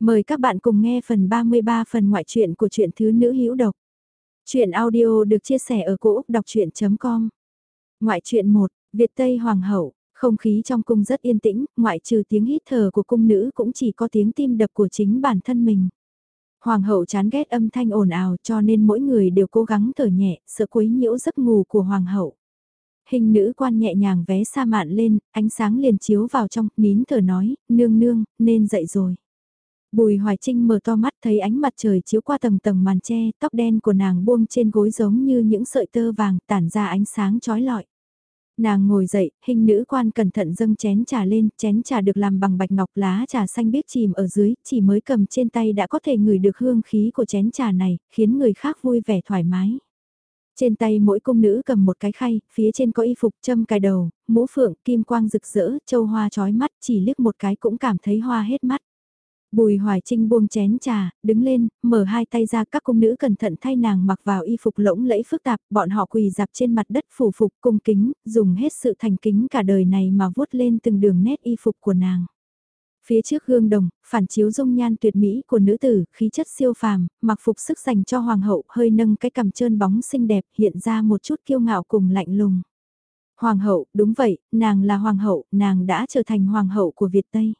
Mời các bạn cùng nghe phần 33 phần ngoại truyện của truyện thứ nữ hữu độc. truyện audio được chia sẻ ở cỗ đọc chuyện.com Ngoại truyện 1, Việt Tây Hoàng hậu, không khí trong cung rất yên tĩnh, ngoại trừ tiếng hít thở của cung nữ cũng chỉ có tiếng tim đập của chính bản thân mình. Hoàng hậu chán ghét âm thanh ồn ào cho nên mỗi người đều cố gắng thở nhẹ, sợ quấy nhiễu giấc ngủ của hoàng hậu. Hình nữ quan nhẹ nhàng vé sa mạn lên, ánh sáng liền chiếu vào trong, nín thở nói, nương nương, nên dậy rồi. Bùi Hoài Trinh mở to mắt thấy ánh mặt trời chiếu qua tầng tầng màn tre, tóc đen của nàng buông trên gối giống như những sợi tơ vàng tản ra ánh sáng chói lọi. Nàng ngồi dậy, hình nữ quan cẩn thận dâng chén trà lên, chén trà được làm bằng bạch ngọc lá trà xanh biết chìm ở dưới, chỉ mới cầm trên tay đã có thể ngửi được hương khí của chén trà này, khiến người khác vui vẻ thoải mái. Trên tay mỗi cung nữ cầm một cái khay, phía trên có y phục châm cài đầu, mũ phượng, kim quang rực rỡ, châu hoa chói mắt, chỉ liếc một cái cũng cảm thấy hoa hết mắt. Bùi Hoài Trinh buông chén trà, đứng lên, mở hai tay ra các cung nữ cẩn thận thay nàng mặc vào y phục lỗng lẫy phức tạp, bọn họ quỳ dạp trên mặt đất phủ phục cung kính, dùng hết sự thành kính cả đời này mà vuốt lên từng đường nét y phục của nàng. Phía trước gương đồng, phản chiếu dung nhan tuyệt mỹ của nữ tử, khí chất siêu phàm, mặc phục sức dành cho hoàng hậu, hơi nâng cái cằm trơn bóng xinh đẹp, hiện ra một chút kiêu ngạo cùng lạnh lùng. Hoàng hậu, đúng vậy, nàng là hoàng hậu, nàng đã trở thành hoàng hậu của Việt Tây.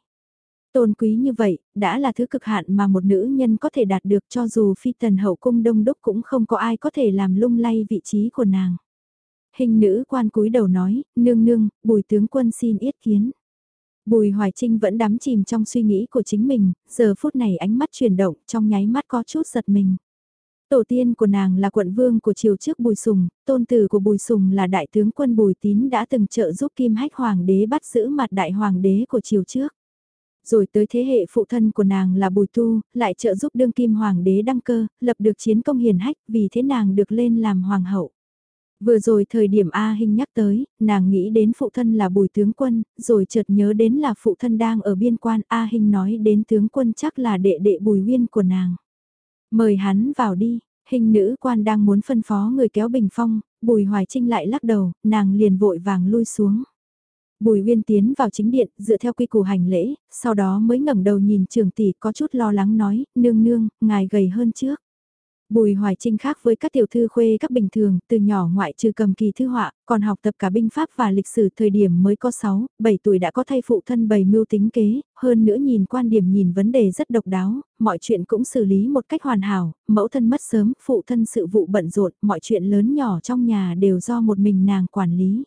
Tôn quý như vậy, đã là thứ cực hạn mà một nữ nhân có thể đạt được cho dù phi tần hậu cung đông đúc cũng không có ai có thể làm lung lay vị trí của nàng. Hình nữ quan cúi đầu nói, nương nương, bùi tướng quân xin yết kiến. Bùi Hoài Trinh vẫn đắm chìm trong suy nghĩ của chính mình, giờ phút này ánh mắt chuyển động trong nháy mắt có chút giật mình. Tổ tiên của nàng là quận vương của triều trước Bùi Sùng, tôn tử của Bùi Sùng là đại tướng quân Bùi Tín đã từng trợ giúp Kim Hách Hoàng đế bắt giữ mặt đại hoàng đế của triều trước. Rồi tới thế hệ phụ thân của nàng là Bùi Tu, lại trợ giúp đương kim hoàng đế đăng cơ, lập được chiến công hiền hách, vì thế nàng được lên làm hoàng hậu. Vừa rồi thời điểm A Hinh nhắc tới, nàng nghĩ đến phụ thân là bùi tướng quân, rồi chợt nhớ đến là phụ thân đang ở biên quan A Hinh nói đến tướng quân chắc là đệ đệ bùi Nguyên của nàng. Mời hắn vào đi, hình nữ quan đang muốn phân phó người kéo bình phong, bùi hoài trinh lại lắc đầu, nàng liền vội vàng lui xuống. Bùi Uyên tiến vào chính điện, dựa theo quy củ hành lễ, sau đó mới ngẩng đầu nhìn trường tỷ có chút lo lắng nói, nương nương, ngài gầy hơn trước. Bùi Hoài Trinh khác với các tiểu thư khuê các bình thường, từ nhỏ ngoại trừ cầm kỳ thư họa, còn học tập cả binh pháp và lịch sử thời điểm mới có 6, 7 tuổi đã có thay phụ thân bày mưu tính kế, hơn nữa nhìn quan điểm nhìn vấn đề rất độc đáo, mọi chuyện cũng xử lý một cách hoàn hảo, mẫu thân mất sớm, phụ thân sự vụ bận rộn, mọi chuyện lớn nhỏ trong nhà đều do một mình nàng quản lý.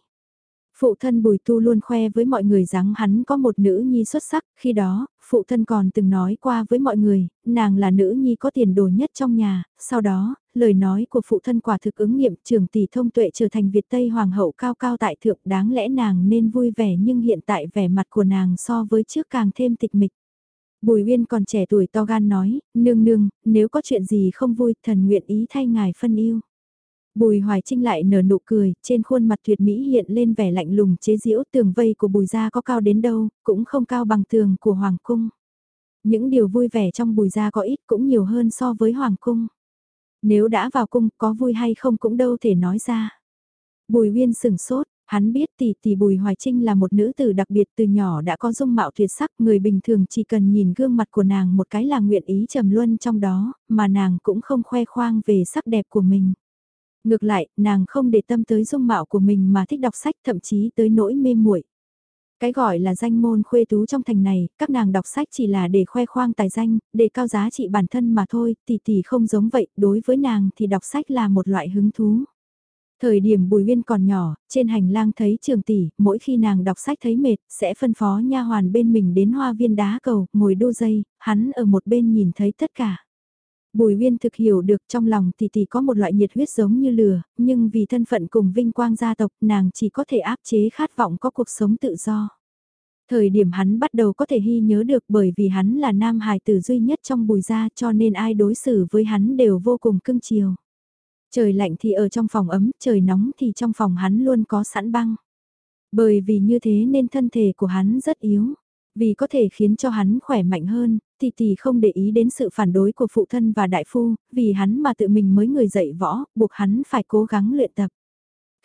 Phụ thân Bùi Tu luôn khoe với mọi người rằng hắn có một nữ nhi xuất sắc, khi đó, phụ thân còn từng nói qua với mọi người, nàng là nữ nhi có tiền đồ nhất trong nhà, sau đó, lời nói của phụ thân quả thực ứng nghiệm trường tỷ thông tuệ trở thành Việt Tây Hoàng hậu cao cao tại thượng đáng lẽ nàng nên vui vẻ nhưng hiện tại vẻ mặt của nàng so với trước càng thêm tịch mịch. Bùi Uyên còn trẻ tuổi to gan nói, nương nương, nếu có chuyện gì không vui thần nguyện ý thay ngài phân yêu. Bùi Hoài Trinh lại nở nụ cười, trên khuôn mặt tuyệt mỹ hiện lên vẻ lạnh lùng chế giễu tường vây của bùi gia có cao đến đâu, cũng không cao bằng tường của Hoàng Cung. Những điều vui vẻ trong bùi gia có ít cũng nhiều hơn so với Hoàng Cung. Nếu đã vào cung có vui hay không cũng đâu thể nói ra. Bùi Uyên sừng sốt, hắn biết tỷ tỷ Bùi Hoài Trinh là một nữ tử đặc biệt từ nhỏ đã có dung mạo tuyệt sắc, người bình thường chỉ cần nhìn gương mặt của nàng một cái là nguyện ý trầm luân trong đó, mà nàng cũng không khoe khoang về sắc đẹp của mình. Ngược lại, nàng không để tâm tới dung mạo của mình mà thích đọc sách thậm chí tới nỗi mê muội. Cái gọi là danh môn khuê tú trong thành này, các nàng đọc sách chỉ là để khoe khoang tài danh, để cao giá trị bản thân mà thôi, tỷ tỷ không giống vậy, đối với nàng thì đọc sách là một loại hứng thú. Thời điểm Bùi Uyên còn nhỏ, trên hành lang thấy trường tỷ, mỗi khi nàng đọc sách thấy mệt, sẽ phân phó nha hoàn bên mình đến hoa viên đá cầu, ngồi đu dây, hắn ở một bên nhìn thấy tất cả. Bùi Uyên thực hiểu được trong lòng tỷ tỷ có một loại nhiệt huyết giống như lửa, nhưng vì thân phận cùng vinh quang gia tộc nàng chỉ có thể áp chế khát vọng có cuộc sống tự do. Thời điểm hắn bắt đầu có thể hy nhớ được bởi vì hắn là nam hài tử duy nhất trong bùi gia cho nên ai đối xử với hắn đều vô cùng cưng chiều. Trời lạnh thì ở trong phòng ấm, trời nóng thì trong phòng hắn luôn có sẵn băng. Bởi vì như thế nên thân thể của hắn rất yếu. Vì có thể khiến cho hắn khỏe mạnh hơn, Tì tì không để ý đến sự phản đối của phụ thân và đại phu, vì hắn mà tự mình mới người dạy võ, buộc hắn phải cố gắng luyện tập.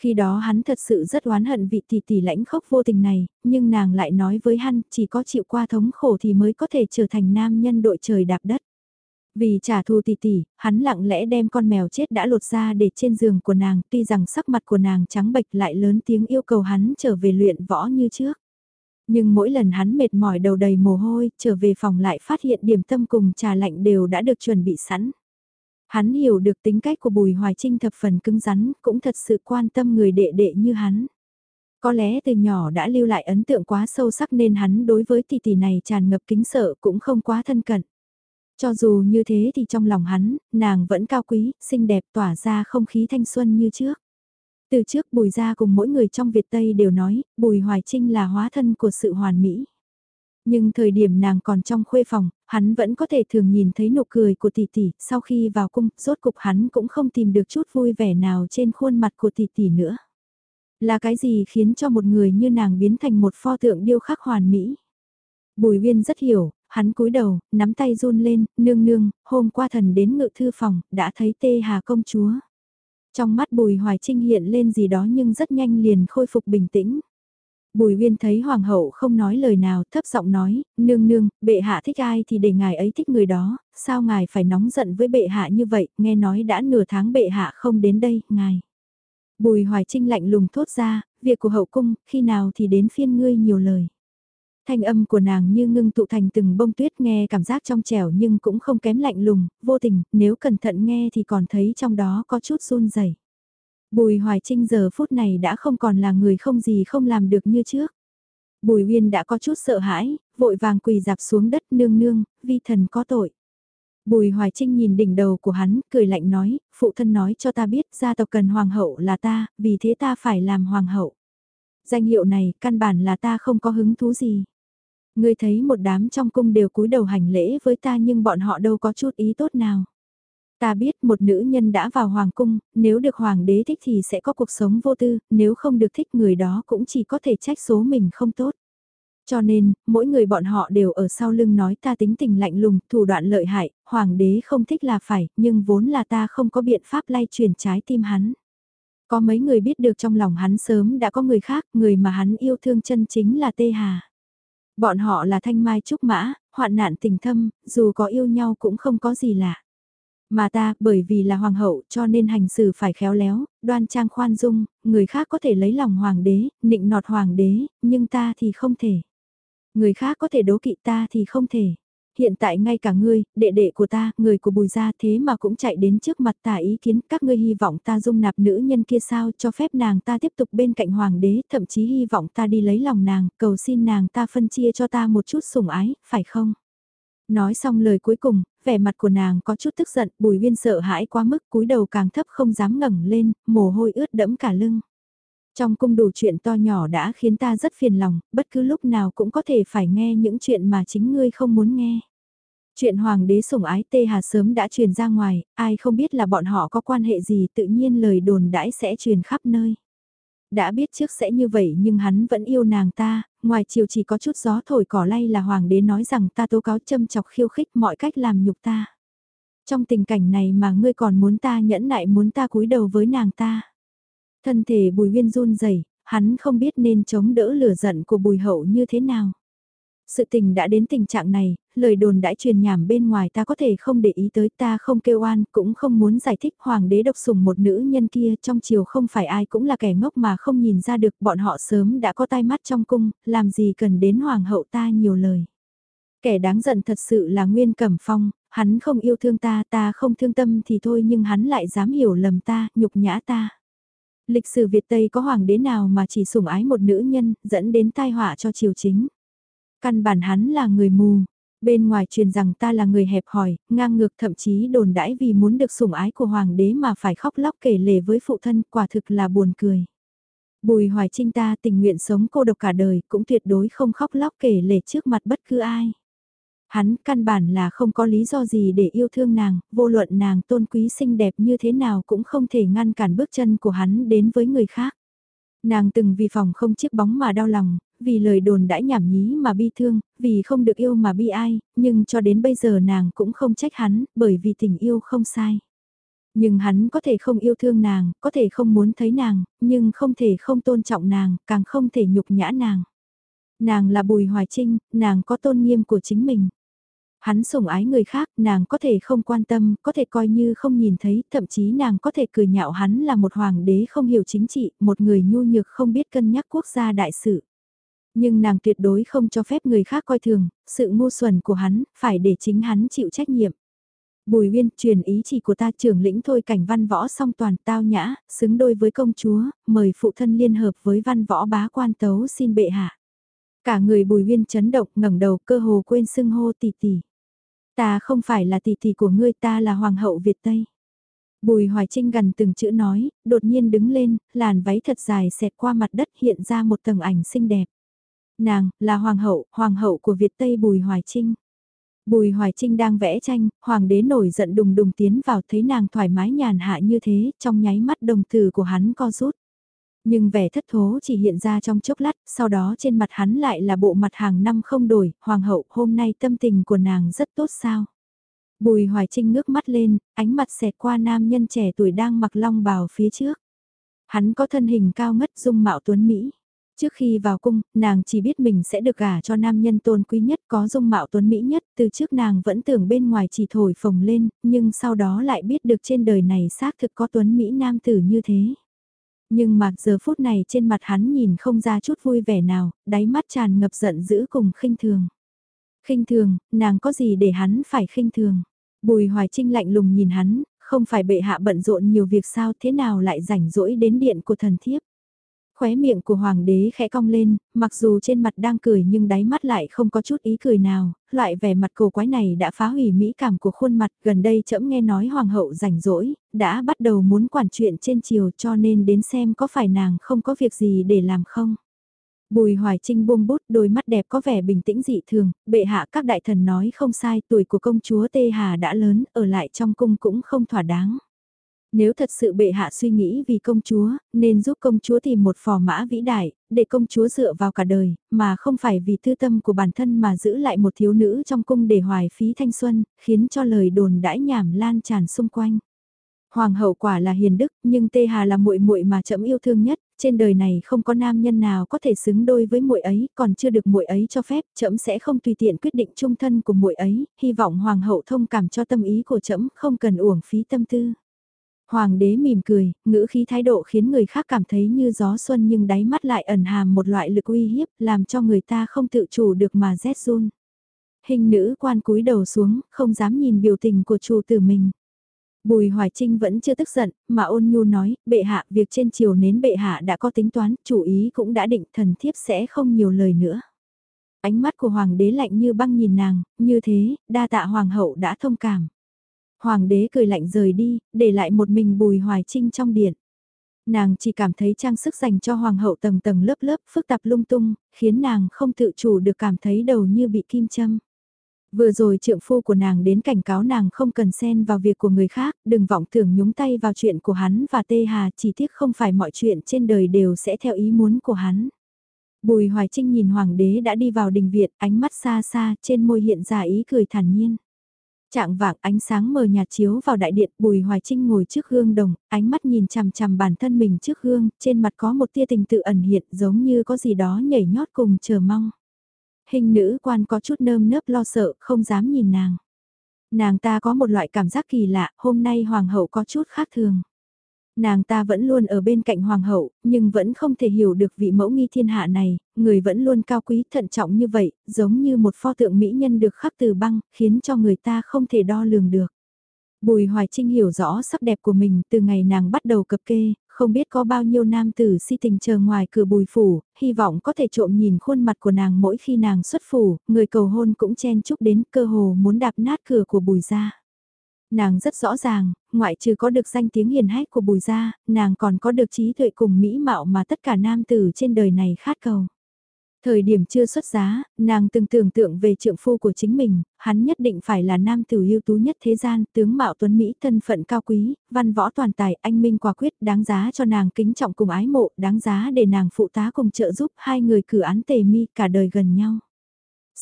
Khi đó hắn thật sự rất oán hận vị tỷ tỷ lãnh khốc vô tình này, nhưng nàng lại nói với hắn chỉ có chịu qua thống khổ thì mới có thể trở thành nam nhân đội trời đạp đất. Vì trả thù tỷ tỷ, hắn lặng lẽ đem con mèo chết đã lột ra để trên giường của nàng, tuy rằng sắc mặt của nàng trắng bệch lại lớn tiếng yêu cầu hắn trở về luyện võ như trước. Nhưng mỗi lần hắn mệt mỏi đầu đầy mồ hôi, trở về phòng lại phát hiện điểm tâm cùng trà lạnh đều đã được chuẩn bị sẵn. Hắn hiểu được tính cách của Bùi Hoài Trinh thập phần cứng rắn, cũng thật sự quan tâm người đệ đệ như hắn. Có lẽ từ nhỏ đã lưu lại ấn tượng quá sâu sắc nên hắn đối với tỷ tỷ này tràn ngập kính sợ cũng không quá thân cận. Cho dù như thế thì trong lòng hắn, nàng vẫn cao quý, xinh đẹp tỏa ra không khí thanh xuân như trước. Từ trước Bùi gia cùng mỗi người trong Việt Tây đều nói, Bùi Hoài Trinh là hóa thân của sự hoàn mỹ. Nhưng thời điểm nàng còn trong khuê phòng, hắn vẫn có thể thường nhìn thấy nụ cười của tỷ tỷ, sau khi vào cung, rốt cục hắn cũng không tìm được chút vui vẻ nào trên khuôn mặt của tỷ tỷ nữa. Là cái gì khiến cho một người như nàng biến thành một pho tượng điêu khắc hoàn mỹ? Bùi Uyên rất hiểu, hắn cúi đầu, nắm tay run lên, nương nương, hôm qua thần đến ngự thư phòng, đã thấy tê hà công chúa. Trong mắt bùi hoài trinh hiện lên gì đó nhưng rất nhanh liền khôi phục bình tĩnh. Bùi Uyên thấy hoàng hậu không nói lời nào, thấp giọng nói, nương nương, bệ hạ thích ai thì để ngài ấy thích người đó, sao ngài phải nóng giận với bệ hạ như vậy, nghe nói đã nửa tháng bệ hạ không đến đây, ngài. Bùi Hoài Trinh lạnh lùng thốt ra, việc của hậu cung, khi nào thì đến phiên ngươi nhiều lời. Thanh âm của nàng như ngưng tụ thành từng bông tuyết nghe cảm giác trong trẻo nhưng cũng không kém lạnh lùng, vô tình, nếu cẩn thận nghe thì còn thấy trong đó có chút run rẩy. Bùi Hoài Trinh giờ phút này đã không còn là người không gì không làm được như trước. Bùi Uyên đã có chút sợ hãi, vội vàng quỳ dạp xuống đất nương nương, vi thần có tội. Bùi Hoài Trinh nhìn đỉnh đầu của hắn, cười lạnh nói, phụ thân nói cho ta biết gia tộc cần hoàng hậu là ta, vì thế ta phải làm hoàng hậu. Danh hiệu này, căn bản là ta không có hứng thú gì. Ngươi thấy một đám trong cung đều cúi đầu hành lễ với ta nhưng bọn họ đâu có chút ý tốt nào. Ta biết một nữ nhân đã vào hoàng cung, nếu được hoàng đế thích thì sẽ có cuộc sống vô tư, nếu không được thích người đó cũng chỉ có thể trách số mình không tốt. Cho nên, mỗi người bọn họ đều ở sau lưng nói ta tính tình lạnh lùng, thủ đoạn lợi hại, hoàng đế không thích là phải, nhưng vốn là ta không có biện pháp lay truyền trái tim hắn. Có mấy người biết được trong lòng hắn sớm đã có người khác, người mà hắn yêu thương chân chính là Tê Hà. Bọn họ là thanh mai trúc mã, hoạn nạn tình thâm, dù có yêu nhau cũng không có gì lạ. Mà ta, bởi vì là hoàng hậu cho nên hành xử phải khéo léo, đoan trang khoan dung, người khác có thể lấy lòng hoàng đế, nịnh nọt hoàng đế, nhưng ta thì không thể. Người khác có thể đố kỵ ta thì không thể. Hiện tại ngay cả ngươi, đệ đệ của ta, người của bùi gia thế mà cũng chạy đến trước mặt ta ý kiến các ngươi hy vọng ta dung nạp nữ nhân kia sao cho phép nàng ta tiếp tục bên cạnh hoàng đế, thậm chí hy vọng ta đi lấy lòng nàng, cầu xin nàng ta phân chia cho ta một chút sủng ái, phải không? Nói xong lời cuối cùng, vẻ mặt của nàng có chút tức giận, bùi viên sợ hãi quá mức cúi đầu càng thấp không dám ngẩng lên, mồ hôi ướt đẫm cả lưng. Trong cung đủ chuyện to nhỏ đã khiến ta rất phiền lòng, bất cứ lúc nào cũng có thể phải nghe những chuyện mà chính ngươi không muốn nghe. Chuyện hoàng đế sủng ái tê hà sớm đã truyền ra ngoài, ai không biết là bọn họ có quan hệ gì tự nhiên lời đồn đãi sẽ truyền khắp nơi. Đã biết trước sẽ như vậy nhưng hắn vẫn yêu nàng ta, ngoài chiều chỉ có chút gió thổi cỏ lay là hoàng đế nói rằng ta tố cáo châm chọc khiêu khích mọi cách làm nhục ta. Trong tình cảnh này mà ngươi còn muốn ta nhẫn nại muốn ta cúi đầu với nàng ta. Thân thể bùi viên run rẩy hắn không biết nên chống đỡ lửa giận của bùi hậu như thế nào. Sự tình đã đến tình trạng này, lời đồn đãi truyền nhảm bên ngoài ta có thể không để ý tới ta không kêu oan, cũng không muốn giải thích hoàng đế độc sủng một nữ nhân kia trong chiều không phải ai cũng là kẻ ngốc mà không nhìn ra được bọn họ sớm đã có tai mắt trong cung, làm gì cần đến hoàng hậu ta nhiều lời. Kẻ đáng giận thật sự là Nguyên Cẩm Phong, hắn không yêu thương ta ta không thương tâm thì thôi nhưng hắn lại dám hiểu lầm ta, nhục nhã ta. Lịch sử Việt Tây có hoàng đế nào mà chỉ sủng ái một nữ nhân, dẫn đến tai họa cho triều chính. Căn bản hắn là người mù. Bên ngoài truyền rằng ta là người hẹp hòi, ngang ngược thậm chí đồn đãi vì muốn được sủng ái của hoàng đế mà phải khóc lóc kể lể với phụ thân quả thực là buồn cười. Bùi hoài trinh ta tình nguyện sống cô độc cả đời cũng tuyệt đối không khóc lóc kể lể trước mặt bất cứ ai. Hắn căn bản là không có lý do gì để yêu thương nàng, vô luận nàng tôn quý xinh đẹp như thế nào cũng không thể ngăn cản bước chân của hắn đến với người khác. Nàng từng vì phòng không chiếc bóng mà đau lòng, vì lời đồn đãi nhảm nhí mà bi thương, vì không được yêu mà bi ai, nhưng cho đến bây giờ nàng cũng không trách hắn, bởi vì tình yêu không sai. Nhưng hắn có thể không yêu thương nàng, có thể không muốn thấy nàng, nhưng không thể không tôn trọng nàng, càng không thể nhục nhã nàng. Nàng là Bùi Hoài Trinh, nàng có tôn nghiêm của chính mình. Hắn sủng ái người khác, nàng có thể không quan tâm, có thể coi như không nhìn thấy, thậm chí nàng có thể cười nhạo hắn là một hoàng đế không hiểu chính trị, một người nhu nhược không biết cân nhắc quốc gia đại sự. Nhưng nàng tuyệt đối không cho phép người khác coi thường, sự ngu xuẩn của hắn, phải để chính hắn chịu trách nhiệm. Bùi Uyên truyền ý chỉ của ta trưởng lĩnh thôi cảnh văn võ song toàn tao nhã, xứng đôi với công chúa, mời phụ thân liên hợp với văn võ bá quan tấu xin bệ hạ. Cả người Bùi Uyên chấn động ngẩng đầu cơ hồ quên xưng hô tỷ tỷ. Ta không phải là tỷ tỷ của ngươi ta là hoàng hậu Việt Tây. Bùi Hoài Trinh gần từng chữ nói, đột nhiên đứng lên, làn váy thật dài xẹt qua mặt đất hiện ra một tầng ảnh xinh đẹp. Nàng, là hoàng hậu, hoàng hậu của Việt Tây Bùi Hoài Trinh. Bùi Hoài Trinh đang vẽ tranh, hoàng đế nổi giận đùng đùng tiến vào thấy nàng thoải mái nhàn hạ như thế, trong nháy mắt đồng tử của hắn co rút. Nhưng vẻ thất thố chỉ hiện ra trong chốc lát, sau đó trên mặt hắn lại là bộ mặt hàng năm không đổi, hoàng hậu hôm nay tâm tình của nàng rất tốt sao. Bùi Hoài Trinh ngước mắt lên, ánh mặt xẹt qua nam nhân trẻ tuổi đang mặc long bào phía trước. Hắn có thân hình cao ngất dung mạo tuấn Mỹ. Trước khi vào cung, nàng chỉ biết mình sẽ được gả cho nam nhân tôn quý nhất có dung mạo tuấn Mỹ nhất, từ trước nàng vẫn tưởng bên ngoài chỉ thổi phồng lên, nhưng sau đó lại biết được trên đời này xác thực có tuấn Mỹ nam tử như thế. Nhưng mà giờ phút này trên mặt hắn nhìn không ra chút vui vẻ nào, đáy mắt tràn ngập giận dữ cùng khinh thường. Khinh thường, nàng có gì để hắn phải khinh thường. Bùi Hoài Trinh lạnh lùng nhìn hắn, không phải bệ hạ bận rộn nhiều việc sao thế nào lại rảnh rỗi đến điện của thần thiếp. Khóe miệng của hoàng đế khẽ cong lên, mặc dù trên mặt đang cười nhưng đáy mắt lại không có chút ý cười nào, loại vẻ mặt cổ quái này đã phá hủy mỹ cảm của khuôn mặt, gần đây trẫm nghe nói hoàng hậu rảnh rỗi, đã bắt đầu muốn quản chuyện trên chiều cho nên đến xem có phải nàng không có việc gì để làm không. Bùi Hoài Trinh buông bút đôi mắt đẹp có vẻ bình tĩnh dị thường, bệ hạ các đại thần nói không sai tuổi của công chúa Tê Hà đã lớn, ở lại trong cung cũng không thỏa đáng. Nếu thật sự bệ hạ suy nghĩ vì công chúa, nên giúp công chúa tìm một phò mã vĩ đại, để công chúa dựa vào cả đời, mà không phải vì tư tâm của bản thân mà giữ lại một thiếu nữ trong cung để hoài phí thanh xuân, khiến cho lời đồn đãi nhảm lan tràn xung quanh. Hoàng hậu quả là hiền đức, nhưng Tê Hà là muội muội mà chậm yêu thương nhất, trên đời này không có nam nhân nào có thể xứng đôi với muội ấy, còn chưa được muội ấy cho phép, chậm sẽ không tùy tiện quyết định trung thân của muội ấy, hy vọng hoàng hậu thông cảm cho tâm ý của chậm, không cần uổng phí tâm tư. Hoàng đế mỉm cười, ngữ khí thái độ khiến người khác cảm thấy như gió xuân nhưng đáy mắt lại ẩn hàm một loại lực uy hiếp làm cho người ta không tự chủ được mà rét run. Hình nữ quan cúi đầu xuống, không dám nhìn biểu tình của chủ tử mình. Bùi Hoài Trinh vẫn chưa tức giận, mà ôn nhu nói, bệ hạ, việc trên chiều nến bệ hạ đã có tính toán, chủ ý cũng đã định thần thiếp sẽ không nhiều lời nữa. Ánh mắt của hoàng đế lạnh như băng nhìn nàng, như thế, đa tạ hoàng hậu đã thông cảm. Hoàng đế cười lạnh rời đi, để lại một mình bùi hoài trinh trong điện. Nàng chỉ cảm thấy trang sức dành cho hoàng hậu tầng tầng lớp lớp phức tạp lung tung, khiến nàng không tự chủ được cảm thấy đầu như bị kim châm. Vừa rồi trượng phu của nàng đến cảnh cáo nàng không cần xen vào việc của người khác, đừng vọng tưởng nhúng tay vào chuyện của hắn và tê hà chỉ tiếc không phải mọi chuyện trên đời đều sẽ theo ý muốn của hắn. Bùi Hoài Trinh nhìn hoàng đế đã đi vào đình viện, ánh mắt xa xa, trên môi hiện ra ý cười thản nhiên. Trạng vạng ánh sáng mờ nhạt chiếu vào đại điện, Bùi Hoài Trinh ngồi trước gương đồng, ánh mắt nhìn chằm chằm bản thân mình trước gương, trên mặt có một tia tình tự ẩn hiện giống như có gì đó nhảy nhót cùng chờ mong. Hình nữ quan có chút nơm nớp lo sợ, không dám nhìn nàng. Nàng ta có một loại cảm giác kỳ lạ, hôm nay hoàng hậu có chút khác thường. Nàng ta vẫn luôn ở bên cạnh hoàng hậu, nhưng vẫn không thể hiểu được vị mẫu nghi thiên hạ này, người vẫn luôn cao quý thận trọng như vậy, giống như một pho tượng mỹ nhân được khắc từ băng, khiến cho người ta không thể đo lường được. Bùi Hoài Trinh hiểu rõ sắc đẹp của mình từ ngày nàng bắt đầu cập kê, không biết có bao nhiêu nam tử si tình chờ ngoài cửa bùi phủ, hy vọng có thể trộm nhìn khuôn mặt của nàng mỗi khi nàng xuất phủ, người cầu hôn cũng chen chúc đến cơ hồ muốn đạp nát cửa của bùi ra. Nàng rất rõ ràng, ngoại trừ có được danh tiếng hiền hách của bùi gia, nàng còn có được trí tuệ cùng mỹ mạo mà tất cả nam tử trên đời này khát cầu. Thời điểm chưa xuất giá, nàng từng tưởng tượng về trượng phu của chính mình, hắn nhất định phải là nam tử ưu tú nhất thế gian, tướng mạo tuấn Mỹ thân phận cao quý, văn võ toàn tài, anh minh quả quyết, đáng giá cho nàng kính trọng cùng ái mộ, đáng giá để nàng phụ tá cùng trợ giúp hai người cử án tề mi cả đời gần nhau.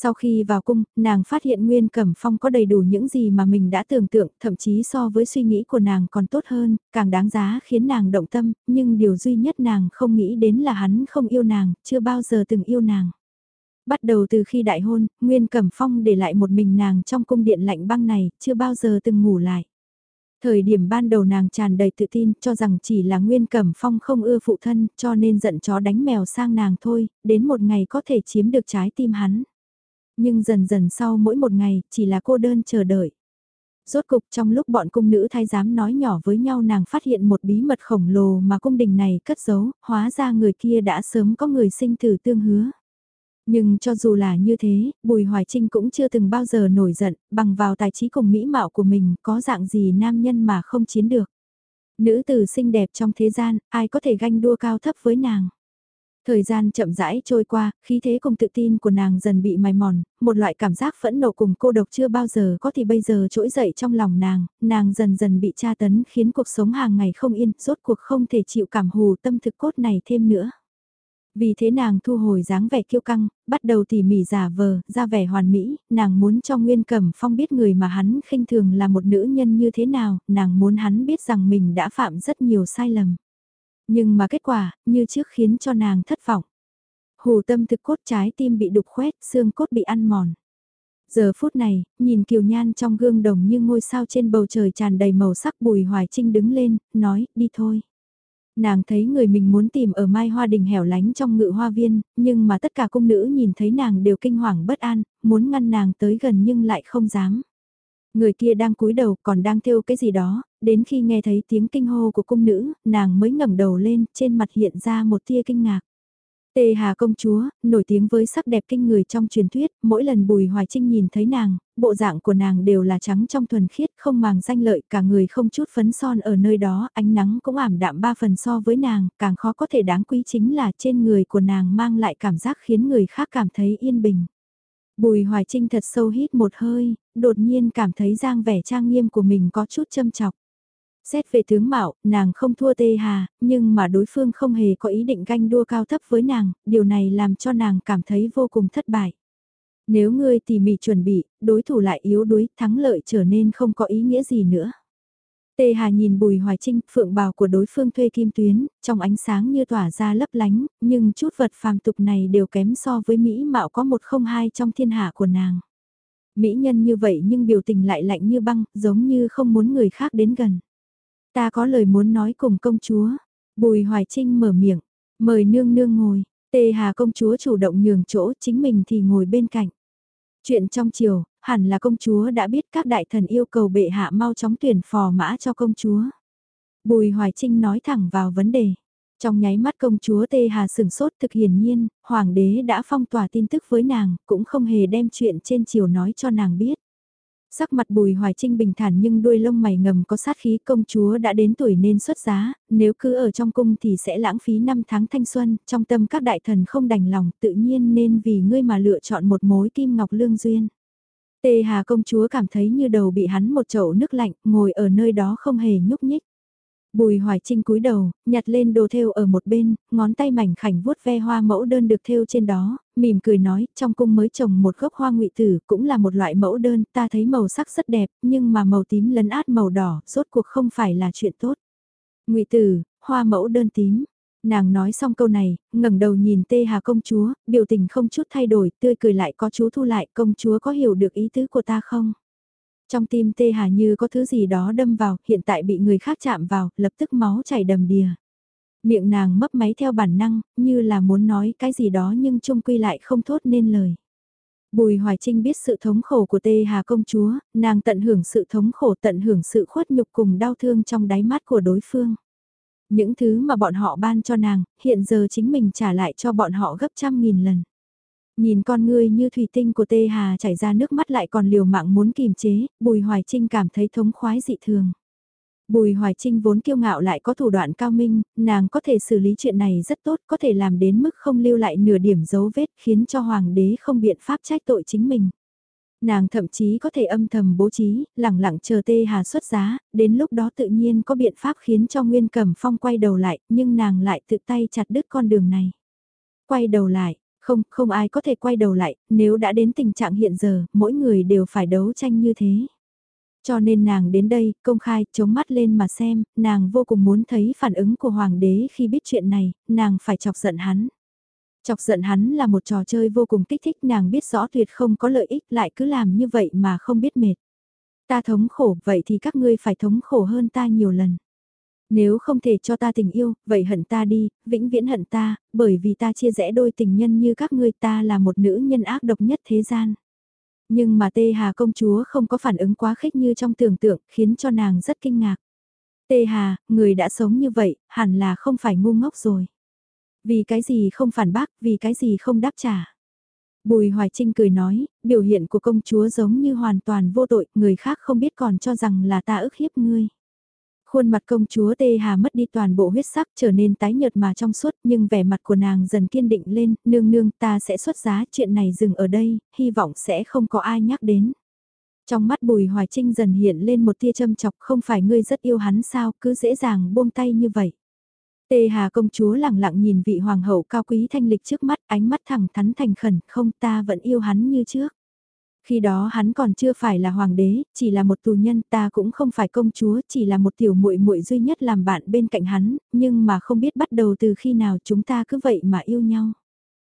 Sau khi vào cung, nàng phát hiện Nguyên Cẩm Phong có đầy đủ những gì mà mình đã tưởng tượng, thậm chí so với suy nghĩ của nàng còn tốt hơn, càng đáng giá khiến nàng động tâm, nhưng điều duy nhất nàng không nghĩ đến là hắn không yêu nàng, chưa bao giờ từng yêu nàng. Bắt đầu từ khi đại hôn, Nguyên Cẩm Phong để lại một mình nàng trong cung điện lạnh băng này, chưa bao giờ từng ngủ lại. Thời điểm ban đầu nàng tràn đầy tự tin cho rằng chỉ là Nguyên Cẩm Phong không ưa phụ thân cho nên giận chó đánh mèo sang nàng thôi, đến một ngày có thể chiếm được trái tim hắn. Nhưng dần dần sau mỗi một ngày chỉ là cô đơn chờ đợi. Rốt cục trong lúc bọn cung nữ thái giám nói nhỏ với nhau nàng phát hiện một bí mật khổng lồ mà cung đình này cất giấu, hóa ra người kia đã sớm có người sinh tử tương hứa. Nhưng cho dù là như thế, Bùi Hoài Trinh cũng chưa từng bao giờ nổi giận, bằng vào tài trí cùng mỹ mạo của mình có dạng gì nam nhân mà không chiến được. Nữ tử xinh đẹp trong thế gian, ai có thể ganh đua cao thấp với nàng. Thời gian chậm rãi trôi qua, khí thế cùng tự tin của nàng dần bị mài mòn, một loại cảm giác phẫn nộ cùng cô độc chưa bao giờ có thì bây giờ trỗi dậy trong lòng nàng, nàng dần dần bị tra tấn khiến cuộc sống hàng ngày không yên, rốt cuộc không thể chịu cảm hù tâm thực cốt này thêm nữa. Vì thế nàng thu hồi dáng vẻ kiêu căng, bắt đầu tỉ mỉ giả vờ, ra vẻ hoàn mỹ, nàng muốn cho Nguyên Cẩm Phong biết người mà hắn khinh thường là một nữ nhân như thế nào, nàng muốn hắn biết rằng mình đã phạm rất nhiều sai lầm. Nhưng mà kết quả, như trước khiến cho nàng thất vọng. Hồ tâm thực cốt trái tim bị đục khoét, xương cốt bị ăn mòn. Giờ phút này, nhìn Kiều Nhan trong gương đồng như ngôi sao trên bầu trời tràn đầy màu sắc Bùi Hoài Trinh đứng lên, nói, đi thôi. Nàng thấy người mình muốn tìm ở Mai Hoa Đình hẻo lánh trong ngự hoa viên, nhưng mà tất cả cung nữ nhìn thấy nàng đều kinh hoàng bất an, muốn ngăn nàng tới gần nhưng lại không dám. Người kia đang cúi đầu còn đang thêu cái gì đó, đến khi nghe thấy tiếng kinh hô của cung nữ, nàng mới ngẩng đầu lên, trên mặt hiện ra một tia kinh ngạc. Tề Hà công chúa, nổi tiếng với sắc đẹp kinh người trong truyền thuyết, mỗi lần Bùi Hoài Trinh nhìn thấy nàng, bộ dạng của nàng đều là trắng trong thuần khiết, không màng danh lợi, cả người không chút phấn son ở nơi đó, ánh nắng cũng ảm đạm ba phần so với nàng, càng khó có thể đáng quý chính là trên người của nàng mang lại cảm giác khiến người khác cảm thấy yên bình. Bùi Hoài Trinh thật sâu hít một hơi, đột nhiên cảm thấy giang vẻ trang nghiêm của mình có chút châm chọc. Xét về tướng mạo, nàng không thua Tê Hà, nhưng mà đối phương không hề có ý định ganh đua cao thấp với nàng, điều này làm cho nàng cảm thấy vô cùng thất bại. Nếu ngươi tỉ mỉ chuẩn bị, đối thủ lại yếu đuối, thắng lợi trở nên không có ý nghĩa gì nữa. Tê Hà nhìn Bùi Hoài Trinh, phượng bào của đối phương thuê kim tuyến, trong ánh sáng như tỏa ra lấp lánh, nhưng chút vật phàm tục này đều kém so với Mỹ mạo có một không hai trong thiên hạ của nàng. Mỹ nhân như vậy nhưng biểu tình lại lạnh như băng, giống như không muốn người khác đến gần. Ta có lời muốn nói cùng công chúa. Bùi Hoài Trinh mở miệng, mời nương nương ngồi, Tê Hà công chúa chủ động nhường chỗ, chính mình thì ngồi bên cạnh. Chuyện trong chiều, hẳn là công chúa đã biết các đại thần yêu cầu bệ hạ mau chóng tuyển phò mã cho công chúa. Bùi Hoài Trinh nói thẳng vào vấn đề. Trong nháy mắt công chúa Tê Hà sửng sốt thực hiển nhiên, hoàng đế đã phong tỏa tin tức với nàng, cũng không hề đem chuyện trên chiều nói cho nàng biết. Sắc mặt bùi hoài trinh bình thản nhưng đuôi lông mày ngầm có sát khí công chúa đã đến tuổi nên xuất giá, nếu cứ ở trong cung thì sẽ lãng phí năm tháng thanh xuân, trong tâm các đại thần không đành lòng tự nhiên nên vì ngươi mà lựa chọn một mối kim ngọc lương duyên. Tê Hà công chúa cảm thấy như đầu bị hắn một chậu nước lạnh, ngồi ở nơi đó không hề nhúc nhích. Bùi Hoài Trinh cúi đầu, nhặt lên đồ thêu ở một bên, ngón tay mảnh khảnh vuốt ve hoa mẫu đơn được thêu trên đó, mỉm cười nói, trong cung mới trồng một gốc hoa ngụy tử, cũng là một loại mẫu đơn, ta thấy màu sắc rất đẹp, nhưng mà màu tím lấn át màu đỏ, rốt cuộc không phải là chuyện tốt. Ngụy tử, hoa mẫu đơn tím. Nàng nói xong câu này, ngẩng đầu nhìn Tê Hà công chúa, biểu tình không chút thay đổi, tươi cười lại có chú thu lại, công chúa có hiểu được ý tứ của ta không? Trong tim Tê Hà như có thứ gì đó đâm vào, hiện tại bị người khác chạm vào, lập tức máu chảy đầm đìa. Miệng nàng mấp máy theo bản năng, như là muốn nói cái gì đó nhưng trung quy lại không thốt nên lời. Bùi Hoài Trinh biết sự thống khổ của Tê Hà công chúa, nàng tận hưởng sự thống khổ tận hưởng sự khuất nhục cùng đau thương trong đáy mắt của đối phương. Những thứ mà bọn họ ban cho nàng, hiện giờ chính mình trả lại cho bọn họ gấp trăm nghìn lần. Nhìn con ngươi như thủy tinh của Tê Hà chảy ra nước mắt lại còn liều mạng muốn kìm chế, Bùi Hoài Trinh cảm thấy thống khoái dị thường. Bùi Hoài Trinh vốn kiêu ngạo lại có thủ đoạn cao minh, nàng có thể xử lý chuyện này rất tốt, có thể làm đến mức không lưu lại nửa điểm dấu vết khiến cho Hoàng đế không biện pháp trách tội chính mình. Nàng thậm chí có thể âm thầm bố trí, lẳng lặng chờ Tê Hà xuất giá, đến lúc đó tự nhiên có biện pháp khiến cho Nguyên Cẩm Phong quay đầu lại, nhưng nàng lại tự tay chặt đứt con đường này. Quay đầu lại, không, không ai có thể quay đầu lại, nếu đã đến tình trạng hiện giờ, mỗi người đều phải đấu tranh như thế. Cho nên nàng đến đây, công khai, chống mắt lên mà xem, nàng vô cùng muốn thấy phản ứng của hoàng đế khi biết chuyện này, nàng phải chọc giận hắn. Chọc giận hắn là một trò chơi vô cùng kích thích nàng biết rõ tuyệt không có lợi ích lại cứ làm như vậy mà không biết mệt. Ta thống khổ, vậy thì các ngươi phải thống khổ hơn ta nhiều lần. Nếu không thể cho ta tình yêu, vậy hận ta đi, vĩnh viễn hận ta, bởi vì ta chia rẽ đôi tình nhân như các ngươi ta là một nữ nhân ác độc nhất thế gian. Nhưng mà Tê Hà công chúa không có phản ứng quá khích như trong tưởng tượng, khiến cho nàng rất kinh ngạc. Tê Hà, người đã sống như vậy, hẳn là không phải ngu ngốc rồi. Vì cái gì không phản bác, vì cái gì không đáp trả. Bùi Hoài Trinh cười nói, biểu hiện của công chúa giống như hoàn toàn vô tội, người khác không biết còn cho rằng là ta ức hiếp ngươi. Khuôn mặt công chúa Tê Hà mất đi toàn bộ huyết sắc trở nên tái nhợt mà trong suốt nhưng vẻ mặt của nàng dần kiên định lên, nương nương ta sẽ xuất giá chuyện này dừng ở đây, hy vọng sẽ không có ai nhắc đến. Trong mắt Bùi Hoài Trinh dần hiện lên một tia châm chọc không phải ngươi rất yêu hắn sao cứ dễ dàng buông tay như vậy. Tê Hà công chúa lặng lặng nhìn vị hoàng hậu cao quý thanh lịch trước mắt ánh mắt thẳng thắn thành khẩn không ta vẫn yêu hắn như trước. Khi đó hắn còn chưa phải là hoàng đế, chỉ là một tù nhân, ta cũng không phải công chúa, chỉ là một tiểu muội muội duy nhất làm bạn bên cạnh hắn, nhưng mà không biết bắt đầu từ khi nào chúng ta cứ vậy mà yêu nhau.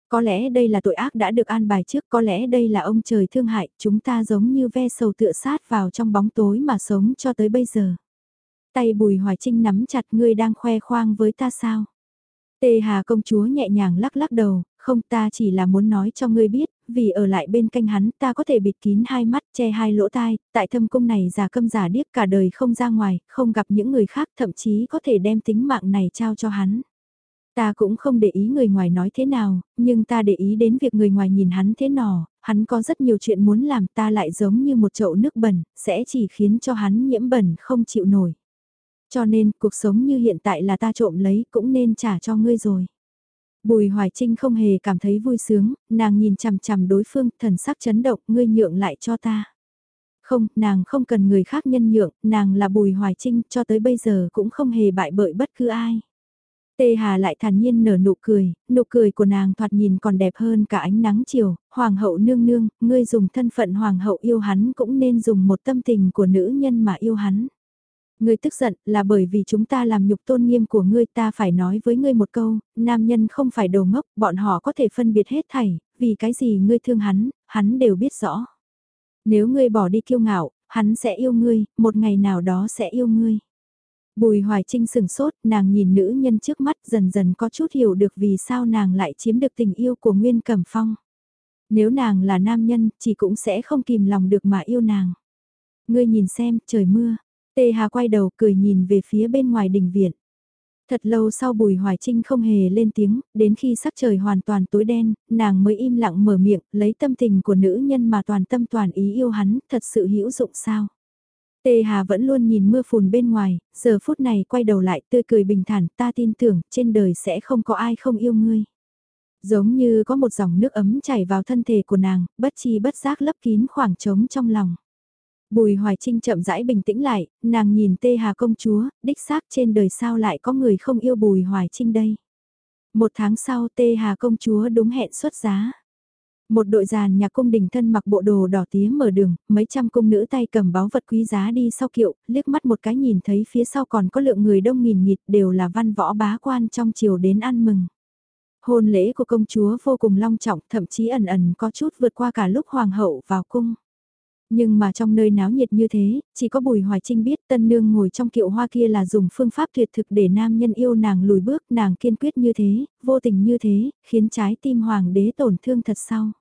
Có lẽ đây là tội ác đã được an bài trước, có lẽ đây là ông trời thương hại, chúng ta giống như ve sầu tựa sát vào trong bóng tối mà sống cho tới bây giờ. Tay bùi hoài trinh nắm chặt ngươi đang khoe khoang với ta sao? Tê Hà công chúa nhẹ nhàng lắc lắc đầu, không ta chỉ là muốn nói cho ngươi biết, vì ở lại bên cạnh hắn ta có thể bịt kín hai mắt che hai lỗ tai, tại thâm cung này già câm giả điếc cả đời không ra ngoài, không gặp những người khác thậm chí có thể đem tính mạng này trao cho hắn. Ta cũng không để ý người ngoài nói thế nào, nhưng ta để ý đến việc người ngoài nhìn hắn thế nọ, hắn có rất nhiều chuyện muốn làm ta lại giống như một chậu nước bẩn, sẽ chỉ khiến cho hắn nhiễm bẩn không chịu nổi. Cho nên, cuộc sống như hiện tại là ta trộm lấy cũng nên trả cho ngươi rồi. Bùi Hoài Trinh không hề cảm thấy vui sướng, nàng nhìn chằm chằm đối phương, thần sắc chấn động, ngươi nhượng lại cho ta. Không, nàng không cần người khác nhân nhượng, nàng là Bùi Hoài Trinh, cho tới bây giờ cũng không hề bại bợi bất cứ ai. Tê Hà lại thản nhiên nở nụ cười, nụ cười của nàng thoạt nhìn còn đẹp hơn cả ánh nắng chiều, hoàng hậu nương nương, ngươi dùng thân phận hoàng hậu yêu hắn cũng nên dùng một tâm tình của nữ nhân mà yêu hắn. Ngươi tức giận là bởi vì chúng ta làm nhục tôn nghiêm của ngươi ta phải nói với ngươi một câu, nam nhân không phải đồ ngốc, bọn họ có thể phân biệt hết thảy, vì cái gì ngươi thương hắn, hắn đều biết rõ. Nếu ngươi bỏ đi kiêu ngạo, hắn sẽ yêu ngươi, một ngày nào đó sẽ yêu ngươi. Bùi Hoài Trinh sừng sốt, nàng nhìn nữ nhân trước mắt dần dần có chút hiểu được vì sao nàng lại chiếm được tình yêu của Nguyên Cẩm Phong. Nếu nàng là nam nhân, chỉ cũng sẽ không kìm lòng được mà yêu nàng. Ngươi nhìn xem, trời mưa, Tê Hà quay đầu cười nhìn về phía bên ngoài đình viện. Thật lâu sau Bùi Hoài Trinh không hề lên tiếng, đến khi sắc trời hoàn toàn tối đen, nàng mới im lặng mở miệng, lấy tâm tình của nữ nhân mà toàn tâm toàn ý yêu hắn, thật sự hữu dụng sao. Tê Hà vẫn luôn nhìn mưa phùn bên ngoài, giờ phút này quay đầu lại tươi cười bình thản, ta tin tưởng, trên đời sẽ không có ai không yêu ngươi. Giống như có một dòng nước ấm chảy vào thân thể của nàng, bất chi bất giác lấp kín khoảng trống trong lòng. Bùi Hoài Trinh chậm rãi bình tĩnh lại, nàng nhìn Tê Hà công chúa, đích xác trên đời sao lại có người không yêu Bùi Hoài Trinh đây. Một tháng sau Tê Hà công chúa đúng hẹn xuất giá. Một đội giàn nhạc cung đình thân mặc bộ đồ đỏ tía mở đường, mấy trăm cung nữ tay cầm báu vật quý giá đi sau kiệu, liếc mắt một cái nhìn thấy phía sau còn có lượng người đông nghìn nghịt đều là văn võ bá quan trong chiều đến ăn mừng. Hôn lễ của công chúa vô cùng long trọng, thậm chí ẩn ẩn có chút vượt qua cả lúc hoàng hậu vào cung. Nhưng mà trong nơi náo nhiệt như thế, chỉ có Bùi Hoài Trinh biết tân nương ngồi trong kiệu hoa kia là dùng phương pháp tuyệt thực để nam nhân yêu nàng lùi bước, nàng kiên quyết như thế, vô tình như thế, khiến trái tim hoàng đế tổn thương thật sau.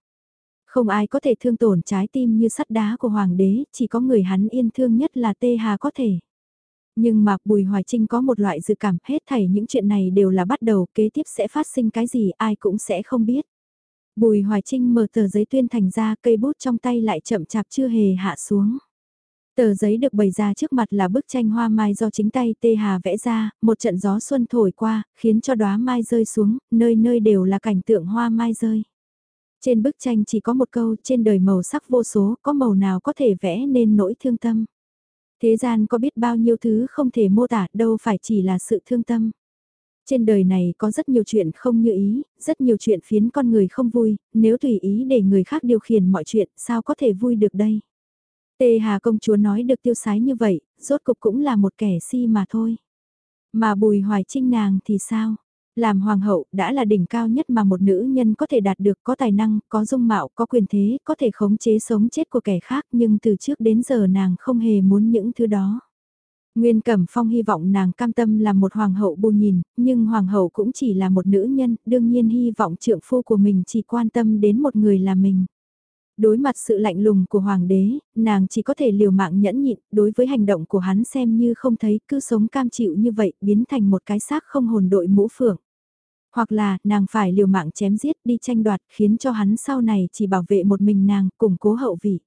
Không ai có thể thương tổn trái tim như sắt đá của hoàng đế, chỉ có người hắn yên thương nhất là Tê Hà có thể. Nhưng mà Bùi Hoài Trinh có một loại dự cảm hết thảy những chuyện này đều là bắt đầu kế tiếp sẽ phát sinh cái gì ai cũng sẽ không biết. Bùi Hoài Trinh mở tờ giấy tuyên thành ra cây bút trong tay lại chậm chạp chưa hề hạ xuống. Tờ giấy được bày ra trước mặt là bức tranh hoa mai do chính tay Tê Hà vẽ ra, một trận gió xuân thổi qua, khiến cho đóa mai rơi xuống, nơi nơi đều là cảnh tượng hoa mai rơi. Trên bức tranh chỉ có một câu trên đời màu sắc vô số, có màu nào có thể vẽ nên nỗi thương tâm. Thế gian có biết bao nhiêu thứ không thể mô tả đâu phải chỉ là sự thương tâm. Trên đời này có rất nhiều chuyện không như ý, rất nhiều chuyện phiến con người không vui, nếu tùy ý để người khác điều khiển mọi chuyện, sao có thể vui được đây? Tê Hà công chúa nói được tiêu sái như vậy, rốt cục cũng là một kẻ si mà thôi. Mà bùi hoài trinh nàng thì sao? Làm hoàng hậu đã là đỉnh cao nhất mà một nữ nhân có thể đạt được có tài năng, có dung mạo, có quyền thế, có thể khống chế sống chết của kẻ khác nhưng từ trước đến giờ nàng không hề muốn những thứ đó. Nguyên Cẩm Phong hy vọng nàng cam tâm làm một hoàng hậu bù nhìn, nhưng hoàng hậu cũng chỉ là một nữ nhân, đương nhiên hy vọng trượng phu của mình chỉ quan tâm đến một người là mình. Đối mặt sự lạnh lùng của hoàng đế, nàng chỉ có thể liều mạng nhẫn nhịn, đối với hành động của hắn xem như không thấy, cứ sống cam chịu như vậy, biến thành một cái xác không hồn đội mũ phượng. Hoặc là, nàng phải liều mạng chém giết đi tranh đoạt, khiến cho hắn sau này chỉ bảo vệ một mình nàng, củng cố hậu vị.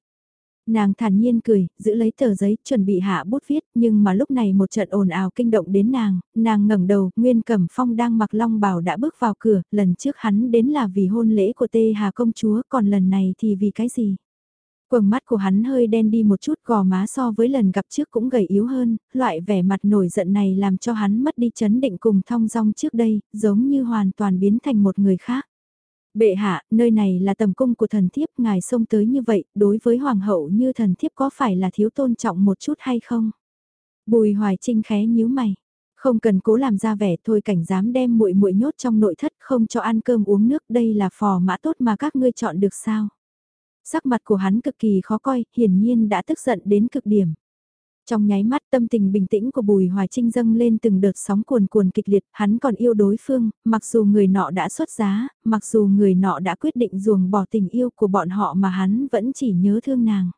Nàng thản nhiên cười, giữ lấy tờ giấy, chuẩn bị hạ bút viết, nhưng mà lúc này một trận ồn ào kinh động đến nàng, nàng ngẩng đầu, Nguyên Cẩm Phong đang mặc long bào đã bước vào cửa, lần trước hắn đến là vì hôn lễ của Tê Hà công chúa, còn lần này thì vì cái gì? Quầng mắt của hắn hơi đen đi một chút gò má so với lần gặp trước cũng gầy yếu hơn, loại vẻ mặt nổi giận này làm cho hắn mất đi chấn định cùng thong dong trước đây, giống như hoàn toàn biến thành một người khác. Bệ hạ, nơi này là tầm cung của thần thiếp, ngài xông tới như vậy, đối với hoàng hậu như thần thiếp có phải là thiếu tôn trọng một chút hay không? Bùi hoài trinh khé nhíu mày. Không cần cố làm ra vẻ thôi cảnh dám đem muội muội nhốt trong nội thất không cho ăn cơm uống nước đây là phò mã tốt mà các ngươi chọn được sao? Sắc mặt của hắn cực kỳ khó coi, hiển nhiên đã tức giận đến cực điểm. Trong nháy mắt tâm tình bình tĩnh của Bùi Hoài Trinh dâng lên từng đợt sóng cuồn cuồn kịch liệt, hắn còn yêu đối phương, mặc dù người nọ đã xuất giá, mặc dù người nọ đã quyết định ruồng bỏ tình yêu của bọn họ mà hắn vẫn chỉ nhớ thương nàng.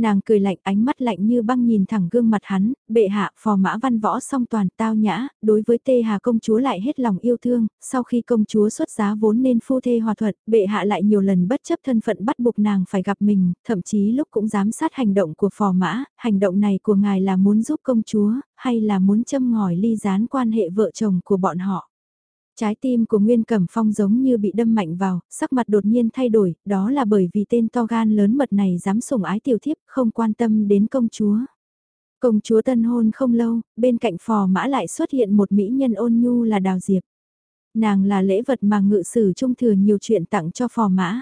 Nàng cười lạnh ánh mắt lạnh như băng nhìn thẳng gương mặt hắn, bệ hạ phò mã văn võ song toàn tao nhã, đối với tê hà công chúa lại hết lòng yêu thương, sau khi công chúa xuất giá vốn nên phu thê hòa thuận, bệ hạ lại nhiều lần bất chấp thân phận bắt buộc nàng phải gặp mình, thậm chí lúc cũng giám sát hành động của phò mã, hành động này của ngài là muốn giúp công chúa, hay là muốn châm ngòi ly gián quan hệ vợ chồng của bọn họ. Trái tim của Nguyên Cẩm Phong giống như bị đâm mạnh vào, sắc mặt đột nhiên thay đổi, đó là bởi vì tên to gan lớn mật này dám sủng ái tiểu thiếp, không quan tâm đến công chúa. Công chúa tân hôn không lâu, bên cạnh phò mã lại xuất hiện một mỹ nhân ôn nhu là Đào Diệp. Nàng là lễ vật mà ngự sử trung thừa nhiều chuyện tặng cho phò mã.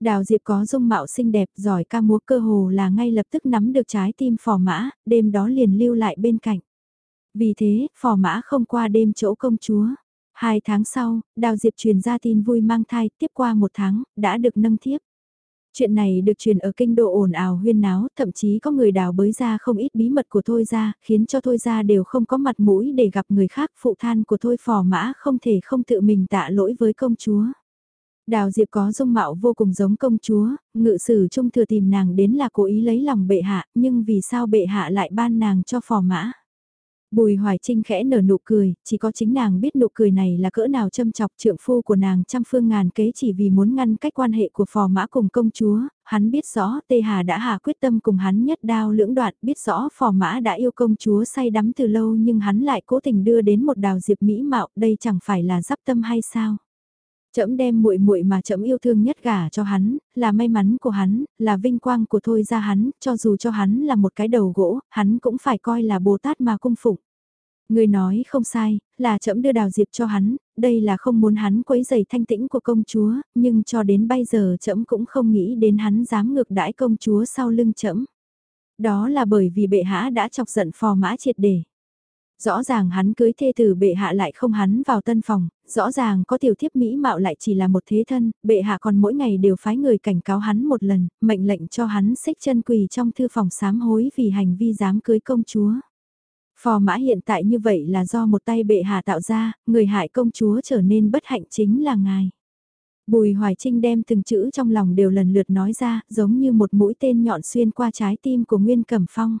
Đào Diệp có dung mạo xinh đẹp, giỏi ca múa cơ hồ là ngay lập tức nắm được trái tim phò mã, đêm đó liền lưu lại bên cạnh. Vì thế, phò mã không qua đêm chỗ công chúa. Hai tháng sau, Đào Diệp truyền ra tin vui mang thai, tiếp qua một tháng, đã được nâng thiếp. Chuyện này được truyền ở kinh độ ồn ào huyên náo, thậm chí có người đào bới ra không ít bí mật của Thôi ra, khiến cho Thôi ra đều không có mặt mũi để gặp người khác. Phụ than của Thôi phò mã không thể không tự mình tạ lỗi với công chúa. Đào Diệp có dung mạo vô cùng giống công chúa, ngự sử trung thừa tìm nàng đến là cố ý lấy lòng bệ hạ, nhưng vì sao bệ hạ lại ban nàng cho phò mã? Bùi Hoài Trinh khẽ nở nụ cười, chỉ có chính nàng biết nụ cười này là cỡ nào châm chọc trượng phu của nàng trăm phương ngàn kế chỉ vì muốn ngăn cách quan hệ của phò mã cùng công chúa, hắn biết rõ Tê Hà đã hà quyết tâm cùng hắn nhất đao lưỡng đoạn, biết rõ phò mã đã yêu công chúa say đắm từ lâu nhưng hắn lại cố tình đưa đến một đào diệp mỹ mạo, đây chẳng phải là giáp tâm hay sao? Trẫm đem muội muội mà trẫm yêu thương nhất gả cho hắn, là may mắn của hắn, là vinh quang của thôi ra hắn, cho dù cho hắn là một cái đầu gỗ, hắn cũng phải coi là Bồ Tát mà cung phụng. Người nói không sai, là trẫm đưa đào diệp cho hắn, đây là không muốn hắn quấy giày thanh tĩnh của công chúa, nhưng cho đến bây giờ trẫm cũng không nghĩ đến hắn dám ngược đãi công chúa sau lưng trẫm. Đó là bởi vì bệ hạ đã chọc giận phò mã triệt để. Rõ ràng hắn cưới thê tử bệ hạ lại không hắn vào tân phòng, rõ ràng có tiểu thiếp mỹ mạo lại chỉ là một thế thân, bệ hạ còn mỗi ngày đều phái người cảnh cáo hắn một lần, mệnh lệnh cho hắn xích chân quỳ trong thư phòng sám hối vì hành vi dám cưới công chúa. Phò mã hiện tại như vậy là do một tay bệ hạ tạo ra, người hại công chúa trở nên bất hạnh chính là ngài. Bùi Hoài Trinh đem từng chữ trong lòng đều lần lượt nói ra, giống như một mũi tên nhọn xuyên qua trái tim của Nguyên Cẩm Phong.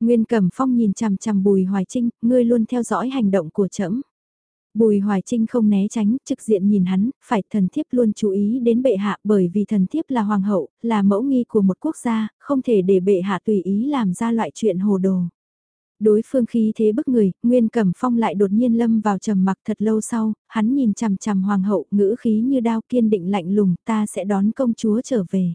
Nguyên Cẩm Phong nhìn chằm chằm Bùi Hoài Trinh, ngươi luôn theo dõi hành động của trẫm. Bùi Hoài Trinh không né tránh, trực diện nhìn hắn, phải thần thiếp luôn chú ý đến bệ hạ bởi vì thần thiếp là hoàng hậu, là mẫu nghi của một quốc gia, không thể để bệ hạ tùy ý làm ra loại chuyện hồ đồ. Đối phương khí thế bức người, Nguyên Cẩm Phong lại đột nhiên lâm vào trầm mặc thật lâu sau, hắn nhìn chằm chằm hoàng hậu, ngữ khí như đao kiên định lạnh lùng, ta sẽ đón công chúa trở về.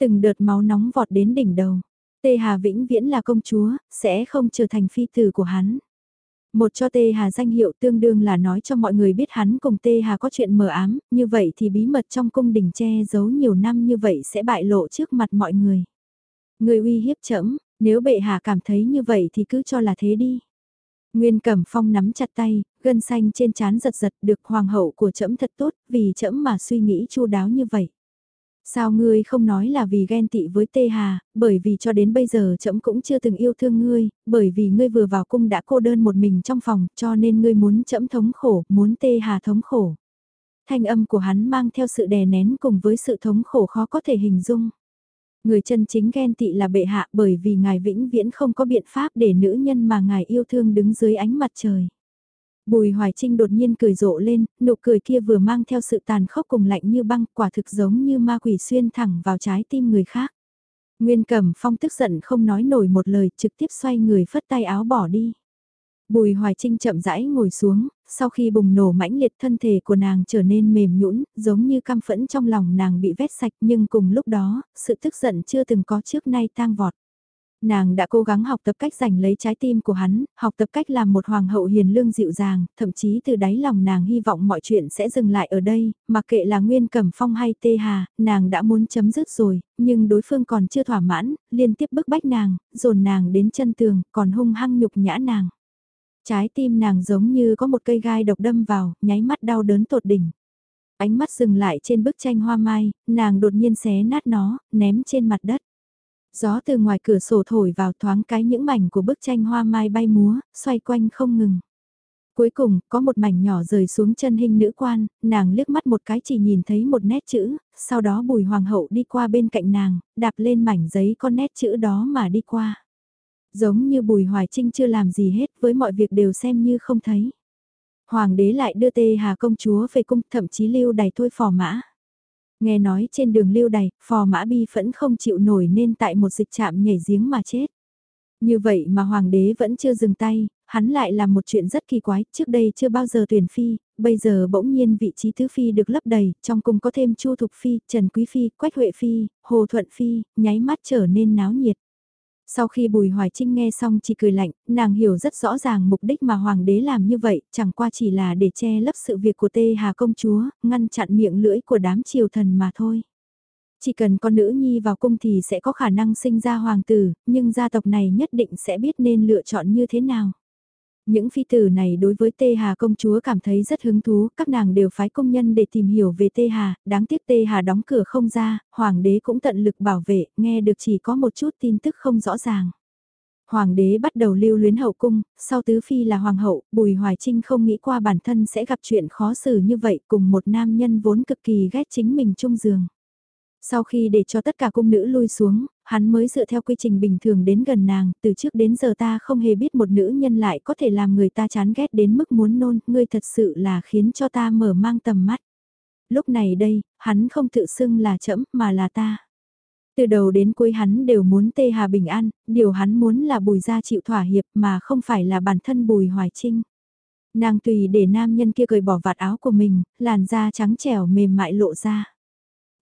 Từng đợt máu nóng vọt đến đỉnh đầu. Tê Hà vĩnh viễn là công chúa, sẽ không trở thành phi tử của hắn. Một cho Tê Hà danh hiệu tương đương là nói cho mọi người biết hắn cùng Tê Hà có chuyện mờ ám, như vậy thì bí mật trong cung đình che giấu nhiều năm như vậy sẽ bại lộ trước mặt mọi người. Người uy hiếp chẫm, nếu bệ hạ cảm thấy như vậy thì cứ cho là thế đi. Nguyên Cẩm Phong nắm chặt tay, gân xanh trên trán giật giật được hoàng hậu của trẫm thật tốt, vì trẫm mà suy nghĩ chu đáo như vậy. Sao ngươi không nói là vì ghen tị với Tê Hà, bởi vì cho đến bây giờ trẫm cũng chưa từng yêu thương ngươi, bởi vì ngươi vừa vào cung đã cô đơn một mình trong phòng, cho nên ngươi muốn trẫm thống khổ, muốn Tê Hà thống khổ. Thanh âm của hắn mang theo sự đè nén cùng với sự thống khổ khó có thể hình dung. Người chân chính ghen tị là bệ hạ bởi vì ngài vĩnh viễn không có biện pháp để nữ nhân mà ngài yêu thương đứng dưới ánh mặt trời. Bùi Hoài Trinh đột nhiên cười rộ lên, nụ cười kia vừa mang theo sự tàn khốc cùng lạnh như băng, quả thực giống như ma quỷ xuyên thẳng vào trái tim người khác. Nguyên Cẩm Phong tức giận không nói nổi một lời, trực tiếp xoay người phất tay áo bỏ đi. Bùi Hoài Trinh chậm rãi ngồi xuống, sau khi bùng nổ mãnh liệt thân thể của nàng trở nên mềm nhũn, giống như cam phẫn trong lòng nàng bị vét sạch nhưng cùng lúc đó, sự tức giận chưa từng có trước nay tang vọt. Nàng đã cố gắng học tập cách giành lấy trái tim của hắn, học tập cách làm một hoàng hậu hiền lương dịu dàng, thậm chí từ đáy lòng nàng hy vọng mọi chuyện sẽ dừng lại ở đây, mặc kệ là Nguyên Cẩm Phong hay Tê Hà, nàng đã muốn chấm dứt rồi, nhưng đối phương còn chưa thỏa mãn, liên tiếp bức bách nàng, dồn nàng đến chân tường, còn hung hăng nhục nhã nàng. Trái tim nàng giống như có một cây gai độc đâm vào, nháy mắt đau đớn tột đỉnh. Ánh mắt dừng lại trên bức tranh hoa mai, nàng đột nhiên xé nát nó, ném trên mặt đất. Gió từ ngoài cửa sổ thổi vào thoáng cái những mảnh của bức tranh hoa mai bay múa, xoay quanh không ngừng. Cuối cùng, có một mảnh nhỏ rời xuống chân hình nữ quan, nàng liếc mắt một cái chỉ nhìn thấy một nét chữ, sau đó bùi hoàng hậu đi qua bên cạnh nàng, đạp lên mảnh giấy con nét chữ đó mà đi qua. Giống như Bùi Hoài Trinh chưa làm gì hết với mọi việc đều xem như không thấy. Hoàng đế lại đưa tê hà công chúa về cung thậm chí lưu đầy thôi phò mã. Nghe nói trên đường lưu đày, phò mã bi phẫn không chịu nổi nên tại một dịch trạm nhảy giếng mà chết. Như vậy mà hoàng đế vẫn chưa dừng tay, hắn lại làm một chuyện rất kỳ quái, trước đây chưa bao giờ tuyển phi, bây giờ bỗng nhiên vị trí thứ phi được lấp đầy, trong cung có thêm Chu Thục Phi, Trần Quý Phi, Quách Huệ Phi, Hồ Thuận Phi, nháy mắt trở nên náo nhiệt. Sau khi Bùi Hoài Trinh nghe xong chỉ cười lạnh, nàng hiểu rất rõ ràng mục đích mà Hoàng đế làm như vậy, chẳng qua chỉ là để che lấp sự việc của Tê Hà Công Chúa, ngăn chặn miệng lưỡi của đám triều thần mà thôi. Chỉ cần con nữ nhi vào cung thì sẽ có khả năng sinh ra hoàng tử, nhưng gia tộc này nhất định sẽ biết nên lựa chọn như thế nào. Những phi tử này đối với Tê Hà công chúa cảm thấy rất hứng thú, các nàng đều phái công nhân để tìm hiểu về Tê Hà, đáng tiếc Tê Hà đóng cửa không ra, hoàng đế cũng tận lực bảo vệ, nghe được chỉ có một chút tin tức không rõ ràng. Hoàng đế bắt đầu lưu luyến hậu cung, sau tứ phi là hoàng hậu, Bùi Hoài Trinh không nghĩ qua bản thân sẽ gặp chuyện khó xử như vậy cùng một nam nhân vốn cực kỳ ghét chính mình chung giường. Sau khi để cho tất cả cung nữ lui xuống, hắn mới dựa theo quy trình bình thường đến gần nàng, từ trước đến giờ ta không hề biết một nữ nhân lại có thể làm người ta chán ghét đến mức muốn nôn, ngươi thật sự là khiến cho ta mở mang tầm mắt. Lúc này đây, hắn không tự xưng là chậm mà là ta. Từ đầu đến cuối hắn đều muốn tê hà bình an, điều hắn muốn là bùi gia chịu thỏa hiệp mà không phải là bản thân bùi hoài trinh. Nàng tùy để nam nhân kia cởi bỏ vạt áo của mình, làn da trắng trẻo mềm mại lộ ra.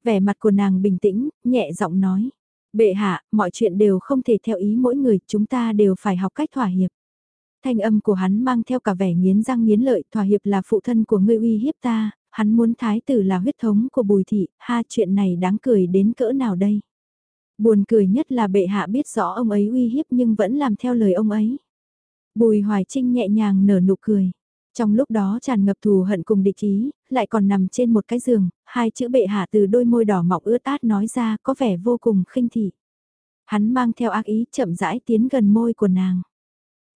Vẻ mặt của nàng bình tĩnh, nhẹ giọng nói. Bệ hạ, mọi chuyện đều không thể theo ý mỗi người, chúng ta đều phải học cách thỏa hiệp. Thanh âm của hắn mang theo cả vẻ nghiến răng nghiến lợi, thỏa hiệp là phụ thân của ngươi uy hiếp ta, hắn muốn thái tử là huyết thống của bùi thị, ha chuyện này đáng cười đến cỡ nào đây. Buồn cười nhất là bệ hạ biết rõ ông ấy uy hiếp nhưng vẫn làm theo lời ông ấy. Bùi Hoài Trinh nhẹ nhàng nở nụ cười. Trong lúc đó tràn ngập thù hận cùng địch ý, lại còn nằm trên một cái giường, hai chữ bệ hạ từ đôi môi đỏ mọng ướt át nói ra có vẻ vô cùng khinh thị. Hắn mang theo ác ý chậm rãi tiến gần môi của nàng.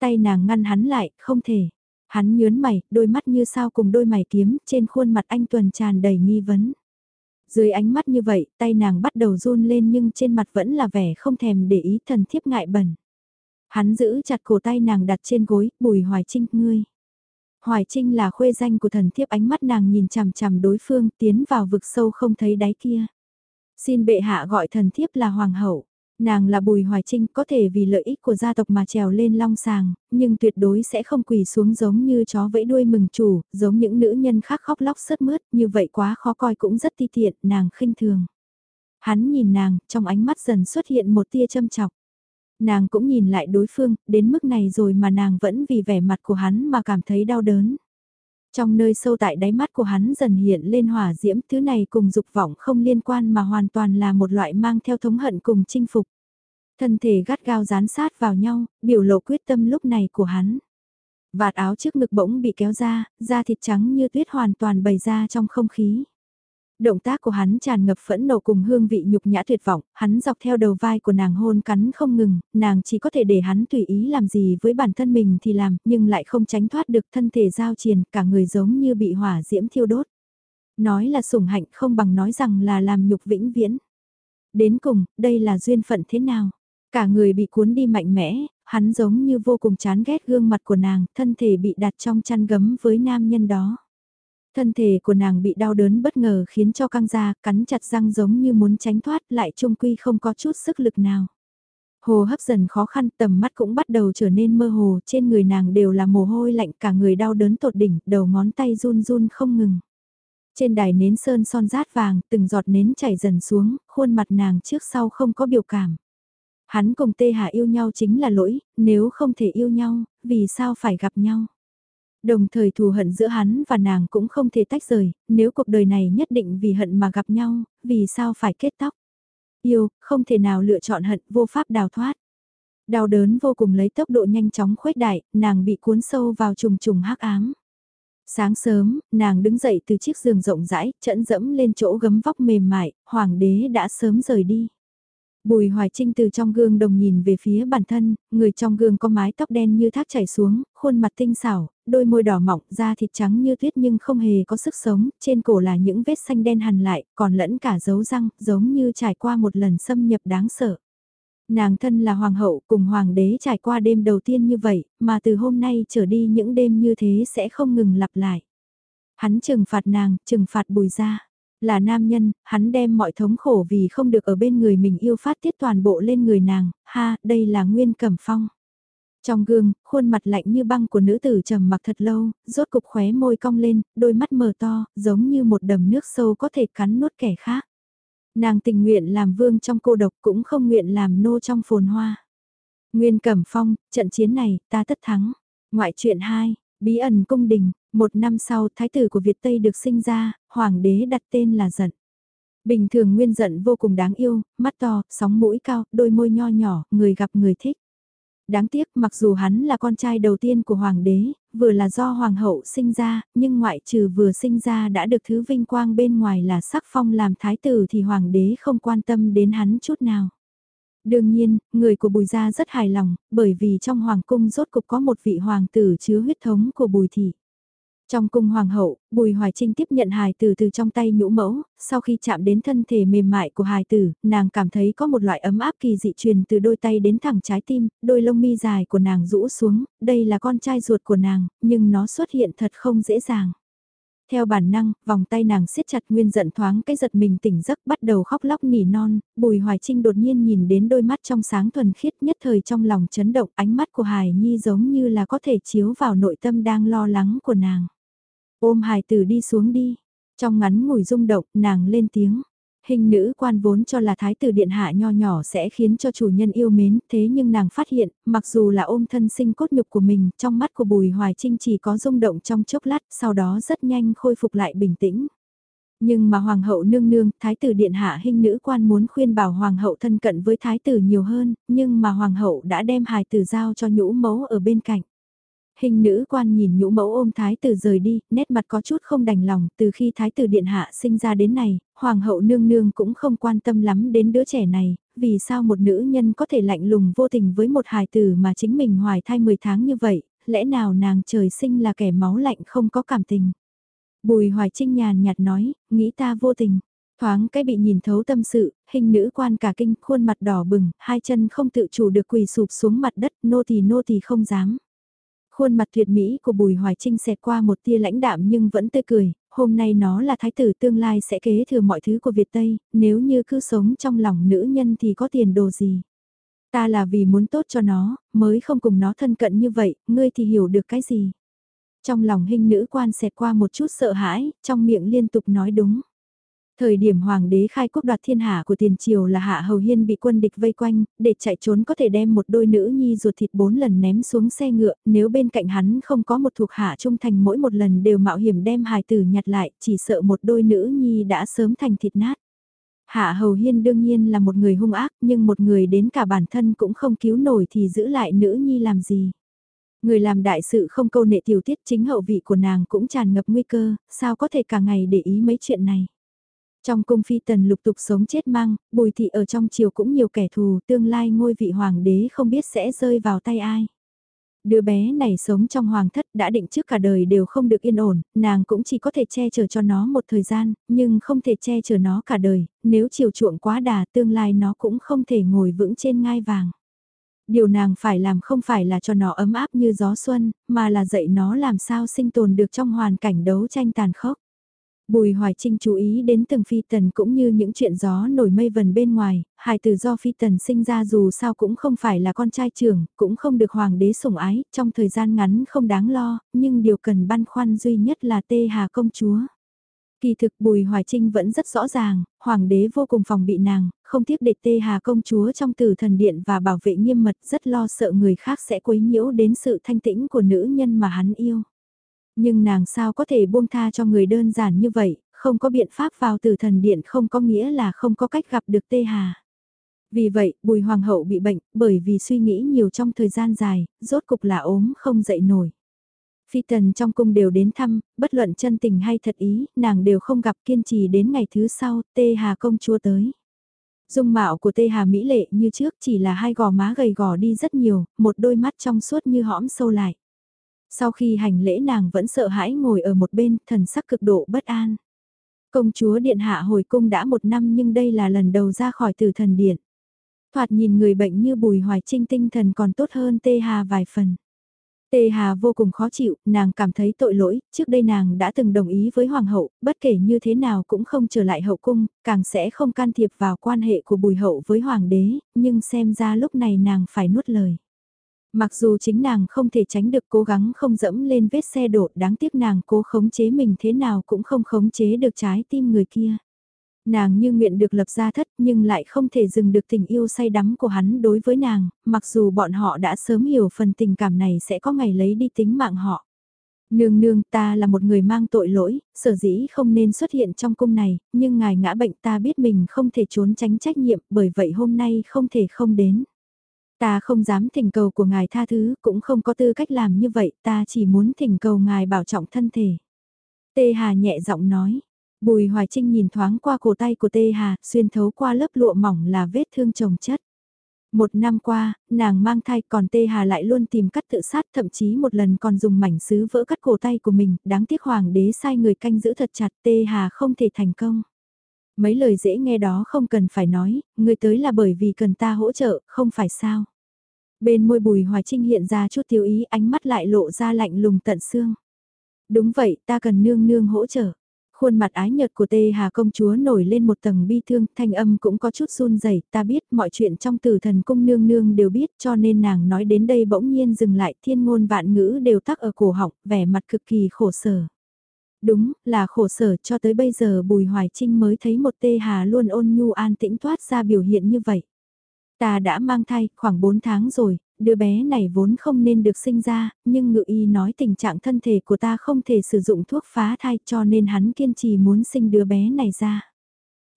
Tay nàng ngăn hắn lại, không thể. Hắn nhớn mày, đôi mắt như sao cùng đôi mày kiếm, trên khuôn mặt anh Tuần tràn đầy nghi vấn. Dưới ánh mắt như vậy, tay nàng bắt đầu run lên nhưng trên mặt vẫn là vẻ không thèm để ý thần thiếp ngại bẩn. Hắn giữ chặt cổ tay nàng đặt trên gối, bùi hoài trinh ngươi. Hoài Trinh là khuê danh của thần thiếp ánh mắt nàng nhìn chằm chằm đối phương tiến vào vực sâu không thấy đáy kia. Xin bệ hạ gọi thần thiếp là hoàng hậu. Nàng là Bùi Hoài Trinh có thể vì lợi ích của gia tộc mà trèo lên long sàng, nhưng tuyệt đối sẽ không quỳ xuống giống như chó vẫy đuôi mừng chủ, giống những nữ nhân khác khóc lóc sớt mướt, như vậy quá khó coi cũng rất ti tiện, nàng khinh thường. Hắn nhìn nàng, trong ánh mắt dần xuất hiện một tia châm chọc. Nàng cũng nhìn lại đối phương, đến mức này rồi mà nàng vẫn vì vẻ mặt của hắn mà cảm thấy đau đớn. Trong nơi sâu tại đáy mắt của hắn dần hiện lên hỏa diễm, thứ này cùng dục vọng không liên quan mà hoàn toàn là một loại mang theo thống hận cùng chinh phục. Thân thể gắt gao dán sát vào nhau, biểu lộ quyết tâm lúc này của hắn. Vạt áo trước ngực bỗng bị kéo ra, da thịt trắng như tuyết hoàn toàn bày ra trong không khí. Động tác của hắn tràn ngập phẫn nộ cùng hương vị nhục nhã tuyệt vọng, hắn dọc theo đầu vai của nàng hôn cắn không ngừng, nàng chỉ có thể để hắn tùy ý làm gì với bản thân mình thì làm, nhưng lại không tránh thoát được thân thể giao triền, cả người giống như bị hỏa diễm thiêu đốt. Nói là sủng hạnh không bằng nói rằng là làm nhục vĩnh viễn. Đến cùng, đây là duyên phận thế nào? Cả người bị cuốn đi mạnh mẽ, hắn giống như vô cùng chán ghét gương mặt của nàng, thân thể bị đặt trong chăn gấm với nam nhân đó. Thân thể của nàng bị đau đớn bất ngờ khiến cho căng ra, cắn chặt răng giống như muốn tránh thoát lại trung quy không có chút sức lực nào. Hồ hấp dần khó khăn tầm mắt cũng bắt đầu trở nên mơ hồ, trên người nàng đều là mồ hôi lạnh cả người đau đớn tột đỉnh, đầu ngón tay run run không ngừng. Trên đài nến sơn son rát vàng, từng giọt nến chảy dần xuống, khuôn mặt nàng trước sau không có biểu cảm. Hắn cùng Tê Hà yêu nhau chính là lỗi, nếu không thể yêu nhau, vì sao phải gặp nhau? Đồng thời thù hận giữa hắn và nàng cũng không thể tách rời, nếu cuộc đời này nhất định vì hận mà gặp nhau, vì sao phải kết tóc? Yêu, không thể nào lựa chọn hận, vô pháp đào thoát. Đau đớn vô cùng lấy tốc độ nhanh chóng khuếch đại, nàng bị cuốn sâu vào trùng trùng hắc ám. Sáng sớm, nàng đứng dậy từ chiếc giường rộng rãi, chẫn dẫm lên chỗ gấm vóc mềm mại, hoàng đế đã sớm rời đi. Bùi Hoài Trinh từ trong gương đồng nhìn về phía bản thân, người trong gương có mái tóc đen như thác chảy xuống, khuôn mặt tinh xảo, đôi môi đỏ mọng, da thịt trắng như tuyết nhưng không hề có sức sống, trên cổ là những vết xanh đen hằn lại, còn lẫn cả dấu răng, giống như trải qua một lần xâm nhập đáng sợ. Nàng thân là hoàng hậu cùng hoàng đế trải qua đêm đầu tiên như vậy, mà từ hôm nay trở đi những đêm như thế sẽ không ngừng lặp lại. Hắn trừng phạt nàng, trừng phạt bùi ra. Là nam nhân, hắn đem mọi thống khổ vì không được ở bên người mình yêu phát tiết toàn bộ lên người nàng, ha, đây là nguyên cẩm phong. Trong gương, khuôn mặt lạnh như băng của nữ tử trầm mặc thật lâu, rốt cục khóe môi cong lên, đôi mắt mờ to, giống như một đầm nước sâu có thể cắn nuốt kẻ khác. Nàng tình nguyện làm vương trong cô độc cũng không nguyện làm nô trong phồn hoa. Nguyên Cẩm Phong, trận chiến này, ta tất thắng. Ngoại truyện 2, bí ẩn cung đình, một năm sau thái tử của Việt Tây được sinh ra, hoàng đế đặt tên là giận. Bình thường nguyên giận vô cùng đáng yêu, mắt to, sóng mũi cao, đôi môi nho nhỏ, người gặp người thích. Đáng tiếc mặc dù hắn là con trai đầu tiên của hoàng đế, vừa là do hoàng hậu sinh ra, nhưng ngoại trừ vừa sinh ra đã được thứ vinh quang bên ngoài là sắc phong làm thái tử thì hoàng đế không quan tâm đến hắn chút nào. Đương nhiên, người của Bùi Gia rất hài lòng, bởi vì trong hoàng cung rốt cục có một vị hoàng tử chứa huyết thống của Bùi Thị. Trong cung hoàng hậu, Bùi Hoài Trinh tiếp nhận hài tử từ trong tay nhũ mẫu, sau khi chạm đến thân thể mềm mại của hài tử, nàng cảm thấy có một loại ấm áp kỳ dị truyền từ đôi tay đến thẳng trái tim, đôi lông mi dài của nàng rũ xuống, đây là con trai ruột của nàng, nhưng nó xuất hiện thật không dễ dàng. Theo bản năng, vòng tay nàng siết chặt nguyên giận thoáng cái giật mình tỉnh giấc bắt đầu khóc lóc nỉ non, bùi hoài trinh đột nhiên nhìn đến đôi mắt trong sáng thuần khiết nhất thời trong lòng chấn động ánh mắt của Hải Nhi giống như là có thể chiếu vào nội tâm đang lo lắng của nàng. Ôm hài tử đi xuống đi, trong ngắn ngủi rung động nàng lên tiếng. Hình nữ quan vốn cho là thái tử điện hạ nho nhỏ sẽ khiến cho chủ nhân yêu mến, thế nhưng nàng phát hiện, mặc dù là ôm thân sinh cốt nhục của mình, trong mắt của Bùi Hoài Trinh chỉ có rung động trong chốc lát, sau đó rất nhanh khôi phục lại bình tĩnh. Nhưng mà hoàng hậu nương nương, thái tử điện hạ hình nữ quan muốn khuyên bảo hoàng hậu thân cận với thái tử nhiều hơn, nhưng mà hoàng hậu đã đem hài tử giao cho nhũ mẫu ở bên cạnh. Hình nữ quan nhìn nhũ mẫu ôm thái tử rời đi, nét mặt có chút không đành lòng, từ khi thái tử điện hạ sinh ra đến này, hoàng hậu nương nương cũng không quan tâm lắm đến đứa trẻ này, vì sao một nữ nhân có thể lạnh lùng vô tình với một hài tử mà chính mình hoài thai 10 tháng như vậy, lẽ nào nàng trời sinh là kẻ máu lạnh không có cảm tình. Bùi hoài trinh nhàn nhạt nói, nghĩ ta vô tình. Thoáng cái bị nhìn thấu tâm sự, hình nữ quan cả kinh, khuôn mặt đỏ bừng, hai chân không tự chủ được quỳ sụp xuống mặt đất, nô tỳ nô tỳ không dám. Khuôn mặt tuyệt mỹ của Bùi Hoài Trinh xẹt qua một tia lãnh đạm nhưng vẫn tươi cười, hôm nay nó là thái tử tương lai sẽ kế thừa mọi thứ của Việt Tây, nếu như cứ sống trong lòng nữ nhân thì có tiền đồ gì. Ta là vì muốn tốt cho nó, mới không cùng nó thân cận như vậy, ngươi thì hiểu được cái gì. Trong lòng hình nữ quan xẹt qua một chút sợ hãi, trong miệng liên tục nói đúng. Thời điểm hoàng đế khai quốc đoạt thiên hạ của tiền triều là hạ hầu hiên bị quân địch vây quanh, để chạy trốn có thể đem một đôi nữ nhi ruột thịt bốn lần ném xuống xe ngựa, nếu bên cạnh hắn không có một thuộc hạ trung thành mỗi một lần đều mạo hiểm đem hài tử nhặt lại, chỉ sợ một đôi nữ nhi đã sớm thành thịt nát. Hạ hầu hiên đương nhiên là một người hung ác, nhưng một người đến cả bản thân cũng không cứu nổi thì giữ lại nữ nhi làm gì. Người làm đại sự không câu nệ tiểu tiết chính hậu vị của nàng cũng tràn ngập nguy cơ, sao có thể cả ngày để ý mấy chuyện này. Trong cung phi tần lục tục sống chết mang, bùi thị ở trong triều cũng nhiều kẻ thù, tương lai ngôi vị hoàng đế không biết sẽ rơi vào tay ai. Đứa bé này sống trong hoàng thất đã định trước cả đời đều không được yên ổn, nàng cũng chỉ có thể che chở cho nó một thời gian, nhưng không thể che chở nó cả đời, nếu chiều chuộng quá đà tương lai nó cũng không thể ngồi vững trên ngai vàng. Điều nàng phải làm không phải là cho nó ấm áp như gió xuân, mà là dạy nó làm sao sinh tồn được trong hoàn cảnh đấu tranh tàn khốc. Bùi Hoài Trinh chú ý đến từng phi tần cũng như những chuyện gió nổi mây vần bên ngoài, hài tử do phi tần sinh ra dù sao cũng không phải là con trai trưởng, cũng không được hoàng đế sủng ái, trong thời gian ngắn không đáng lo, nhưng điều cần băn khoăn duy nhất là tê hà công chúa. Kỳ thực Bùi Hoài Trinh vẫn rất rõ ràng, hoàng đế vô cùng phòng bị nàng, không tiếc để tê hà công chúa trong tử thần điện và bảo vệ nghiêm mật rất lo sợ người khác sẽ quấy nhiễu đến sự thanh tĩnh của nữ nhân mà hắn yêu. Nhưng nàng sao có thể buông tha cho người đơn giản như vậy, không có biện pháp vào từ thần điện không có nghĩa là không có cách gặp được Tê Hà. Vì vậy, Bùi Hoàng hậu bị bệnh, bởi vì suy nghĩ nhiều trong thời gian dài, rốt cục là ốm không dậy nổi. Phi tần trong cung đều đến thăm, bất luận chân tình hay thật ý, nàng đều không gặp kiên trì đến ngày thứ sau, Tê Hà công chúa tới. Dung mạo của Tê Hà Mỹ lệ như trước chỉ là hai gò má gầy gò đi rất nhiều, một đôi mắt trong suốt như hõm sâu lại. Sau khi hành lễ nàng vẫn sợ hãi ngồi ở một bên, thần sắc cực độ bất an. Công chúa Điện Hạ hồi cung đã một năm nhưng đây là lần đầu ra khỏi tử thần điện. Thoạt nhìn người bệnh như bùi hoài trinh tinh thần còn tốt hơn Tê Hà vài phần. Tê Hà vô cùng khó chịu, nàng cảm thấy tội lỗi, trước đây nàng đã từng đồng ý với Hoàng hậu, bất kể như thế nào cũng không trở lại hậu cung, càng sẽ không can thiệp vào quan hệ của bùi hậu với Hoàng đế, nhưng xem ra lúc này nàng phải nuốt lời. Mặc dù chính nàng không thể tránh được cố gắng không dẫm lên vết xe đổ đáng tiếc nàng cố khống chế mình thế nào cũng không khống chế được trái tim người kia. Nàng như nguyện được lập ra thất nhưng lại không thể dừng được tình yêu say đắm của hắn đối với nàng, mặc dù bọn họ đã sớm hiểu phần tình cảm này sẽ có ngày lấy đi tính mạng họ. Nương nương ta là một người mang tội lỗi, sở dĩ không nên xuất hiện trong cung này, nhưng ngài ngã bệnh ta biết mình không thể trốn tránh trách nhiệm bởi vậy hôm nay không thể không đến. Ta không dám thỉnh cầu của ngài tha thứ, cũng không có tư cách làm như vậy, ta chỉ muốn thỉnh cầu ngài bảo trọng thân thể. Tê Hà nhẹ giọng nói. Bùi Hoài Trinh nhìn thoáng qua cổ tay của Tê Hà, xuyên thấu qua lớp lụa mỏng là vết thương chồng chất. Một năm qua, nàng mang thai còn Tê Hà lại luôn tìm cách tự sát thậm chí một lần còn dùng mảnh sứ vỡ cắt cổ tay của mình, đáng tiếc hoàng đế sai người canh giữ thật chặt Tê Hà không thể thành công. Mấy lời dễ nghe đó không cần phải nói, người tới là bởi vì cần ta hỗ trợ, không phải sao. Bên môi bùi hoài trinh hiện ra chút tiêu ý ánh mắt lại lộ ra lạnh lùng tận xương. Đúng vậy, ta cần nương nương hỗ trợ. Khuôn mặt ái nhật của tê hà công chúa nổi lên một tầng bi thương, thanh âm cũng có chút run rẩy ta biết mọi chuyện trong tử thần cung nương nương đều biết cho nên nàng nói đến đây bỗng nhiên dừng lại thiên ngôn vạn ngữ đều tắc ở cổ họng, vẻ mặt cực kỳ khổ sở. Đúng, là khổ sở cho tới bây giờ Bùi Hoài Trinh mới thấy một tê hà luôn ôn nhu an tĩnh thoát ra biểu hiện như vậy. Ta đã mang thai khoảng 4 tháng rồi, đứa bé này vốn không nên được sinh ra, nhưng ngự y nói tình trạng thân thể của ta không thể sử dụng thuốc phá thai cho nên hắn kiên trì muốn sinh đứa bé này ra.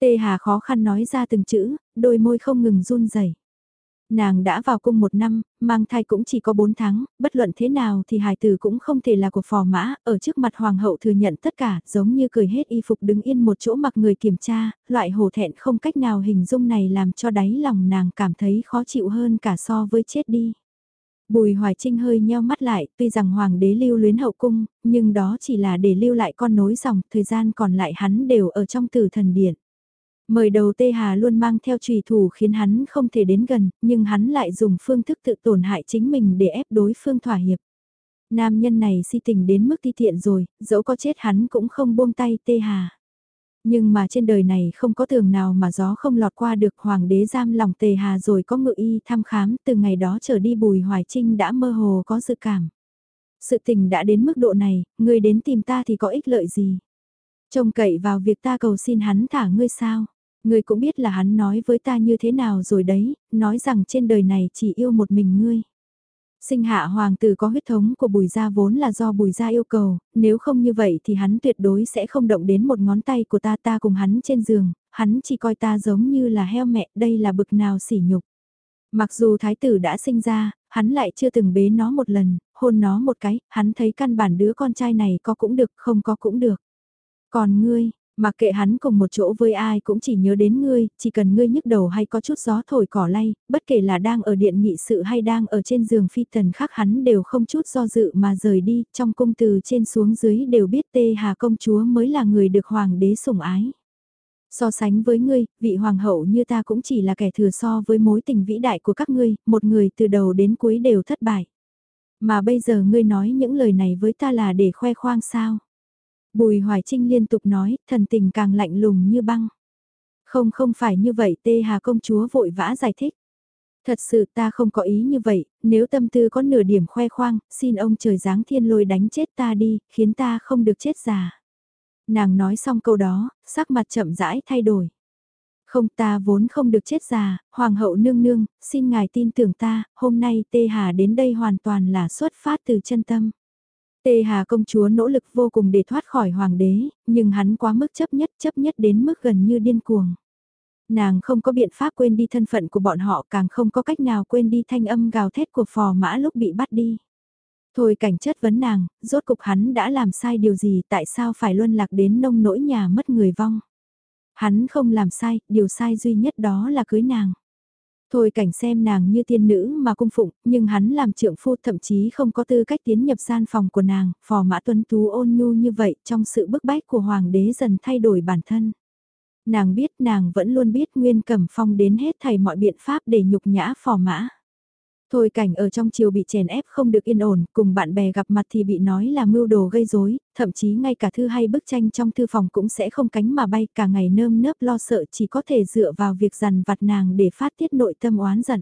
Tê Hà khó khăn nói ra từng chữ, đôi môi không ngừng run rẩy. Nàng đã vào cung một năm, mang thai cũng chỉ có bốn tháng, bất luận thế nào thì hài tử cũng không thể là của phò mã, ở trước mặt hoàng hậu thừa nhận tất cả, giống như cười hết y phục đứng yên một chỗ mặc người kiểm tra, loại hổ thẹn không cách nào hình dung này làm cho đáy lòng nàng cảm thấy khó chịu hơn cả so với chết đi. Bùi Hoài Trinh hơi nheo mắt lại, tuy rằng hoàng đế lưu luyến hậu cung, nhưng đó chỉ là để lưu lại con nối dòng, thời gian còn lại hắn đều ở trong tử thần điện. Mời đầu Tê Hà luôn mang theo trùy thủ khiến hắn không thể đến gần, nhưng hắn lại dùng phương thức tự tổn hại chính mình để ép đối phương thỏa hiệp. Nam nhân này si tình đến mức ti tiện rồi, dẫu có chết hắn cũng không buông tay Tê Hà. Nhưng mà trên đời này không có tường nào mà gió không lọt qua được hoàng đế giam lòng Tê Hà rồi có ngự y thăm khám từ ngày đó trở đi Bùi Hoài Trinh đã mơ hồ có dự cảm. Sự tình đã đến mức độ này, người đến tìm ta thì có ích lợi gì? Trông cậy vào việc ta cầu xin hắn thả ngươi sao? Ngươi cũng biết là hắn nói với ta như thế nào rồi đấy, nói rằng trên đời này chỉ yêu một mình ngươi. Sinh hạ hoàng tử có huyết thống của bùi gia vốn là do bùi gia yêu cầu, nếu không như vậy thì hắn tuyệt đối sẽ không động đến một ngón tay của ta ta cùng hắn trên giường, hắn chỉ coi ta giống như là heo mẹ, đây là bực nào sỉ nhục. Mặc dù thái tử đã sinh ra, hắn lại chưa từng bế nó một lần, hôn nó một cái, hắn thấy căn bản đứa con trai này có cũng được, không có cũng được. Còn ngươi, Mặc kệ hắn cùng một chỗ với ai cũng chỉ nhớ đến ngươi, chỉ cần ngươi nhức đầu hay có chút gió thổi cỏ lay, bất kể là đang ở điện nghị sự hay đang ở trên giường phi tần khác hắn đều không chút do dự mà rời đi, trong cung từ trên xuống dưới đều biết tê hà công chúa mới là người được hoàng đế sủng ái. So sánh với ngươi, vị hoàng hậu như ta cũng chỉ là kẻ thừa so với mối tình vĩ đại của các ngươi, một người từ đầu đến cuối đều thất bại. Mà bây giờ ngươi nói những lời này với ta là để khoe khoang sao? Bùi Hoài Trinh liên tục nói, thần tình càng lạnh lùng như băng. Không không phải như vậy tê hà công chúa vội vã giải thích. Thật sự ta không có ý như vậy, nếu tâm tư có nửa điểm khoe khoang, xin ông trời giáng thiên lôi đánh chết ta đi, khiến ta không được chết già. Nàng nói xong câu đó, sắc mặt chậm rãi thay đổi. Không ta vốn không được chết già, hoàng hậu nương nương, xin ngài tin tưởng ta, hôm nay tê hà đến đây hoàn toàn là xuất phát từ chân tâm. Tê Hà công chúa nỗ lực vô cùng để thoát khỏi hoàng đế, nhưng hắn quá mức chấp nhất chấp nhất đến mức gần như điên cuồng. Nàng không có biện pháp quên đi thân phận của bọn họ càng không có cách nào quên đi thanh âm gào thét của phò mã lúc bị bắt đi. Thôi cảnh chất vấn nàng, rốt cục hắn đã làm sai điều gì tại sao phải luân lạc đến nông nỗi nhà mất người vong. Hắn không làm sai, điều sai duy nhất đó là cưới nàng. Thôi cảnh xem nàng như tiên nữ mà cung phụng, nhưng hắn làm trượng phu thậm chí không có tư cách tiến nhập gian phòng của nàng, phò mã tuấn tú ôn nhu như vậy trong sự bức bách của hoàng đế dần thay đổi bản thân. Nàng biết nàng vẫn luôn biết Nguyên Cẩm Phong đến hết thầy mọi biện pháp để nhục nhã phò mã. Thôi cảnh ở trong chiều bị chèn ép không được yên ổn, cùng bạn bè gặp mặt thì bị nói là mưu đồ gây rối, thậm chí ngay cả thư hay bức tranh trong thư phòng cũng sẽ không cánh mà bay cả ngày nơm nớp lo sợ chỉ có thể dựa vào việc dằn vặt nàng để phát tiết nội tâm oán giận.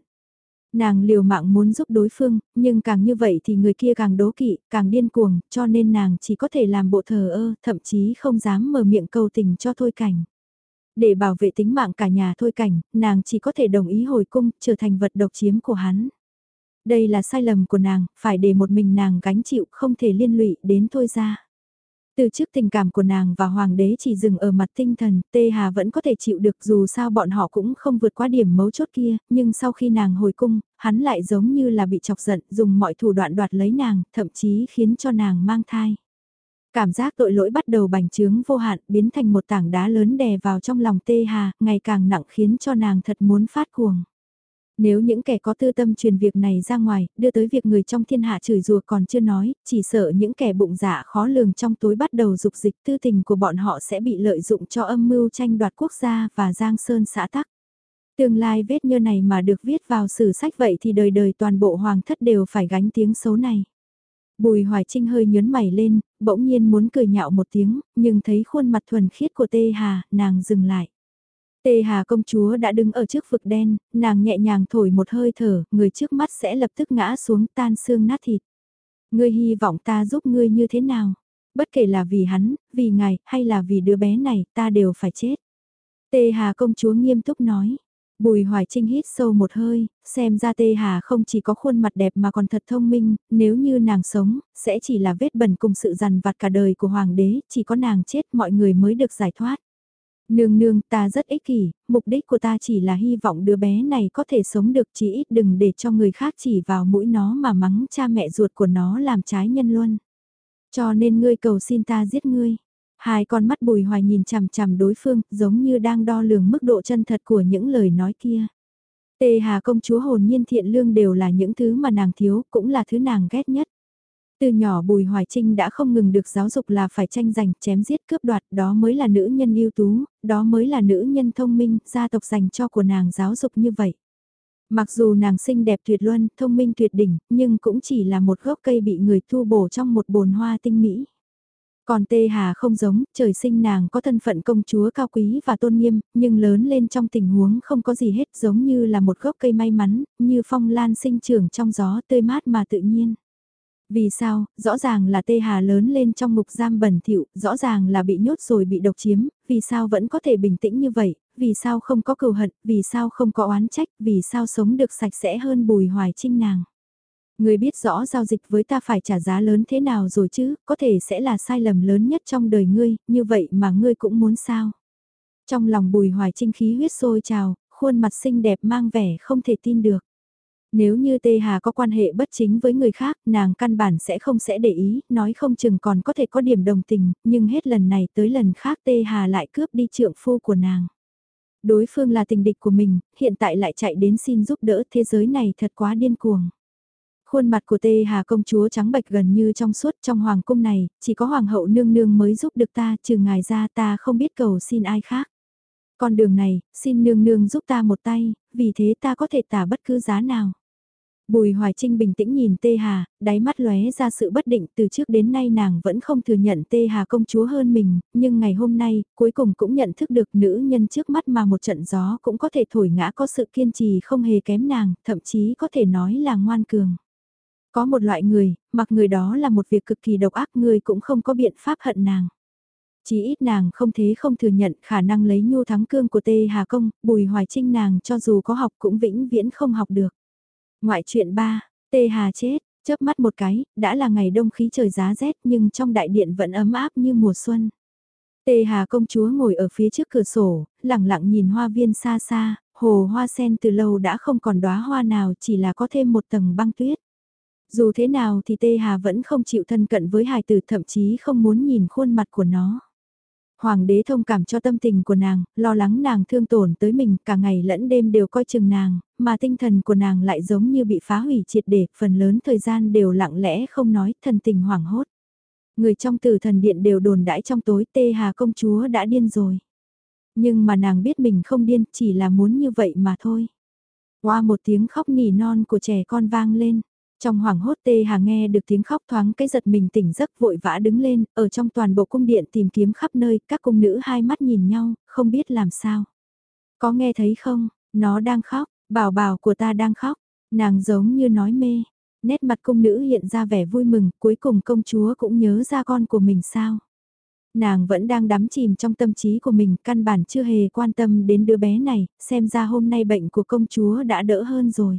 Nàng liều mạng muốn giúp đối phương, nhưng càng như vậy thì người kia càng đố kỵ, càng điên cuồng, cho nên nàng chỉ có thể làm bộ thờ ơ, thậm chí không dám mở miệng cầu tình cho thôi cảnh. Để bảo vệ tính mạng cả nhà thôi cảnh, nàng chỉ có thể đồng ý hồi cung, trở thành vật độc chiếm của hắn. Đây là sai lầm của nàng, phải để một mình nàng gánh chịu không thể liên lụy đến thôi ra. Từ trước tình cảm của nàng và hoàng đế chỉ dừng ở mặt tinh thần, Tê Hà vẫn có thể chịu được dù sao bọn họ cũng không vượt qua điểm mấu chốt kia, nhưng sau khi nàng hồi cung, hắn lại giống như là bị chọc giận, dùng mọi thủ đoạn đoạt lấy nàng, thậm chí khiến cho nàng mang thai. Cảm giác tội lỗi bắt đầu bành trướng vô hạn, biến thành một tảng đá lớn đè vào trong lòng Tê Hà, ngày càng nặng khiến cho nàng thật muốn phát cuồng. Nếu những kẻ có tư tâm truyền việc này ra ngoài, đưa tới việc người trong thiên hạ chửi rùa còn chưa nói, chỉ sợ những kẻ bụng dạ khó lường trong tối bắt đầu dục dịch tư tình của bọn họ sẽ bị lợi dụng cho âm mưu tranh đoạt quốc gia và giang sơn xã tắc. Tương lai vết nhơ này mà được viết vào sử sách vậy thì đời đời toàn bộ hoàng thất đều phải gánh tiếng xấu này. Bùi Hoài Trinh hơi nhớn mày lên, bỗng nhiên muốn cười nhạo một tiếng, nhưng thấy khuôn mặt thuần khiết của Tê Hà, nàng dừng lại. Tê Hà công chúa đã đứng ở trước vực đen, nàng nhẹ nhàng thổi một hơi thở, người trước mắt sẽ lập tức ngã xuống tan xương nát thịt. Ngươi hy vọng ta giúp ngươi như thế nào? Bất kể là vì hắn, vì ngài, hay là vì đứa bé này, ta đều phải chết. Tê Hà công chúa nghiêm túc nói. Bùi Hoài Trinh hít sâu một hơi, xem ra Tê Hà không chỉ có khuôn mặt đẹp mà còn thật thông minh, nếu như nàng sống, sẽ chỉ là vết bẩn cùng sự dằn vặt cả đời của Hoàng đế, chỉ có nàng chết mọi người mới được giải thoát. Nương nương ta rất ích kỷ, mục đích của ta chỉ là hy vọng đứa bé này có thể sống được chỉ ít đừng để cho người khác chỉ vào mũi nó mà mắng cha mẹ ruột của nó làm trái nhân luôn. Cho nên ngươi cầu xin ta giết ngươi. Hai con mắt bùi hoài nhìn chằm chằm đối phương giống như đang đo lường mức độ chân thật của những lời nói kia. Tề Hà công chúa hồn nhiên thiện lương đều là những thứ mà nàng thiếu, cũng là thứ nàng ghét nhất. Từ nhỏ Bùi Hoài Trinh đã không ngừng được giáo dục là phải tranh giành, chém giết cướp đoạt, đó mới là nữ nhân ưu tú, đó mới là nữ nhân thông minh, gia tộc dành cho của nàng giáo dục như vậy. Mặc dù nàng xinh đẹp tuyệt luân, thông minh tuyệt đỉnh, nhưng cũng chỉ là một gốc cây bị người thu bổ trong một bồn hoa tinh mỹ. Còn Tê Hà không giống, trời sinh nàng có thân phận công chúa cao quý và tôn nghiêm, nhưng lớn lên trong tình huống không có gì hết giống như là một gốc cây may mắn, như phong lan sinh trưởng trong gió tươi mát mà tự nhiên. Vì sao, rõ ràng là Tê Hà lớn lên trong ngục giam bẩn thỉu, rõ ràng là bị nhốt rồi bị độc chiếm, vì sao vẫn có thể bình tĩnh như vậy, vì sao không có cừu hận, vì sao không có oán trách, vì sao sống được sạch sẽ hơn bùi hoài trinh nàng. người biết rõ giao dịch với ta phải trả giá lớn thế nào rồi chứ, có thể sẽ là sai lầm lớn nhất trong đời ngươi, như vậy mà ngươi cũng muốn sao. Trong lòng bùi hoài trinh khí huyết sôi trào, khuôn mặt xinh đẹp mang vẻ không thể tin được. Nếu như Tê Hà có quan hệ bất chính với người khác, nàng căn bản sẽ không sẽ để ý, nói không chừng còn có thể có điểm đồng tình, nhưng hết lần này tới lần khác Tê Hà lại cướp đi trượng phu của nàng. Đối phương là tình địch của mình, hiện tại lại chạy đến xin giúp đỡ thế giới này thật quá điên cuồng. Khuôn mặt của Tê Hà công chúa trắng bệch gần như trong suốt trong hoàng cung này, chỉ có hoàng hậu nương nương mới giúp được ta, trừ ngài ra ta không biết cầu xin ai khác. Con đường này, xin nương nương giúp ta một tay, vì thế ta có thể tả bất cứ giá nào. Bùi Hoài Trinh bình tĩnh nhìn Tê Hà, đáy mắt lóe ra sự bất định từ trước đến nay nàng vẫn không thừa nhận Tê Hà công chúa hơn mình, nhưng ngày hôm nay, cuối cùng cũng nhận thức được nữ nhân trước mắt mà một trận gió cũng có thể thổi ngã có sự kiên trì không hề kém nàng, thậm chí có thể nói là ngoan cường. Có một loại người, mặc người đó là một việc cực kỳ độc ác người cũng không có biện pháp hận nàng. Chỉ ít nàng không thế không thừa nhận khả năng lấy nhu thắng cương của Tê Hà Công, bùi hoài trinh nàng cho dù có học cũng vĩnh viễn không học được. Ngoại chuyện 3, Tê Hà chết, chớp mắt một cái, đã là ngày đông khí trời giá rét nhưng trong đại điện vẫn ấm áp như mùa xuân. Tê Hà công chúa ngồi ở phía trước cửa sổ, lặng lặng nhìn hoa viên xa xa, hồ hoa sen từ lâu đã không còn đóa hoa nào chỉ là có thêm một tầng băng tuyết. Dù thế nào thì Tê Hà vẫn không chịu thân cận với hài tử thậm chí không muốn nhìn khuôn mặt của nó. Hoàng đế thông cảm cho tâm tình của nàng, lo lắng nàng thương tổn tới mình, cả ngày lẫn đêm đều coi chừng nàng, mà tinh thần của nàng lại giống như bị phá hủy triệt để, phần lớn thời gian đều lặng lẽ không nói, thần tình hoảng hốt. Người trong tử thần điện đều đồn đãi trong tối tê hà công chúa đã điên rồi. Nhưng mà nàng biết mình không điên, chỉ là muốn như vậy mà thôi. Qua một tiếng khóc nỉ non của trẻ con vang lên. Trong hoàng hốt tê hà nghe được tiếng khóc thoáng cái giật mình tỉnh giấc vội vã đứng lên, ở trong toàn bộ cung điện tìm kiếm khắp nơi, các cung nữ hai mắt nhìn nhau, không biết làm sao. Có nghe thấy không, nó đang khóc, bảo bảo của ta đang khóc, nàng giống như nói mê. Nét mặt cung nữ hiện ra vẻ vui mừng, cuối cùng công chúa cũng nhớ ra con của mình sao. Nàng vẫn đang đắm chìm trong tâm trí của mình, căn bản chưa hề quan tâm đến đứa bé này, xem ra hôm nay bệnh của công chúa đã đỡ hơn rồi.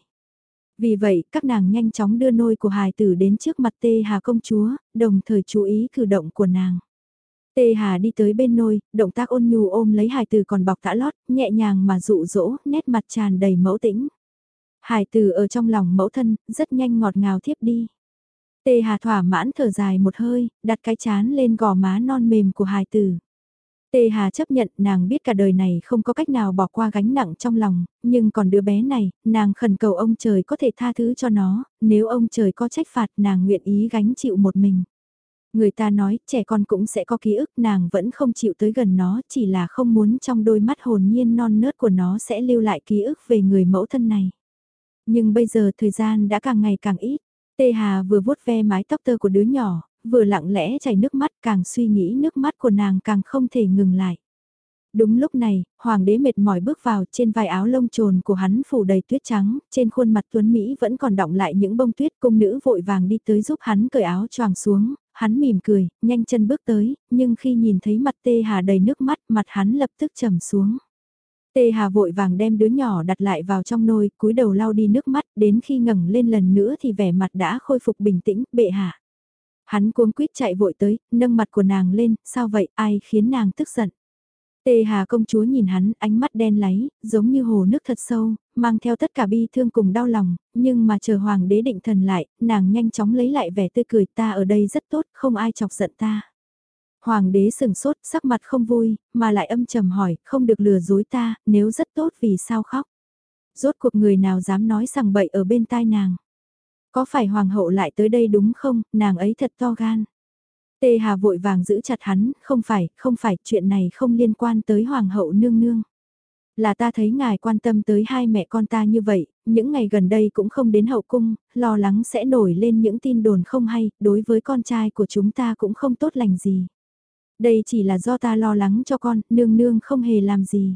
Vì vậy, các nàng nhanh chóng đưa nôi của hài tử đến trước mặt Tê Hà công chúa, đồng thời chú ý cử động của nàng. Tê Hà đi tới bên nôi, động tác ôn nhu ôm lấy hài tử còn bọc tã lót, nhẹ nhàng mà dụ dỗ, nét mặt tràn đầy mẫu tĩnh. Hài tử ở trong lòng mẫu thân, rất nhanh ngọt ngào thiếp đi. Tê Hà thỏa mãn thở dài một hơi, đặt cái chán lên gò má non mềm của hài tử. Tê Hà chấp nhận nàng biết cả đời này không có cách nào bỏ qua gánh nặng trong lòng, nhưng còn đứa bé này, nàng khẩn cầu ông trời có thể tha thứ cho nó, nếu ông trời có trách phạt nàng nguyện ý gánh chịu một mình. Người ta nói trẻ con cũng sẽ có ký ức nàng vẫn không chịu tới gần nó chỉ là không muốn trong đôi mắt hồn nhiên non nớt của nó sẽ lưu lại ký ức về người mẫu thân này. Nhưng bây giờ thời gian đã càng ngày càng ít. Tê Hà vừa vuốt ve mái tóc tơ của đứa nhỏ, vừa lặng lẽ chảy nước mắt càng suy nghĩ nước mắt của nàng càng không thể ngừng lại. Đúng lúc này, hoàng đế mệt mỏi bước vào trên vai áo lông trồn của hắn phủ đầy tuyết trắng, trên khuôn mặt tuấn Mỹ vẫn còn đọng lại những bông tuyết cung nữ vội vàng đi tới giúp hắn cởi áo choàng xuống, hắn mỉm cười, nhanh chân bước tới, nhưng khi nhìn thấy mặt tê hà đầy nước mắt mặt hắn lập tức trầm xuống. Tê Hà vội vàng đem đứa nhỏ đặt lại vào trong nôi, cúi đầu lau đi nước mắt, đến khi ngẩng lên lần nữa thì vẻ mặt đã khôi phục bình tĩnh, bệ hạ. Hắn cuống quýt chạy vội tới, nâng mặt của nàng lên, sao vậy, ai khiến nàng tức giận. Tê Hà công chúa nhìn hắn, ánh mắt đen láy, giống như hồ nước thật sâu, mang theo tất cả bi thương cùng đau lòng, nhưng mà chờ hoàng đế định thần lại, nàng nhanh chóng lấy lại vẻ tươi cười ta ở đây rất tốt, không ai chọc giận ta. Hoàng đế sừng sốt, sắc mặt không vui, mà lại âm trầm hỏi, không được lừa dối ta, nếu rất tốt vì sao khóc. Rốt cuộc người nào dám nói rằng bậy ở bên tai nàng. Có phải hoàng hậu lại tới đây đúng không, nàng ấy thật to gan. Tê Hà vội vàng giữ chặt hắn, không phải, không phải, chuyện này không liên quan tới hoàng hậu nương nương. Là ta thấy ngài quan tâm tới hai mẹ con ta như vậy, những ngày gần đây cũng không đến hậu cung, lo lắng sẽ nổi lên những tin đồn không hay, đối với con trai của chúng ta cũng không tốt lành gì. Đây chỉ là do ta lo lắng cho con, nương nương không hề làm gì.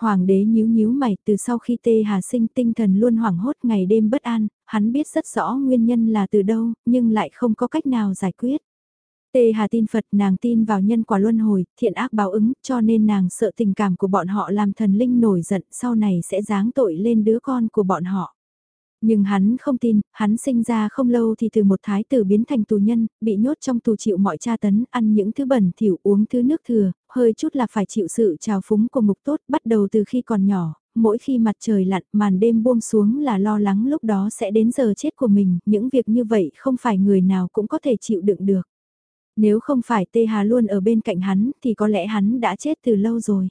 Hoàng đế nhíu nhíu mày từ sau khi tê hà sinh tinh thần luôn hoảng hốt ngày đêm bất an, hắn biết rất rõ nguyên nhân là từ đâu, nhưng lại không có cách nào giải quyết. Tê Hà tin Phật nàng tin vào nhân quả luân hồi, thiện ác báo ứng, cho nên nàng sợ tình cảm của bọn họ làm thần linh nổi giận sau này sẽ giáng tội lên đứa con của bọn họ. Nhưng hắn không tin, hắn sinh ra không lâu thì từ một thái tử biến thành tù nhân, bị nhốt trong tù chịu mọi tra tấn, ăn những thứ bẩn thỉu uống thứ nước thừa, hơi chút là phải chịu sự trào phúng của mục tốt bắt đầu từ khi còn nhỏ, mỗi khi mặt trời lặn màn đêm buông xuống là lo lắng lúc đó sẽ đến giờ chết của mình, những việc như vậy không phải người nào cũng có thể chịu đựng được. Nếu không phải Tê Hà luôn ở bên cạnh hắn thì có lẽ hắn đã chết từ lâu rồi.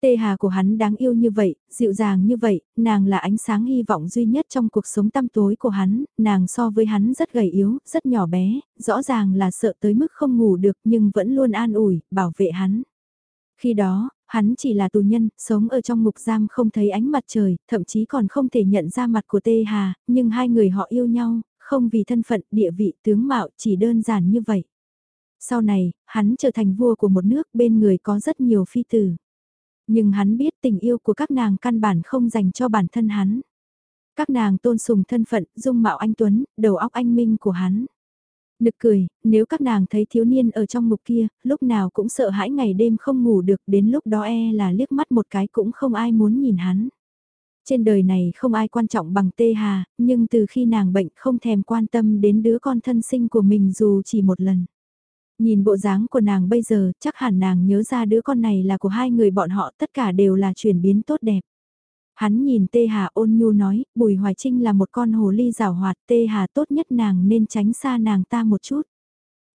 Tê Hà của hắn đáng yêu như vậy, dịu dàng như vậy, nàng là ánh sáng hy vọng duy nhất trong cuộc sống tăm tối của hắn, nàng so với hắn rất gầy yếu, rất nhỏ bé, rõ ràng là sợ tới mức không ngủ được nhưng vẫn luôn an ủi, bảo vệ hắn. Khi đó, hắn chỉ là tù nhân, sống ở trong ngục giam không thấy ánh mặt trời, thậm chí còn không thể nhận ra mặt của Tê Hà, nhưng hai người họ yêu nhau, không vì thân phận, địa vị, tướng mạo, chỉ đơn giản như vậy. Sau này, hắn trở thành vua của một nước bên người có rất nhiều phi tử. Nhưng hắn biết tình yêu của các nàng căn bản không dành cho bản thân hắn. Các nàng tôn sùng thân phận, dung mạo anh Tuấn, đầu óc anh minh của hắn. Nực cười, nếu các nàng thấy thiếu niên ở trong mục kia, lúc nào cũng sợ hãi ngày đêm không ngủ được, đến lúc đó e là liếc mắt một cái cũng không ai muốn nhìn hắn. Trên đời này không ai quan trọng bằng tê hà, nhưng từ khi nàng bệnh không thèm quan tâm đến đứa con thân sinh của mình dù chỉ một lần. Nhìn bộ dáng của nàng bây giờ, chắc hẳn nàng nhớ ra đứa con này là của hai người bọn họ tất cả đều là chuyển biến tốt đẹp. Hắn nhìn Tê Hà ôn nhu nói, Bùi Hoài Trinh là một con hồ ly rào hoạt, Tê Hà tốt nhất nàng nên tránh xa nàng ta một chút.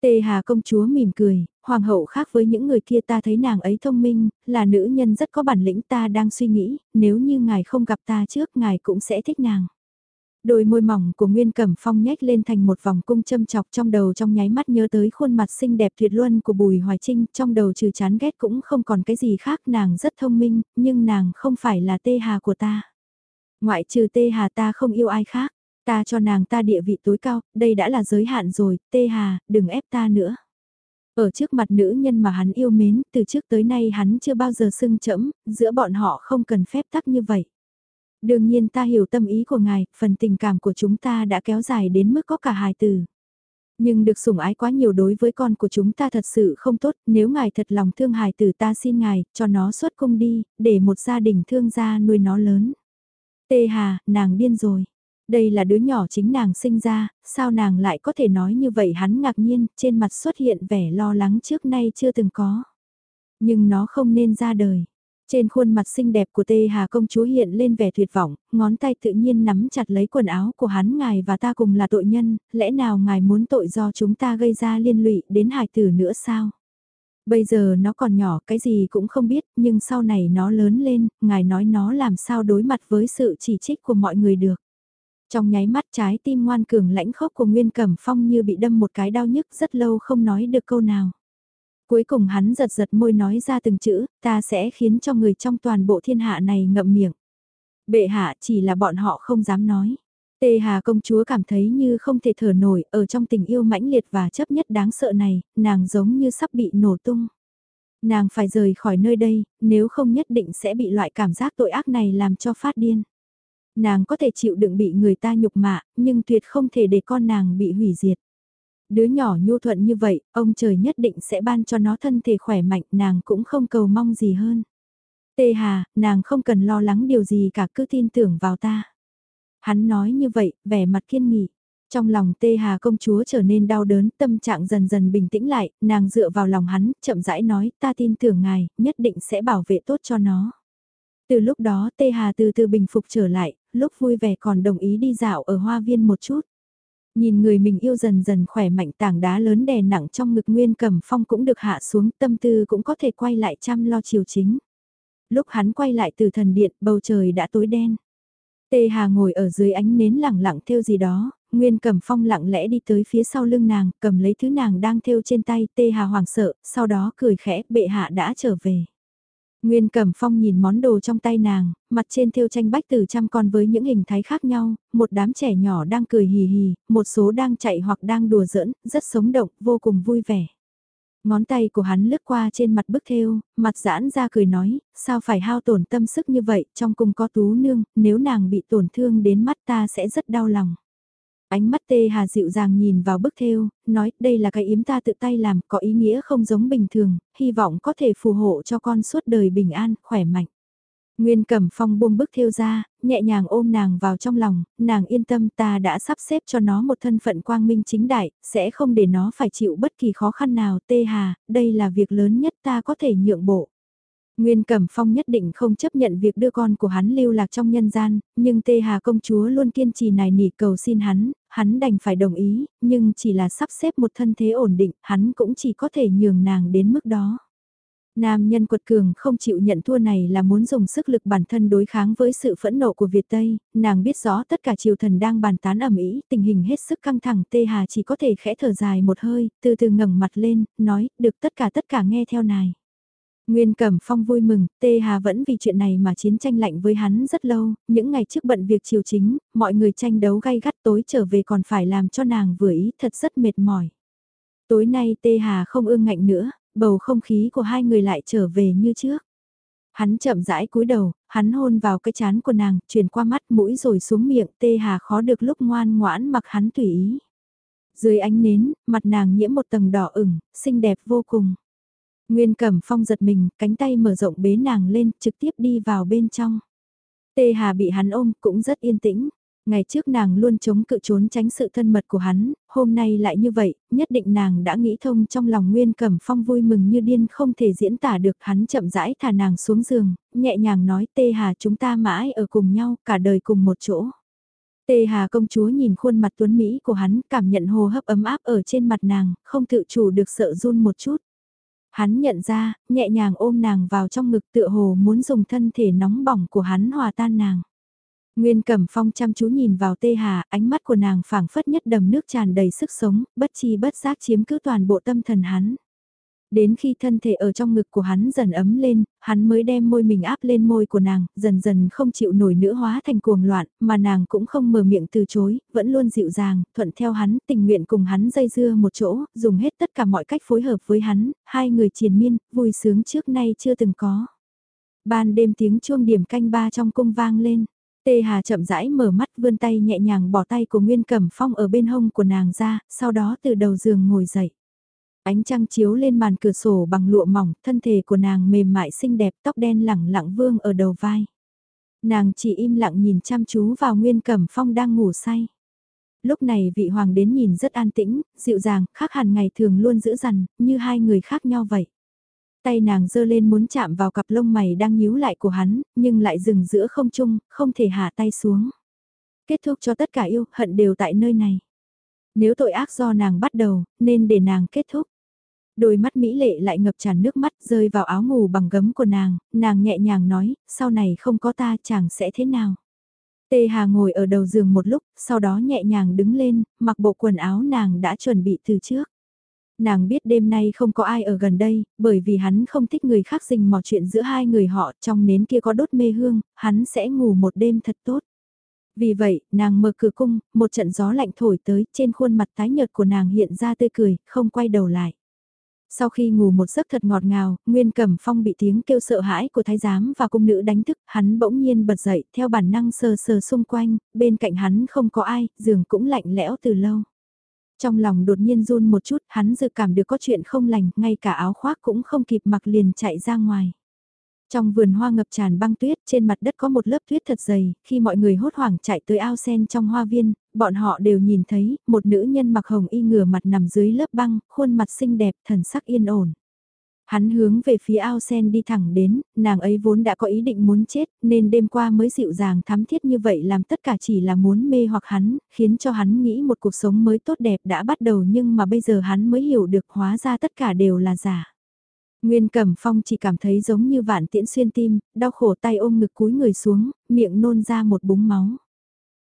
Tê Hà công chúa mỉm cười, hoàng hậu khác với những người kia ta thấy nàng ấy thông minh, là nữ nhân rất có bản lĩnh ta đang suy nghĩ, nếu như ngài không gặp ta trước ngài cũng sẽ thích nàng. Đôi môi mỏng của Nguyên Cẩm Phong nhếch lên thành một vòng cung châm chọc trong đầu trong nháy mắt nhớ tới khuôn mặt xinh đẹp tuyệt luân của Bùi Hoài Trinh, trong đầu trừ chán ghét cũng không còn cái gì khác, nàng rất thông minh, nhưng nàng không phải là tê hà của ta. Ngoại trừ tê hà ta không yêu ai khác, ta cho nàng ta địa vị tối cao, đây đã là giới hạn rồi, tê hà, đừng ép ta nữa. Ở trước mặt nữ nhân mà hắn yêu mến, từ trước tới nay hắn chưa bao giờ sưng chẫm, giữa bọn họ không cần phép tắc như vậy. Đương nhiên ta hiểu tâm ý của ngài, phần tình cảm của chúng ta đã kéo dài đến mức có cả hài tử. Nhưng được sủng ái quá nhiều đối với con của chúng ta thật sự không tốt, nếu ngài thật lòng thương hài tử ta xin ngài, cho nó xuất cung đi, để một gia đình thương gia nuôi nó lớn. Tê Hà, nàng điên rồi. Đây là đứa nhỏ chính nàng sinh ra, sao nàng lại có thể nói như vậy hắn ngạc nhiên, trên mặt xuất hiện vẻ lo lắng trước nay chưa từng có. Nhưng nó không nên ra đời. Trên khuôn mặt xinh đẹp của Tê Hà công chúa hiện lên vẻ tuyệt vọng, ngón tay tự nhiên nắm chặt lấy quần áo của hắn ngài và ta cùng là tội nhân, lẽ nào ngài muốn tội do chúng ta gây ra liên lụy đến hài tử nữa sao? Bây giờ nó còn nhỏ cái gì cũng không biết, nhưng sau này nó lớn lên, ngài nói nó làm sao đối mặt với sự chỉ trích của mọi người được. Trong nháy mắt trái tim ngoan cường lãnh khốc của Nguyên Cẩm Phong như bị đâm một cái đau nhức rất lâu không nói được câu nào. Cuối cùng hắn giật giật môi nói ra từng chữ, ta sẽ khiến cho người trong toàn bộ thiên hạ này ngậm miệng. Bệ hạ chỉ là bọn họ không dám nói. Tê Hà công chúa cảm thấy như không thể thở nổi, ở trong tình yêu mãnh liệt và chấp nhất đáng sợ này, nàng giống như sắp bị nổ tung. Nàng phải rời khỏi nơi đây, nếu không nhất định sẽ bị loại cảm giác tội ác này làm cho phát điên. Nàng có thể chịu đựng bị người ta nhục mạ, nhưng tuyệt không thể để con nàng bị hủy diệt. Đứa nhỏ nhu thuận như vậy, ông trời nhất định sẽ ban cho nó thân thể khỏe mạnh, nàng cũng không cầu mong gì hơn. Tê Hà, nàng không cần lo lắng điều gì cả cứ tin tưởng vào ta. Hắn nói như vậy, vẻ mặt kiên nghị. Trong lòng Tê Hà công chúa trở nên đau đớn, tâm trạng dần dần bình tĩnh lại, nàng dựa vào lòng hắn, chậm rãi nói, ta tin tưởng ngài, nhất định sẽ bảo vệ tốt cho nó. Từ lúc đó Tê Hà từ từ bình phục trở lại, lúc vui vẻ còn đồng ý đi dạo ở hoa viên một chút. Nhìn người mình yêu dần dần khỏe mạnh tảng đá lớn đè nặng trong ngực Nguyên Cẩm Phong cũng được hạ xuống tâm tư cũng có thể quay lại chăm lo chiều chính. Lúc hắn quay lại từ thần điện bầu trời đã tối đen. Tê Hà ngồi ở dưới ánh nến lẳng lặng theo gì đó, Nguyên Cẩm Phong lặng lẽ đi tới phía sau lưng nàng, cầm lấy thứ nàng đang theo trên tay, Tê Hà hoàng sợ, sau đó cười khẽ, bệ hạ đã trở về. Nguyên Cẩm Phong nhìn món đồ trong tay nàng, mặt trên thêu tranh bách từ trăm con với những hình thái khác nhau, một đám trẻ nhỏ đang cười hì hì, một số đang chạy hoặc đang đùa giỡn, rất sống động, vô cùng vui vẻ. Ngón tay của hắn lướt qua trên mặt bức thêu, mặt giãn ra cười nói, sao phải hao tổn tâm sức như vậy, trong cung có tú nương, nếu nàng bị tổn thương đến mắt ta sẽ rất đau lòng. Ánh mắt tê hà dịu dàng nhìn vào bức thêu, nói đây là cái yếm ta tự tay làm, có ý nghĩa không giống bình thường, hy vọng có thể phù hộ cho con suốt đời bình an, khỏe mạnh. Nguyên Cẩm Phong buông bức thêu ra, nhẹ nhàng ôm nàng vào trong lòng, nàng yên tâm ta đã sắp xếp cho nó một thân phận quang minh chính đại, sẽ không để nó phải chịu bất kỳ khó khăn nào. Tê Hà, đây là việc lớn nhất ta có thể nhượng bộ. Nguyên Cẩm Phong nhất định không chấp nhận việc đưa con của hắn lưu lạc trong nhân gian, nhưng Tê Hà công chúa luôn kiên trì nài nỉ cầu xin hắn, hắn đành phải đồng ý, nhưng chỉ là sắp xếp một thân thế ổn định, hắn cũng chỉ có thể nhường nàng đến mức đó. Nam nhân quật cường không chịu nhận thua này là muốn dùng sức lực bản thân đối kháng với sự phẫn nộ của Việt Tây, nàng biết rõ tất cả triều thần đang bàn tán ẩm ý, tình hình hết sức căng thẳng Tê Hà chỉ có thể khẽ thở dài một hơi, từ từ ngẩng mặt lên, nói, được tất cả tất cả nghe theo này. Nguyên Cẩm Phong vui mừng, Tê Hà vẫn vì chuyện này mà chiến tranh lạnh với hắn rất lâu, những ngày trước bận việc triều chính, mọi người tranh đấu gay gắt tối trở về còn phải làm cho nàng vừa ý thật rất mệt mỏi. Tối nay Tê Hà không ương ngạnh nữa, bầu không khí của hai người lại trở về như trước. Hắn chậm rãi cúi đầu, hắn hôn vào cái chán của nàng, truyền qua mắt mũi rồi xuống miệng, tê hà khó được lúc ngoan ngoãn mặc hắn tùy ý. Dưới ánh nến, mặt nàng nhiễm một tầng đỏ ửng, xinh đẹp vô cùng. Nguyên Cẩm Phong giật mình, cánh tay mở rộng bế nàng lên, trực tiếp đi vào bên trong. Tê Hà bị hắn ôm, cũng rất yên tĩnh. Ngày trước nàng luôn chống cự trốn tránh sự thân mật của hắn, hôm nay lại như vậy, nhất định nàng đã nghĩ thông trong lòng Nguyên Cẩm Phong vui mừng như điên không thể diễn tả được hắn chậm rãi thả nàng xuống giường, nhẹ nhàng nói Tê Hà chúng ta mãi ở cùng nhau, cả đời cùng một chỗ. Tê Hà công chúa nhìn khuôn mặt tuấn Mỹ của hắn, cảm nhận hồ hấp ấm áp ở trên mặt nàng, không tự chủ được sợ run một chút. Hắn nhận ra, nhẹ nhàng ôm nàng vào trong ngực tựa hồ muốn dùng thân thể nóng bỏng của hắn hòa tan nàng. Nguyên Cẩm Phong chăm chú nhìn vào Tê Hà, ánh mắt của nàng phảng phất nhất đầm nước tràn đầy sức sống, bất chi bất giác chiếm cứ toàn bộ tâm thần hắn. Đến khi thân thể ở trong ngực của hắn dần ấm lên, hắn mới đem môi mình áp lên môi của nàng, dần dần không chịu nổi nữa hóa thành cuồng loạn, mà nàng cũng không mở miệng từ chối, vẫn luôn dịu dàng, thuận theo hắn, tình nguyện cùng hắn dây dưa một chỗ, dùng hết tất cả mọi cách phối hợp với hắn, hai người triền miên, vui sướng trước nay chưa từng có. Ban đêm tiếng chuông điểm canh ba trong cung vang lên. Tê Hà chậm rãi mở mắt vươn tay nhẹ nhàng bỏ tay của Nguyên Cẩm Phong ở bên hông của nàng ra, sau đó từ đầu giường ngồi dậy. Ánh trăng chiếu lên màn cửa sổ bằng lụa mỏng, thân thể của nàng mềm mại xinh đẹp tóc đen lẳng lặng vương ở đầu vai. Nàng chỉ im lặng nhìn chăm chú vào Nguyên Cẩm Phong đang ngủ say. Lúc này vị hoàng đến nhìn rất an tĩnh, dịu dàng, khác hẳn ngày thường luôn giữ dằn, như hai người khác nhau vậy. Tay nàng giơ lên muốn chạm vào cặp lông mày đang nhíu lại của hắn, nhưng lại dừng giữa không trung, không thể hạ tay xuống. Kết thúc cho tất cả yêu, hận đều tại nơi này. Nếu tội ác do nàng bắt đầu, nên để nàng kết thúc. Đôi mắt Mỹ lệ lại ngập tràn nước mắt rơi vào áo ngủ bằng gấm của nàng, nàng nhẹ nhàng nói, sau này không có ta chàng sẽ thế nào. Tê Hà ngồi ở đầu giường một lúc, sau đó nhẹ nhàng đứng lên, mặc bộ quần áo nàng đã chuẩn bị từ trước nàng biết đêm nay không có ai ở gần đây, bởi vì hắn không thích người khác dình mò chuyện giữa hai người họ, trong nến kia có đốt mê hương, hắn sẽ ngủ một đêm thật tốt. Vì vậy, nàng mở cửa cung, một trận gió lạnh thổi tới, trên khuôn mặt tái nhợt của nàng hiện ra tươi cười, không quay đầu lại. Sau khi ngủ một giấc thật ngọt ngào, Nguyên Cẩm Phong bị tiếng kêu sợ hãi của thái giám và cung nữ đánh thức, hắn bỗng nhiên bật dậy, theo bản năng sờ sờ xung quanh, bên cạnh hắn không có ai, giường cũng lạnh lẽo từ lâu. Trong lòng đột nhiên run một chút, hắn dự cảm được có chuyện không lành, ngay cả áo khoác cũng không kịp mặc liền chạy ra ngoài. Trong vườn hoa ngập tràn băng tuyết, trên mặt đất có một lớp tuyết thật dày, khi mọi người hốt hoảng chạy tới ao sen trong hoa viên, bọn họ đều nhìn thấy, một nữ nhân mặc hồng y ngửa mặt nằm dưới lớp băng, khuôn mặt xinh đẹp, thần sắc yên ổn. Hắn hướng về phía ao sen đi thẳng đến, nàng ấy vốn đã có ý định muốn chết, nên đêm qua mới dịu dàng thắm thiết như vậy làm tất cả chỉ là muốn mê hoặc hắn, khiến cho hắn nghĩ một cuộc sống mới tốt đẹp đã bắt đầu nhưng mà bây giờ hắn mới hiểu được hóa ra tất cả đều là giả. Nguyên Cẩm Phong chỉ cảm thấy giống như vạn tiễn xuyên tim, đau khổ tay ôm ngực cúi người xuống, miệng nôn ra một búng máu.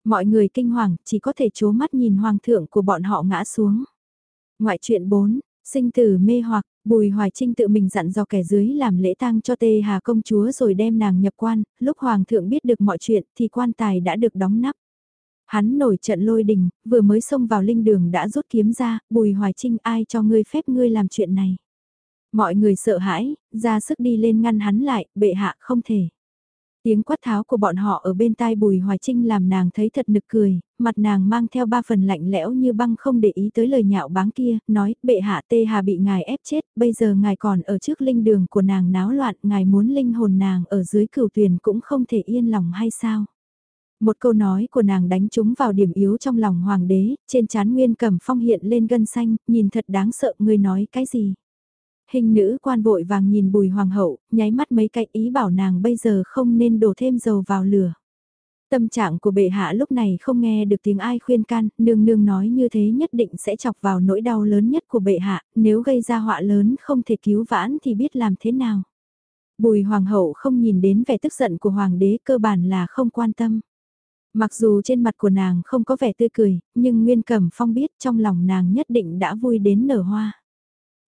Mọi người kinh hoàng, chỉ có thể chố mắt nhìn hoàng thượng của bọn họ ngã xuống. Ngoại truyện 4, sinh tử mê hoặc, Bùi Hoài Trinh tự mình dặn dò kẻ dưới làm lễ tang cho Tê Hà công chúa rồi đem nàng nhập quan, lúc Hoàng thượng biết được mọi chuyện thì quan tài đã được đóng nắp. Hắn nổi trận lôi đình, vừa mới xông vào linh đường đã rút kiếm ra, Bùi Hoài Trinh ai cho ngươi phép ngươi làm chuyện này. Mọi người sợ hãi, ra sức đi lên ngăn hắn lại, bệ hạ không thể. Tiếng quát tháo của bọn họ ở bên tai Bùi Hoài Trinh làm nàng thấy thật nực cười, mặt nàng mang theo ba phần lạnh lẽo như băng không để ý tới lời nhạo báng kia, nói, bệ hạ tê hà bị ngài ép chết, bây giờ ngài còn ở trước linh đường của nàng náo loạn, ngài muốn linh hồn nàng ở dưới cửu tuyển cũng không thể yên lòng hay sao? Một câu nói của nàng đánh trúng vào điểm yếu trong lòng hoàng đế, trên chán nguyên cầm phong hiện lên gân xanh, nhìn thật đáng sợ người nói cái gì? Hình nữ quan vội vàng nhìn bùi hoàng hậu, nháy mắt mấy cái ý bảo nàng bây giờ không nên đổ thêm dầu vào lửa. Tâm trạng của bệ hạ lúc này không nghe được tiếng ai khuyên can, nương nương nói như thế nhất định sẽ chọc vào nỗi đau lớn nhất của bệ hạ, nếu gây ra họa lớn không thể cứu vãn thì biết làm thế nào. Bùi hoàng hậu không nhìn đến vẻ tức giận của hoàng đế cơ bản là không quan tâm. Mặc dù trên mặt của nàng không có vẻ tươi cười, nhưng Nguyên Cẩm Phong biết trong lòng nàng nhất định đã vui đến nở hoa.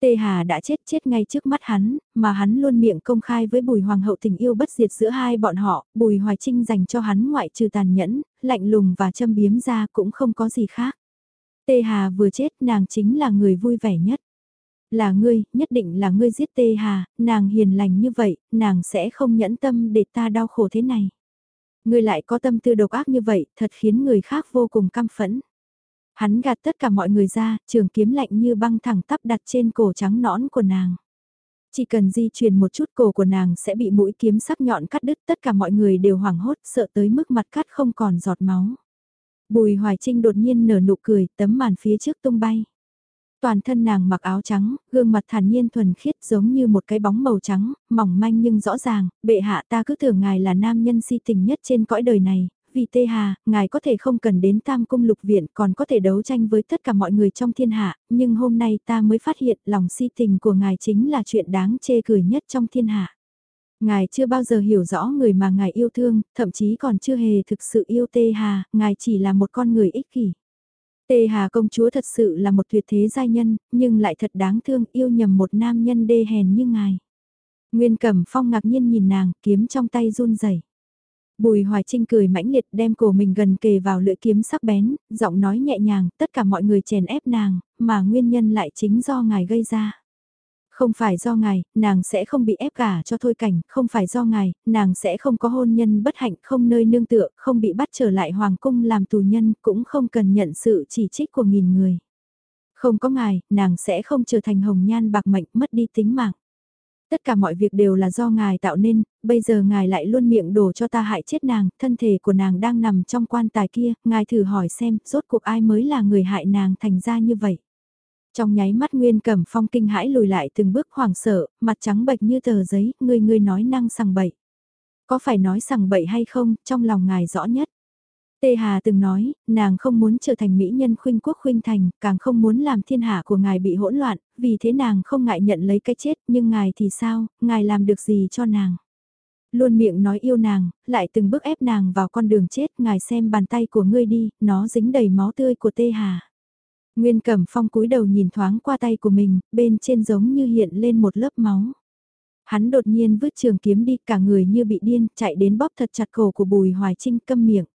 Tê Hà đã chết chết ngay trước mắt hắn, mà hắn luôn miệng công khai với Bùi Hoàng hậu tình yêu bất diệt giữa hai bọn họ, Bùi Hoài Trinh dành cho hắn ngoại trừ tàn nhẫn, lạnh lùng và châm biếm ra cũng không có gì khác. Tê Hà vừa chết nàng chính là người vui vẻ nhất. Là ngươi, nhất định là ngươi giết Tê Hà, nàng hiền lành như vậy, nàng sẽ không nhẫn tâm để ta đau khổ thế này. Ngươi lại có tâm tư độc ác như vậy, thật khiến người khác vô cùng căm phẫn. Hắn gạt tất cả mọi người ra, trường kiếm lạnh như băng thẳng tắp đặt trên cổ trắng nõn của nàng. Chỉ cần di chuyển một chút cổ của nàng sẽ bị mũi kiếm sắc nhọn cắt đứt tất cả mọi người đều hoảng hốt sợ tới mức mặt cắt không còn giọt máu. Bùi Hoài Trinh đột nhiên nở nụ cười, tấm màn phía trước tung bay. Toàn thân nàng mặc áo trắng, gương mặt thản nhiên thuần khiết giống như một cái bóng màu trắng, mỏng manh nhưng rõ ràng, bệ hạ ta cứ tưởng ngài là nam nhân si tình nhất trên cõi đời này, vì tê hà, ngài có thể không cần đến tam cung lục viện còn có thể đấu tranh với tất cả mọi người trong thiên hạ, nhưng hôm nay ta mới phát hiện lòng si tình của ngài chính là chuyện đáng chê cười nhất trong thiên hạ. Ngài chưa bao giờ hiểu rõ người mà ngài yêu thương, thậm chí còn chưa hề thực sự yêu tê hà, ngài chỉ là một con người ích kỷ. Tê Hà công chúa thật sự là một tuyệt thế giai nhân, nhưng lại thật đáng thương yêu nhầm một nam nhân đê hèn như ngài. Nguyên Cẩm Phong ngạc nhiên nhìn nàng, kiếm trong tay run rẩy. Bùi Hoài Trinh cười mãnh liệt đem cổ mình gần kề vào lưỡi kiếm sắc bén, giọng nói nhẹ nhàng, tất cả mọi người chèn ép nàng, mà nguyên nhân lại chính do ngài gây ra. Không phải do ngài, nàng sẽ không bị ép cả cho thôi cảnh, không phải do ngài, nàng sẽ không có hôn nhân bất hạnh, không nơi nương tựa, không bị bắt trở lại hoàng cung làm tù nhân, cũng không cần nhận sự chỉ trích của nghìn người. Không có ngài, nàng sẽ không trở thành hồng nhan bạc mệnh mất đi tính mạng. Tất cả mọi việc đều là do ngài tạo nên, bây giờ ngài lại luôn miệng đổ cho ta hại chết nàng, thân thể của nàng đang nằm trong quan tài kia, ngài thử hỏi xem, rốt cuộc ai mới là người hại nàng thành ra như vậy. Trong nháy mắt Nguyên Cẩm Phong kinh hãi lùi lại từng bước hoảng sợ, mặt trắng bệch như tờ giấy, người người nói năng sằng bậy. Có phải nói sằng bậy hay không, trong lòng ngài rõ nhất. Tê Hà từng nói, nàng không muốn trở thành mỹ nhân khuynh quốc khuynh thành, càng không muốn làm thiên hạ của ngài bị hỗn loạn, vì thế nàng không ngại nhận lấy cái chết, nhưng ngài thì sao, ngài làm được gì cho nàng. Luôn miệng nói yêu nàng, lại từng bước ép nàng vào con đường chết, ngài xem bàn tay của ngươi đi, nó dính đầy máu tươi của Tê Hà. Nguyên Cẩm Phong cúi đầu nhìn thoáng qua tay của mình, bên trên giống như hiện lên một lớp máu. Hắn đột nhiên vứt trường kiếm đi, cả người như bị điên, chạy đến bóp thật chặt cổ của Bùi Hoài Trinh câm miệng.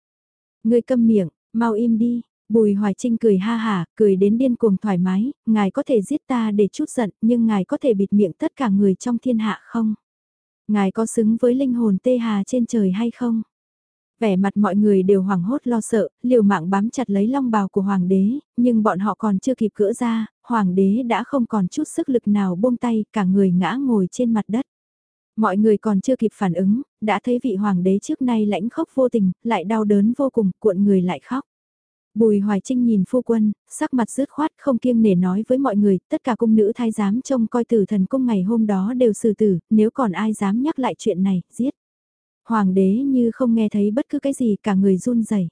Ngươi câm miệng, mau im đi. Bùi Hoài Trinh cười ha hả, cười đến điên cuồng thoải mái, ngài có thể giết ta để chút giận, nhưng ngài có thể bịt miệng tất cả người trong thiên hạ không? Ngài có xứng với linh hồn tê hà trên trời hay không? Vẻ mặt mọi người đều hoảng hốt lo sợ, liều mạng bám chặt lấy long bào của hoàng đế, nhưng bọn họ còn chưa kịp cỡ ra, hoàng đế đã không còn chút sức lực nào buông tay, cả người ngã ngồi trên mặt đất. Mọi người còn chưa kịp phản ứng, đã thấy vị hoàng đế trước nay lãnh khốc vô tình, lại đau đớn vô cùng, cuộn người lại khóc. Bùi Hoài Trinh nhìn phu quân, sắc mặt rứt khoát không kiêng nể nói với mọi người, tất cả cung nữ thái giám trông coi tử thần cung ngày hôm đó đều xử tử, nếu còn ai dám nhắc lại chuyện này, giết. Hoàng đế như không nghe thấy bất cứ cái gì cả người run rẩy.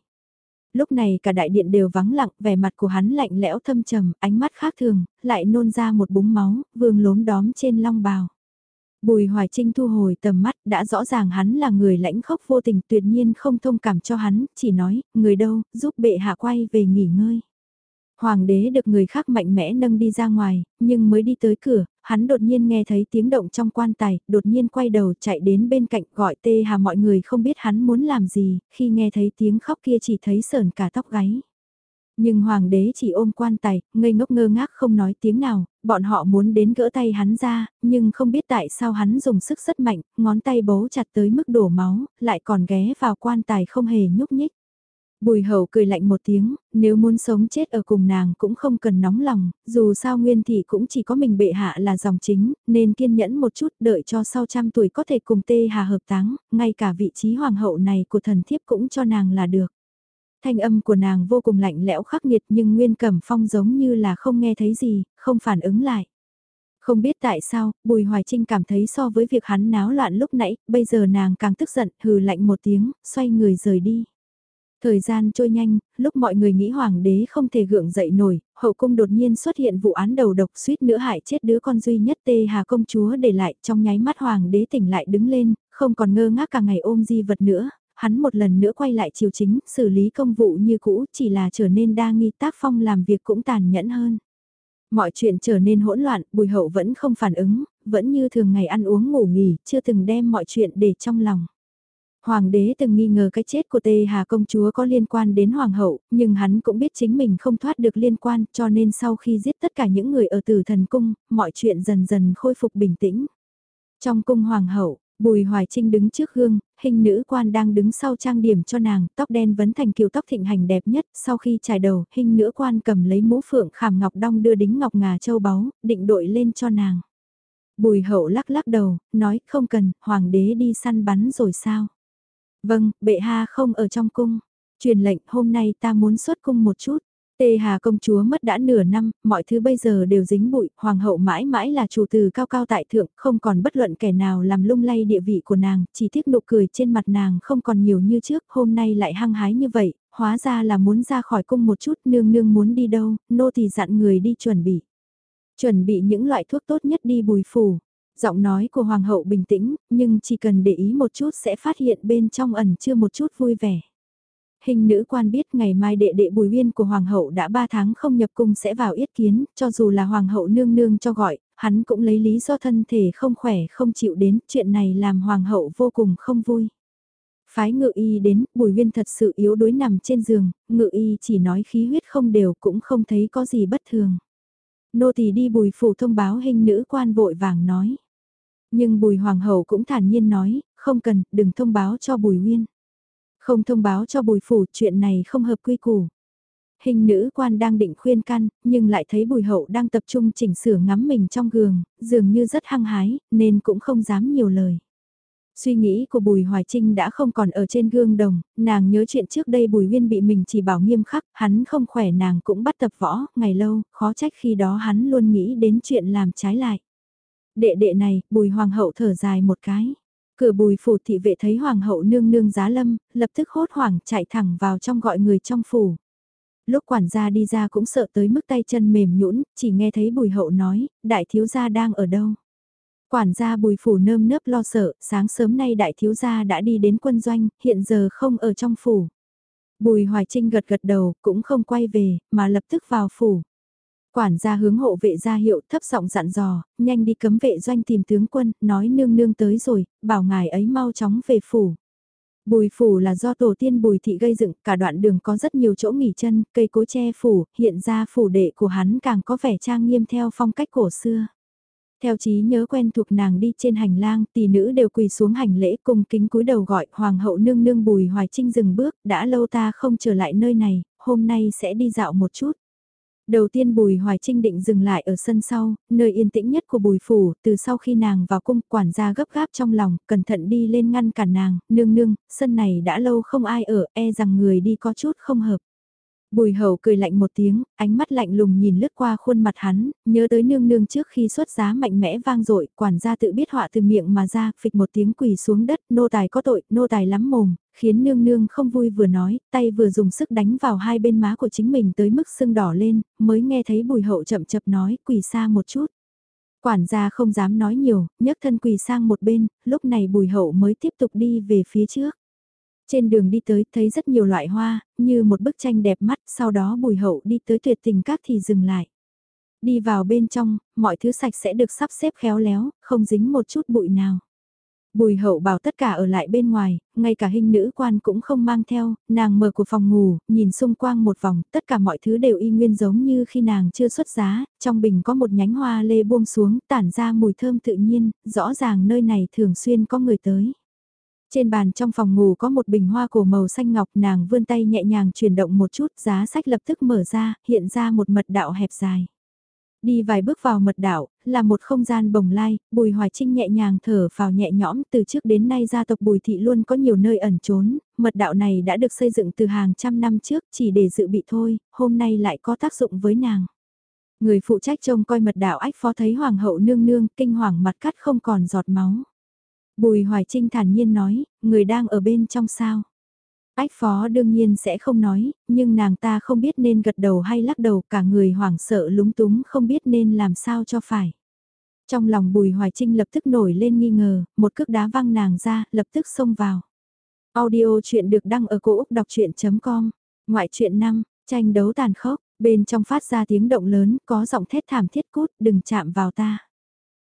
Lúc này cả đại điện đều vắng lặng, vẻ mặt của hắn lạnh lẽo thâm trầm, ánh mắt khác thường, lại nôn ra một búng máu, vương lốm đóm trên long bào. Bùi Hoài Trinh thu hồi tầm mắt, đã rõ ràng hắn là người lãnh khốc vô tình tuyệt nhiên không thông cảm cho hắn, chỉ nói, người đâu, giúp bệ hạ quay về nghỉ ngơi. Hoàng đế được người khác mạnh mẽ nâng đi ra ngoài, nhưng mới đi tới cửa, hắn đột nhiên nghe thấy tiếng động trong quan tài, đột nhiên quay đầu chạy đến bên cạnh gọi tê hà mọi người không biết hắn muốn làm gì, khi nghe thấy tiếng khóc kia chỉ thấy sờn cả tóc gáy. Nhưng hoàng đế chỉ ôm quan tài, ngây ngốc ngơ ngác không nói tiếng nào, bọn họ muốn đến gỡ tay hắn ra, nhưng không biết tại sao hắn dùng sức rất mạnh, ngón tay bấu chặt tới mức đổ máu, lại còn ghé vào quan tài không hề nhúc nhích. Bùi hậu cười lạnh một tiếng, nếu muốn sống chết ở cùng nàng cũng không cần nóng lòng, dù sao nguyên thị cũng chỉ có mình bệ hạ là dòng chính, nên kiên nhẫn một chút đợi cho sau trăm tuổi có thể cùng tê hà hợp táng, ngay cả vị trí hoàng hậu này của thần thiếp cũng cho nàng là được. Thanh âm của nàng vô cùng lạnh lẽo khắc nghiệt nhưng Nguyên Cẩm Phong giống như là không nghe thấy gì, không phản ứng lại. Không biết tại sao, Bùi Hoài Trinh cảm thấy so với việc hắn náo loạn lúc nãy, bây giờ nàng càng tức giận, hừ lạnh một tiếng, xoay người rời đi. Thời gian trôi nhanh, lúc mọi người nghĩ hoàng đế không thể gượng dậy nổi, hậu cung đột nhiên xuất hiện vụ án đầu độc suýt nữa hại chết đứa con duy nhất tê hà công chúa để lại trong nháy mắt hoàng đế tỉnh lại đứng lên, không còn ngơ ngác cả ngày ôm di vật nữa, hắn một lần nữa quay lại triều chính, xử lý công vụ như cũ chỉ là trở nên đa nghi tác phong làm việc cũng tàn nhẫn hơn. Mọi chuyện trở nên hỗn loạn, bùi hậu vẫn không phản ứng, vẫn như thường ngày ăn uống ngủ nghỉ, chưa từng đem mọi chuyện để trong lòng. Hoàng đế từng nghi ngờ cái chết của Tê Hà công chúa có liên quan đến hoàng hậu, nhưng hắn cũng biết chính mình không thoát được liên quan cho nên sau khi giết tất cả những người ở tử thần cung, mọi chuyện dần dần khôi phục bình tĩnh. Trong cung hoàng hậu, Bùi Hoài Trinh đứng trước gương, hình nữ quan đang đứng sau trang điểm cho nàng, tóc đen vấn thành kiều tóc thịnh hành đẹp nhất, sau khi trải đầu, hình nữ quan cầm lấy mũ phượng khảm ngọc đong đưa đính ngọc ngà châu báu, định đội lên cho nàng. Bùi hậu lắc lắc đầu, nói không cần, hoàng đế đi săn bắn rồi sao? Vâng, bệ hạ không ở trong cung. Truyền lệnh hôm nay ta muốn xuất cung một chút. Tê Hà công chúa mất đã nửa năm, mọi thứ bây giờ đều dính bụi, hoàng hậu mãi mãi là chủ từ cao cao tại thượng, không còn bất luận kẻ nào làm lung lay địa vị của nàng, chỉ tiếc nụ cười trên mặt nàng không còn nhiều như trước, hôm nay lại hăng hái như vậy, hóa ra là muốn ra khỏi cung một chút, nương nương muốn đi đâu, nô thì dặn người đi chuẩn bị. Chuẩn bị những loại thuốc tốt nhất đi bùi phủ. Giọng nói của hoàng hậu bình tĩnh, nhưng chỉ cần để ý một chút sẽ phát hiện bên trong ẩn chưa một chút vui vẻ. Hình nữ quan biết ngày mai đệ đệ Bùi Uyên của Hoàng hậu đã 3 tháng không nhập cung sẽ vào yết kiến, cho dù là Hoàng hậu nương nương cho gọi, hắn cũng lấy lý do thân thể không khỏe không chịu đến, chuyện này làm Hoàng hậu vô cùng không vui. Phái ngự y đến, Bùi Uyên thật sự yếu đuối nằm trên giường, ngự y chỉ nói khí huyết không đều cũng không thấy có gì bất thường. Nô tỳ đi bùi phủ thông báo hình nữ quan vội vàng nói. Nhưng bùi hoàng hậu cũng thản nhiên nói, không cần, đừng thông báo cho bùi Uyên. Không thông báo cho bùi phủ chuyện này không hợp quy củ. Hình nữ quan đang định khuyên can, nhưng lại thấy bùi hậu đang tập trung chỉnh sửa ngắm mình trong gường, dường như rất hăng hái, nên cũng không dám nhiều lời. Suy nghĩ của Bùi Hoài Trinh đã không còn ở trên gương đồng, nàng nhớ chuyện trước đây Bùi Huyên bị mình chỉ bảo nghiêm khắc, hắn không khỏe nàng cũng bắt tập võ, ngày lâu, khó trách khi đó hắn luôn nghĩ đến chuyện làm trái lại. Đệ đệ này, Bùi Hoàng hậu thở dài một cái. Cửa bùi phủ thị vệ thấy hoàng hậu nương nương giá lâm, lập tức hốt hoảng chạy thẳng vào trong gọi người trong phủ. Lúc quản gia đi ra cũng sợ tới mức tay chân mềm nhũn, chỉ nghe thấy bùi hậu nói, đại thiếu gia đang ở đâu. Quản gia bùi phủ nơm nớp lo sợ, sáng sớm nay đại thiếu gia đã đi đến quân doanh, hiện giờ không ở trong phủ. Bùi hoài trinh gật gật đầu, cũng không quay về, mà lập tức vào phủ. Quản gia hướng hộ vệ ra hiệu thấp giọng dặn dò, nhanh đi cấm vệ doanh tìm tướng quân, nói nương nương tới rồi, bảo ngài ấy mau chóng về phủ. Bùi phủ là do tổ tiên bùi thị gây dựng, cả đoạn đường có rất nhiều chỗ nghỉ chân, cây cối che phủ, hiện ra phủ đệ của hắn càng có vẻ trang nghiêm theo phong cách cổ xưa. Theo trí nhớ quen thuộc nàng đi trên hành lang, tỷ nữ đều quỳ xuống hành lễ cùng kính cúi đầu gọi hoàng hậu nương nương bùi hoài trinh dừng bước, đã lâu ta không trở lại nơi này, hôm nay sẽ đi dạo một chút. Đầu tiên Bùi Hoài Trinh định dừng lại ở sân sau, nơi yên tĩnh nhất của Bùi Phủ, từ sau khi nàng vào cung quản gia gấp gáp trong lòng, cẩn thận đi lên ngăn cản nàng, nương nương, sân này đã lâu không ai ở, e rằng người đi có chút không hợp. Bùi hậu cười lạnh một tiếng, ánh mắt lạnh lùng nhìn lướt qua khuôn mặt hắn, nhớ tới nương nương trước khi xuất giá mạnh mẽ vang dội quản gia tự biết họa từ miệng mà ra, phịch một tiếng quỳ xuống đất, nô tài có tội, nô tài lắm mồm, khiến nương nương không vui vừa nói, tay vừa dùng sức đánh vào hai bên má của chính mình tới mức sưng đỏ lên, mới nghe thấy bùi hậu chậm chập nói, quỳ xa một chút. Quản gia không dám nói nhiều, nhấc thân quỳ sang một bên, lúc này bùi hậu mới tiếp tục đi về phía trước. Trên đường đi tới thấy rất nhiều loại hoa, như một bức tranh đẹp mắt, sau đó bùi hậu đi tới tuyệt tình các thì dừng lại. Đi vào bên trong, mọi thứ sạch sẽ được sắp xếp khéo léo, không dính một chút bụi nào. Bùi hậu bảo tất cả ở lại bên ngoài, ngay cả hình nữ quan cũng không mang theo, nàng mở của phòng ngủ, nhìn xung quanh một vòng, tất cả mọi thứ đều y nguyên giống như khi nàng chưa xuất giá, trong bình có một nhánh hoa lê buông xuống, tản ra mùi thơm tự nhiên, rõ ràng nơi này thường xuyên có người tới. Trên bàn trong phòng ngủ có một bình hoa cổ màu xanh ngọc nàng vươn tay nhẹ nhàng chuyển động một chút giá sách lập tức mở ra, hiện ra một mật đạo hẹp dài. Đi vài bước vào mật đạo, là một không gian bồng lai, Bùi Hoài Trinh nhẹ nhàng thở vào nhẹ nhõm từ trước đến nay gia tộc Bùi Thị luôn có nhiều nơi ẩn trốn, mật đạo này đã được xây dựng từ hàng trăm năm trước chỉ để dự bị thôi, hôm nay lại có tác dụng với nàng. Người phụ trách trông coi mật đạo ách phó thấy hoàng hậu nương nương kinh hoàng mặt cắt không còn giọt máu. Bùi Hoài Trinh thản nhiên nói, người đang ở bên trong sao. Ách phó đương nhiên sẽ không nói, nhưng nàng ta không biết nên gật đầu hay lắc đầu cả người hoảng sợ lúng túng không biết nên làm sao cho phải. Trong lòng bùi hoài trinh lập tức nổi lên nghi ngờ, một cước đá văng nàng ra, lập tức xông vào. Audio chuyện được đăng ở cổ Úc đọc chuyện.com, ngoại truyện 5, tranh đấu tàn khốc, bên trong phát ra tiếng động lớn, có giọng thét thảm thiết cút, đừng chạm vào ta.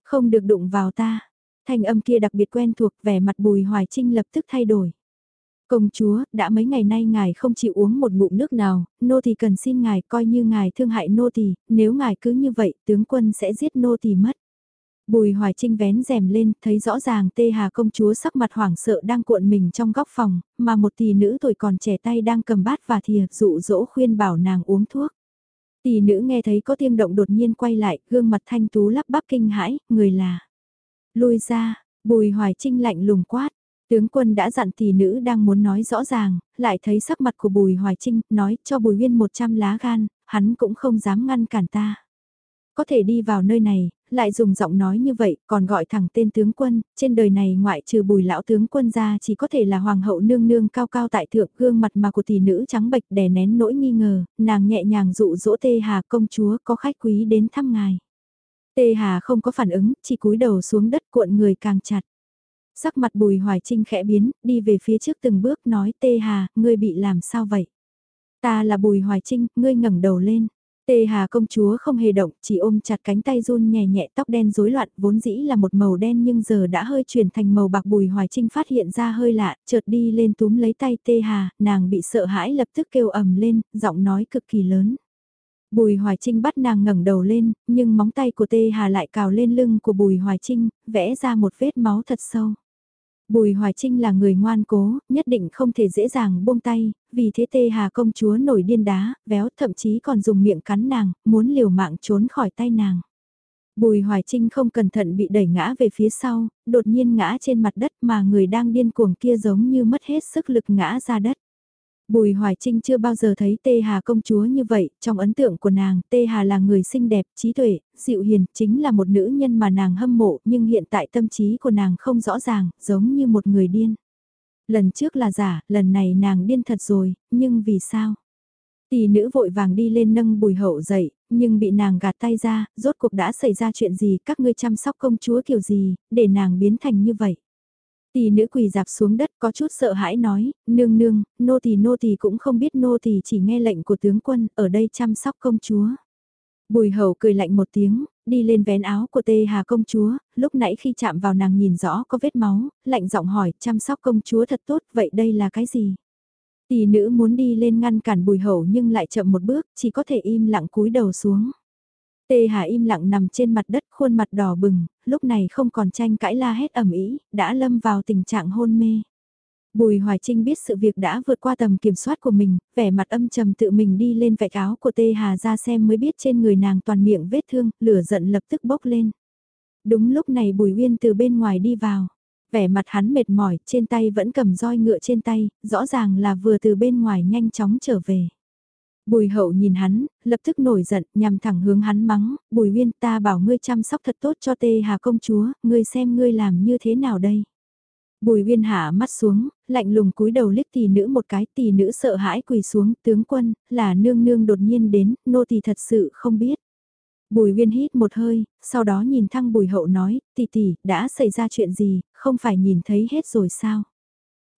Không được đụng vào ta. Thanh âm kia đặc biệt quen thuộc vẻ mặt bùi hoài trinh lập tức thay đổi. Công chúa, đã mấy ngày nay ngài không chịu uống một ngụm nước nào, nô thì cần xin ngài coi như ngài thương hại nô thì. nếu ngài cứ như vậy, tướng quân sẽ giết nô thì mất. Bùi Hoài Trinh vén rèm lên, thấy rõ ràng Tê Hà công chúa sắc mặt hoảng sợ đang cuộn mình trong góc phòng, mà một tỷ nữ tuổi còn trẻ tay đang cầm bát và thìa dụ dỗ khuyên bảo nàng uống thuốc. Tỷ nữ nghe thấy có tiếng động đột nhiên quay lại, gương mặt thanh tú lắp bắp kinh hãi, người là. lùi ra, Bùi Hoài Trinh lạnh lùng quát, Tướng quân đã dặn tỷ nữ đang muốn nói rõ ràng, lại thấy sắc mặt của Bùi Hoài Trinh, nói cho Bùi Nguyên 100 lá gan, hắn cũng không dám ngăn cản ta. Có thể đi vào nơi này, lại dùng giọng nói như vậy, còn gọi thẳng tên tướng quân, trên đời này ngoại trừ bùi lão tướng quân ra chỉ có thể là hoàng hậu nương nương cao cao tại thượng gương mặt mà của tỷ nữ trắng bệch đè nén nỗi nghi ngờ, nàng nhẹ nhàng dụ dỗ tê hà công chúa có khách quý đến thăm ngài. Tê hà không có phản ứng, chỉ cúi đầu xuống đất cuộn người càng chặt. Sắc mặt bùi hoài trinh khẽ biến, đi về phía trước từng bước nói tê hà, ngươi bị làm sao vậy? Ta là bùi hoài trinh, ngươi ngẩng đầu lên. Tê Hà công chúa không hề động, chỉ ôm chặt cánh tay run nhẹ nhẹ tóc đen rối loạn, vốn dĩ là một màu đen nhưng giờ đã hơi chuyển thành màu bạc bùi hoài trinh phát hiện ra hơi lạ, chợt đi lên túm lấy tay Tê Hà, nàng bị sợ hãi lập tức kêu ầm lên, giọng nói cực kỳ lớn. Bùi Hoài Trinh bắt nàng ngẩng đầu lên, nhưng móng tay của Tê Hà lại cào lên lưng của Bùi Hoài Trinh, vẽ ra một vết máu thật sâu. Bùi Hoài Trinh là người ngoan cố, nhất định không thể dễ dàng buông tay, vì thế tê hà công chúa nổi điên đá, véo thậm chí còn dùng miệng cắn nàng, muốn liều mạng trốn khỏi tay nàng. Bùi Hoài Trinh không cẩn thận bị đẩy ngã về phía sau, đột nhiên ngã trên mặt đất mà người đang điên cuồng kia giống như mất hết sức lực ngã ra đất. Bùi Hoài Trinh chưa bao giờ thấy Tê Hà công chúa như vậy, trong ấn tượng của nàng, Tê Hà là người xinh đẹp, trí tuệ, dịu hiền, chính là một nữ nhân mà nàng hâm mộ, nhưng hiện tại tâm trí của nàng không rõ ràng, giống như một người điên. Lần trước là giả, lần này nàng điên thật rồi, nhưng vì sao? Tỷ nữ vội vàng đi lên nâng bùi hậu dậy, nhưng bị nàng gạt tay ra, rốt cuộc đã xảy ra chuyện gì, các ngươi chăm sóc công chúa kiểu gì, để nàng biến thành như vậy. Tỷ nữ quỳ dạp xuống đất có chút sợ hãi nói, nương nương, nô tỳ nô tỳ cũng không biết nô tỳ chỉ nghe lệnh của tướng quân, ở đây chăm sóc công chúa. Bùi hậu cười lạnh một tiếng, đi lên vén áo của tê hà công chúa, lúc nãy khi chạm vào nàng nhìn rõ có vết máu, lạnh giọng hỏi, chăm sóc công chúa thật tốt, vậy đây là cái gì? Tỷ nữ muốn đi lên ngăn cản bùi hậu nhưng lại chậm một bước, chỉ có thể im lặng cúi đầu xuống. Tê Hà im lặng nằm trên mặt đất khuôn mặt đỏ bừng, lúc này không còn tranh cãi la hét ẩm ý, đã lâm vào tình trạng hôn mê. Bùi Hoài Trinh biết sự việc đã vượt qua tầm kiểm soát của mình, vẻ mặt âm trầm tự mình đi lên vạch áo của Tê Hà ra xem mới biết trên người nàng toàn miệng vết thương, lửa giận lập tức bốc lên. Đúng lúc này Bùi Uyên từ bên ngoài đi vào. Vẻ mặt hắn mệt mỏi, trên tay vẫn cầm roi ngựa trên tay, rõ ràng là vừa từ bên ngoài nhanh chóng trở về. Bùi hậu nhìn hắn, lập tức nổi giận, nhằm thẳng hướng hắn mắng, bùi uyên ta bảo ngươi chăm sóc thật tốt cho tê hà công chúa, ngươi xem ngươi làm như thế nào đây. Bùi uyên hạ mắt xuống, lạnh lùng cúi đầu liếc tỷ nữ một cái, tỷ nữ sợ hãi quỳ xuống, tướng quân, là nương nương đột nhiên đến, nô tỳ thật sự không biết. Bùi uyên hít một hơi, sau đó nhìn thăng bùi hậu nói, tỷ tỷ, đã xảy ra chuyện gì, không phải nhìn thấy hết rồi sao?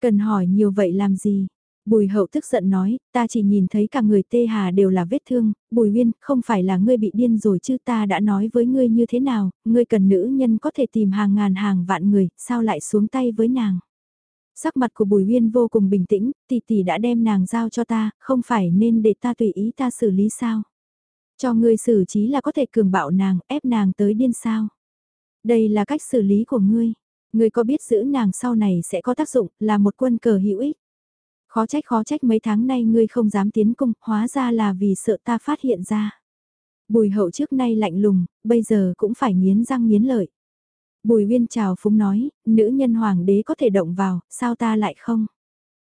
Cần hỏi nhiều vậy làm gì? Bùi hậu tức giận nói, ta chỉ nhìn thấy cả người tê hà đều là vết thương, bùi uyên, không phải là ngươi bị điên rồi chứ ta đã nói với ngươi như thế nào, ngươi cần nữ nhân có thể tìm hàng ngàn hàng vạn người, sao lại xuống tay với nàng. Sắc mặt của bùi uyên vô cùng bình tĩnh, tỷ tỷ đã đem nàng giao cho ta, không phải nên để ta tùy ý ta xử lý sao. Cho ngươi xử trí là có thể cường bạo nàng, ép nàng tới điên sao. Đây là cách xử lý của ngươi. Ngươi có biết giữ nàng sau này sẽ có tác dụng, là một quân cờ hữu ích. Khó trách khó trách mấy tháng nay ngươi không dám tiến cung, hóa ra là vì sợ ta phát hiện ra. Bùi hậu trước nay lạnh lùng, bây giờ cũng phải nghiến răng nghiến lợi. Bùi viên chào phúng nói, nữ nhân hoàng đế có thể động vào, sao ta lại không?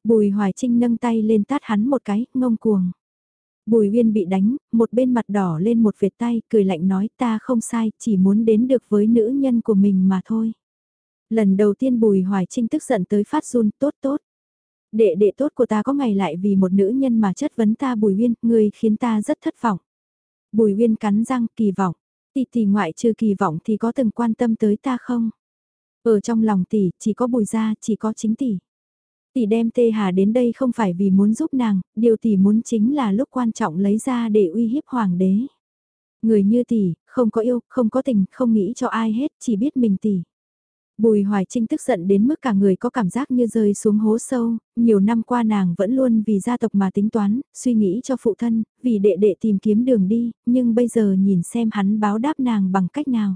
Bùi hoài trinh nâng tay lên tát hắn một cái, ngông cuồng. Bùi viên bị đánh, một bên mặt đỏ lên một vệt tay, cười lạnh nói ta không sai, chỉ muốn đến được với nữ nhân của mình mà thôi. Lần đầu tiên bùi hoài trinh tức giận tới phát run tốt tốt. Đệ đệ tốt của ta có ngày lại vì một nữ nhân mà chất vấn ta Bùi Uyên, người khiến ta rất thất vọng. Bùi Uyên cắn răng kỳ vọng, tỷ tỷ ngoại trừ kỳ vọng thì có từng quan tâm tới ta không? Ở trong lòng tỷ, chỉ có bùi gia, chỉ có chính tỷ. Tỷ đem Tê Hà đến đây không phải vì muốn giúp nàng, điều tỷ muốn chính là lúc quan trọng lấy ra để uy hiếp hoàng đế. Người như tỷ, không có yêu, không có tình, không nghĩ cho ai hết, chỉ biết mình tỷ. Bùi Hoài Trinh tức giận đến mức cả người có cảm giác như rơi xuống hố sâu, nhiều năm qua nàng vẫn luôn vì gia tộc mà tính toán, suy nghĩ cho phụ thân, vì đệ đệ tìm kiếm đường đi, nhưng bây giờ nhìn xem hắn báo đáp nàng bằng cách nào.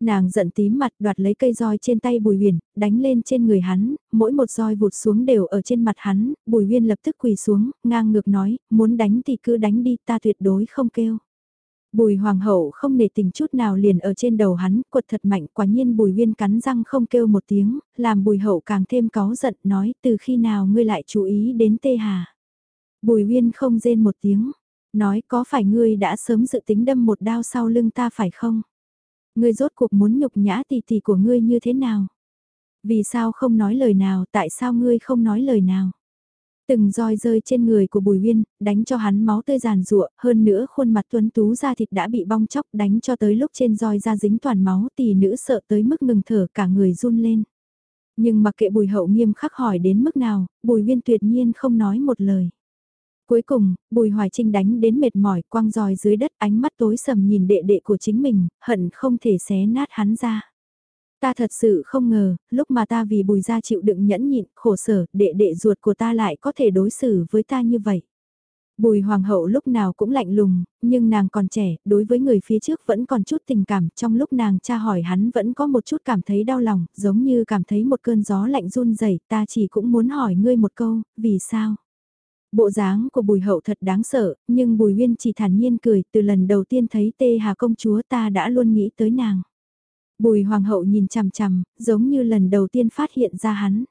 Nàng giận tím mặt đoạt lấy cây roi trên tay Bùi Huyền, đánh lên trên người hắn, mỗi một roi vụt xuống đều ở trên mặt hắn, Bùi Huyền lập tức quỳ xuống, ngang ngược nói, muốn đánh thì cứ đánh đi ta tuyệt đối không kêu. Bùi hoàng hậu không nề tình chút nào liền ở trên đầu hắn, quật thật mạnh, quả nhiên bùi viên cắn răng không kêu một tiếng, làm bùi hậu càng thêm có giận, nói từ khi nào ngươi lại chú ý đến tê hà. Bùi viên không rên một tiếng, nói có phải ngươi đã sớm dự tính đâm một đao sau lưng ta phải không? Ngươi rốt cuộc muốn nhục nhã tỷ tỷ của ngươi như thế nào? Vì sao không nói lời nào, tại sao ngươi không nói lời nào? Từng roi rơi trên người của Bùi Uyên, đánh cho hắn máu tươi giàn rụa, hơn nữa khuôn mặt tuấn tú da thịt đã bị bong chóc đánh cho tới lúc trên roi ra dính toàn máu tỷ nữ sợ tới mức ngừng thở cả người run lên. Nhưng mặc kệ Bùi Hậu nghiêm khắc hỏi đến mức nào, Bùi Uyên tuyệt nhiên không nói một lời. Cuối cùng, Bùi Hoài Trinh đánh đến mệt mỏi, quăng roi dưới đất, ánh mắt tối sầm nhìn đệ đệ của chính mình, hận không thể xé nát hắn ra. Ta thật sự không ngờ, lúc mà ta vì bùi gia chịu đựng nhẫn nhịn, khổ sở, đệ đệ ruột của ta lại có thể đối xử với ta như vậy. Bùi hoàng hậu lúc nào cũng lạnh lùng, nhưng nàng còn trẻ, đối với người phía trước vẫn còn chút tình cảm, trong lúc nàng tra hỏi hắn vẫn có một chút cảm thấy đau lòng, giống như cảm thấy một cơn gió lạnh run rẩy ta chỉ cũng muốn hỏi ngươi một câu, vì sao? Bộ dáng của bùi hậu thật đáng sợ, nhưng bùi huyên chỉ thản nhiên cười, từ lần đầu tiên thấy tê hà công chúa ta đã luôn nghĩ tới nàng. Bùi hoàng hậu nhìn chằm chằm, giống như lần đầu tiên phát hiện ra hắn.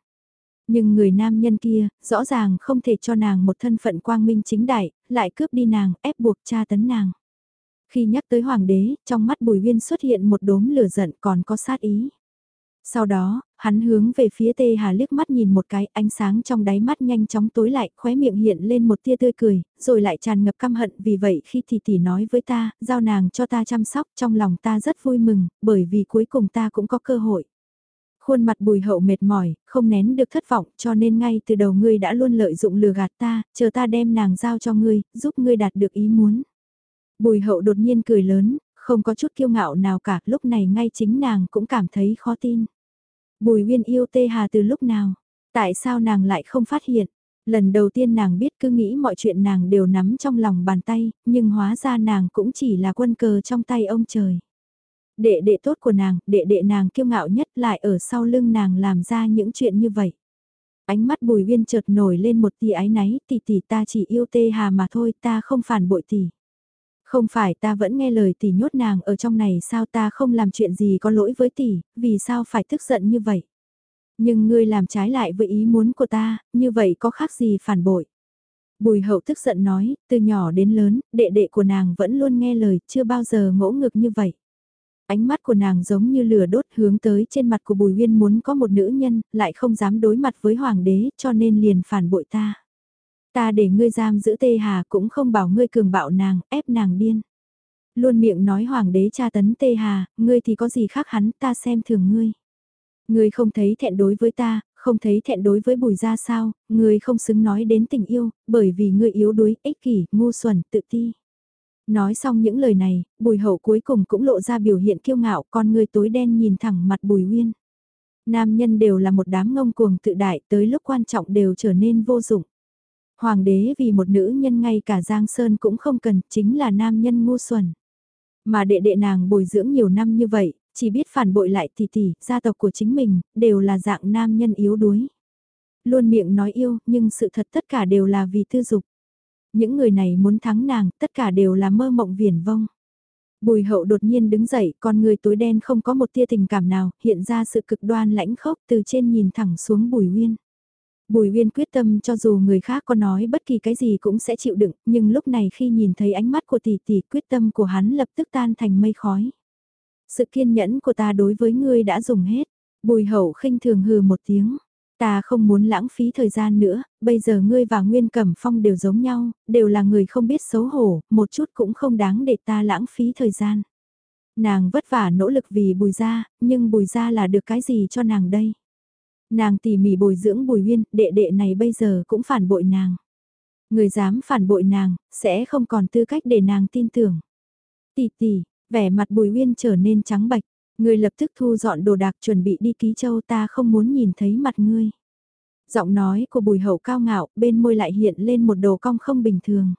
Nhưng người nam nhân kia, rõ ràng không thể cho nàng một thân phận quang minh chính đại, lại cướp đi nàng, ép buộc tra tấn nàng. Khi nhắc tới hoàng đế, trong mắt bùi viên xuất hiện một đốm lửa giận còn có sát ý. Sau đó, hắn hướng về phía tê hà liếc mắt nhìn một cái ánh sáng trong đáy mắt nhanh chóng tối lại, khóe miệng hiện lên một tia tươi cười, rồi lại tràn ngập căm hận vì vậy khi thì tỷ nói với ta, giao nàng cho ta chăm sóc trong lòng ta rất vui mừng, bởi vì cuối cùng ta cũng có cơ hội. Khuôn mặt bùi hậu mệt mỏi, không nén được thất vọng cho nên ngay từ đầu ngươi đã luôn lợi dụng lừa gạt ta, chờ ta đem nàng giao cho ngươi, giúp ngươi đạt được ý muốn. Bùi hậu đột nhiên cười lớn, không có chút kiêu ngạo nào cả, lúc này ngay chính nàng cũng cảm thấy khó tin. Bùi Uyên yêu Tê Hà từ lúc nào? Tại sao nàng lại không phát hiện? Lần đầu tiên nàng biết cứ nghĩ mọi chuyện nàng đều nắm trong lòng bàn tay, nhưng hóa ra nàng cũng chỉ là quân cờ trong tay ông trời. Đệ đệ tốt của nàng, đệ đệ nàng kiêu ngạo nhất lại ở sau lưng nàng làm ra những chuyện như vậy. Ánh mắt bùi viên chợt nổi lên một tia ái náy, tỷ tỷ ta chỉ yêu tê hà mà thôi, ta không phản bội tỷ. Không phải ta vẫn nghe lời tỷ nhốt nàng ở trong này sao ta không làm chuyện gì có lỗi với tỷ, vì sao phải tức giận như vậy. Nhưng ngươi làm trái lại với ý muốn của ta, như vậy có khác gì phản bội. Bùi hậu tức giận nói, từ nhỏ đến lớn, đệ đệ của nàng vẫn luôn nghe lời, chưa bao giờ ngỗ ngực như vậy. Ánh mắt của nàng giống như lửa đốt hướng tới trên mặt của bùi uyên muốn có một nữ nhân, lại không dám đối mặt với hoàng đế, cho nên liền phản bội ta. Ta để ngươi giam giữ tê hà cũng không bảo ngươi cường bạo nàng, ép nàng điên. Luôn miệng nói hoàng đế cha tấn tê hà, ngươi thì có gì khác hắn, ta xem thường ngươi. Ngươi không thấy thẹn đối với ta, Không thấy thẹn đối với bùi ra sao, ngươi không xứng nói đến tình yêu, bởi vì ngươi yếu đuối, ích kỷ, ngu xuẩn, tự ti. Nói xong những lời này, bùi hậu cuối cùng cũng lộ ra biểu hiện kiêu ngạo, con ngươi tối đen nhìn thẳng mặt bùi uyên. Nam nhân đều là một đám ngông cuồng tự đại, tới lúc quan trọng đều trở nên vô dụng. Hoàng đế vì một nữ nhân ngay cả Giang Sơn cũng không cần, chính là nam nhân ngu xuẩn. Mà đệ đệ nàng bồi dưỡng nhiều năm như vậy, chỉ biết phản bội lại tỷ tỷ, gia tộc của chính mình, đều là dạng nam nhân yếu đuối. Luôn miệng nói yêu, nhưng sự thật tất cả đều là vì tư dục. Những người này muốn thắng nàng, tất cả đều là mơ mộng viển vông. Bùi hậu đột nhiên đứng dậy, con người tối đen không có một tia tình cảm nào, hiện ra sự cực đoan lãnh khốc từ trên nhìn thẳng xuống bùi uyên. Bùi uyên quyết tâm cho dù người khác có nói bất kỳ cái gì cũng sẽ chịu đựng, nhưng lúc này khi nhìn thấy ánh mắt của tỷ tỷ quyết tâm của hắn lập tức tan thành mây khói. Sự kiên nhẫn của ta đối với ngươi đã dùng hết. Bùi hậu khinh thường hừ một tiếng. Ta không muốn lãng phí thời gian nữa, bây giờ ngươi và Nguyên Cẩm Phong đều giống nhau, đều là người không biết xấu hổ, một chút cũng không đáng để ta lãng phí thời gian. Nàng vất vả nỗ lực vì bùi ra, nhưng bùi ra là được cái gì cho nàng đây? Nàng tỉ mỉ bồi dưỡng bùi huyên, đệ đệ này bây giờ cũng phản bội nàng. Người dám phản bội nàng, sẽ không còn tư cách để nàng tin tưởng. Tỷ tỷ, vẻ mặt bùi huyên trở nên trắng bạch, người lập tức thu dọn đồ đạc chuẩn bị đi ký châu ta không muốn nhìn thấy mặt ngươi. Giọng nói của bùi hậu cao ngạo, bên môi lại hiện lên một đồ cong không bình thường.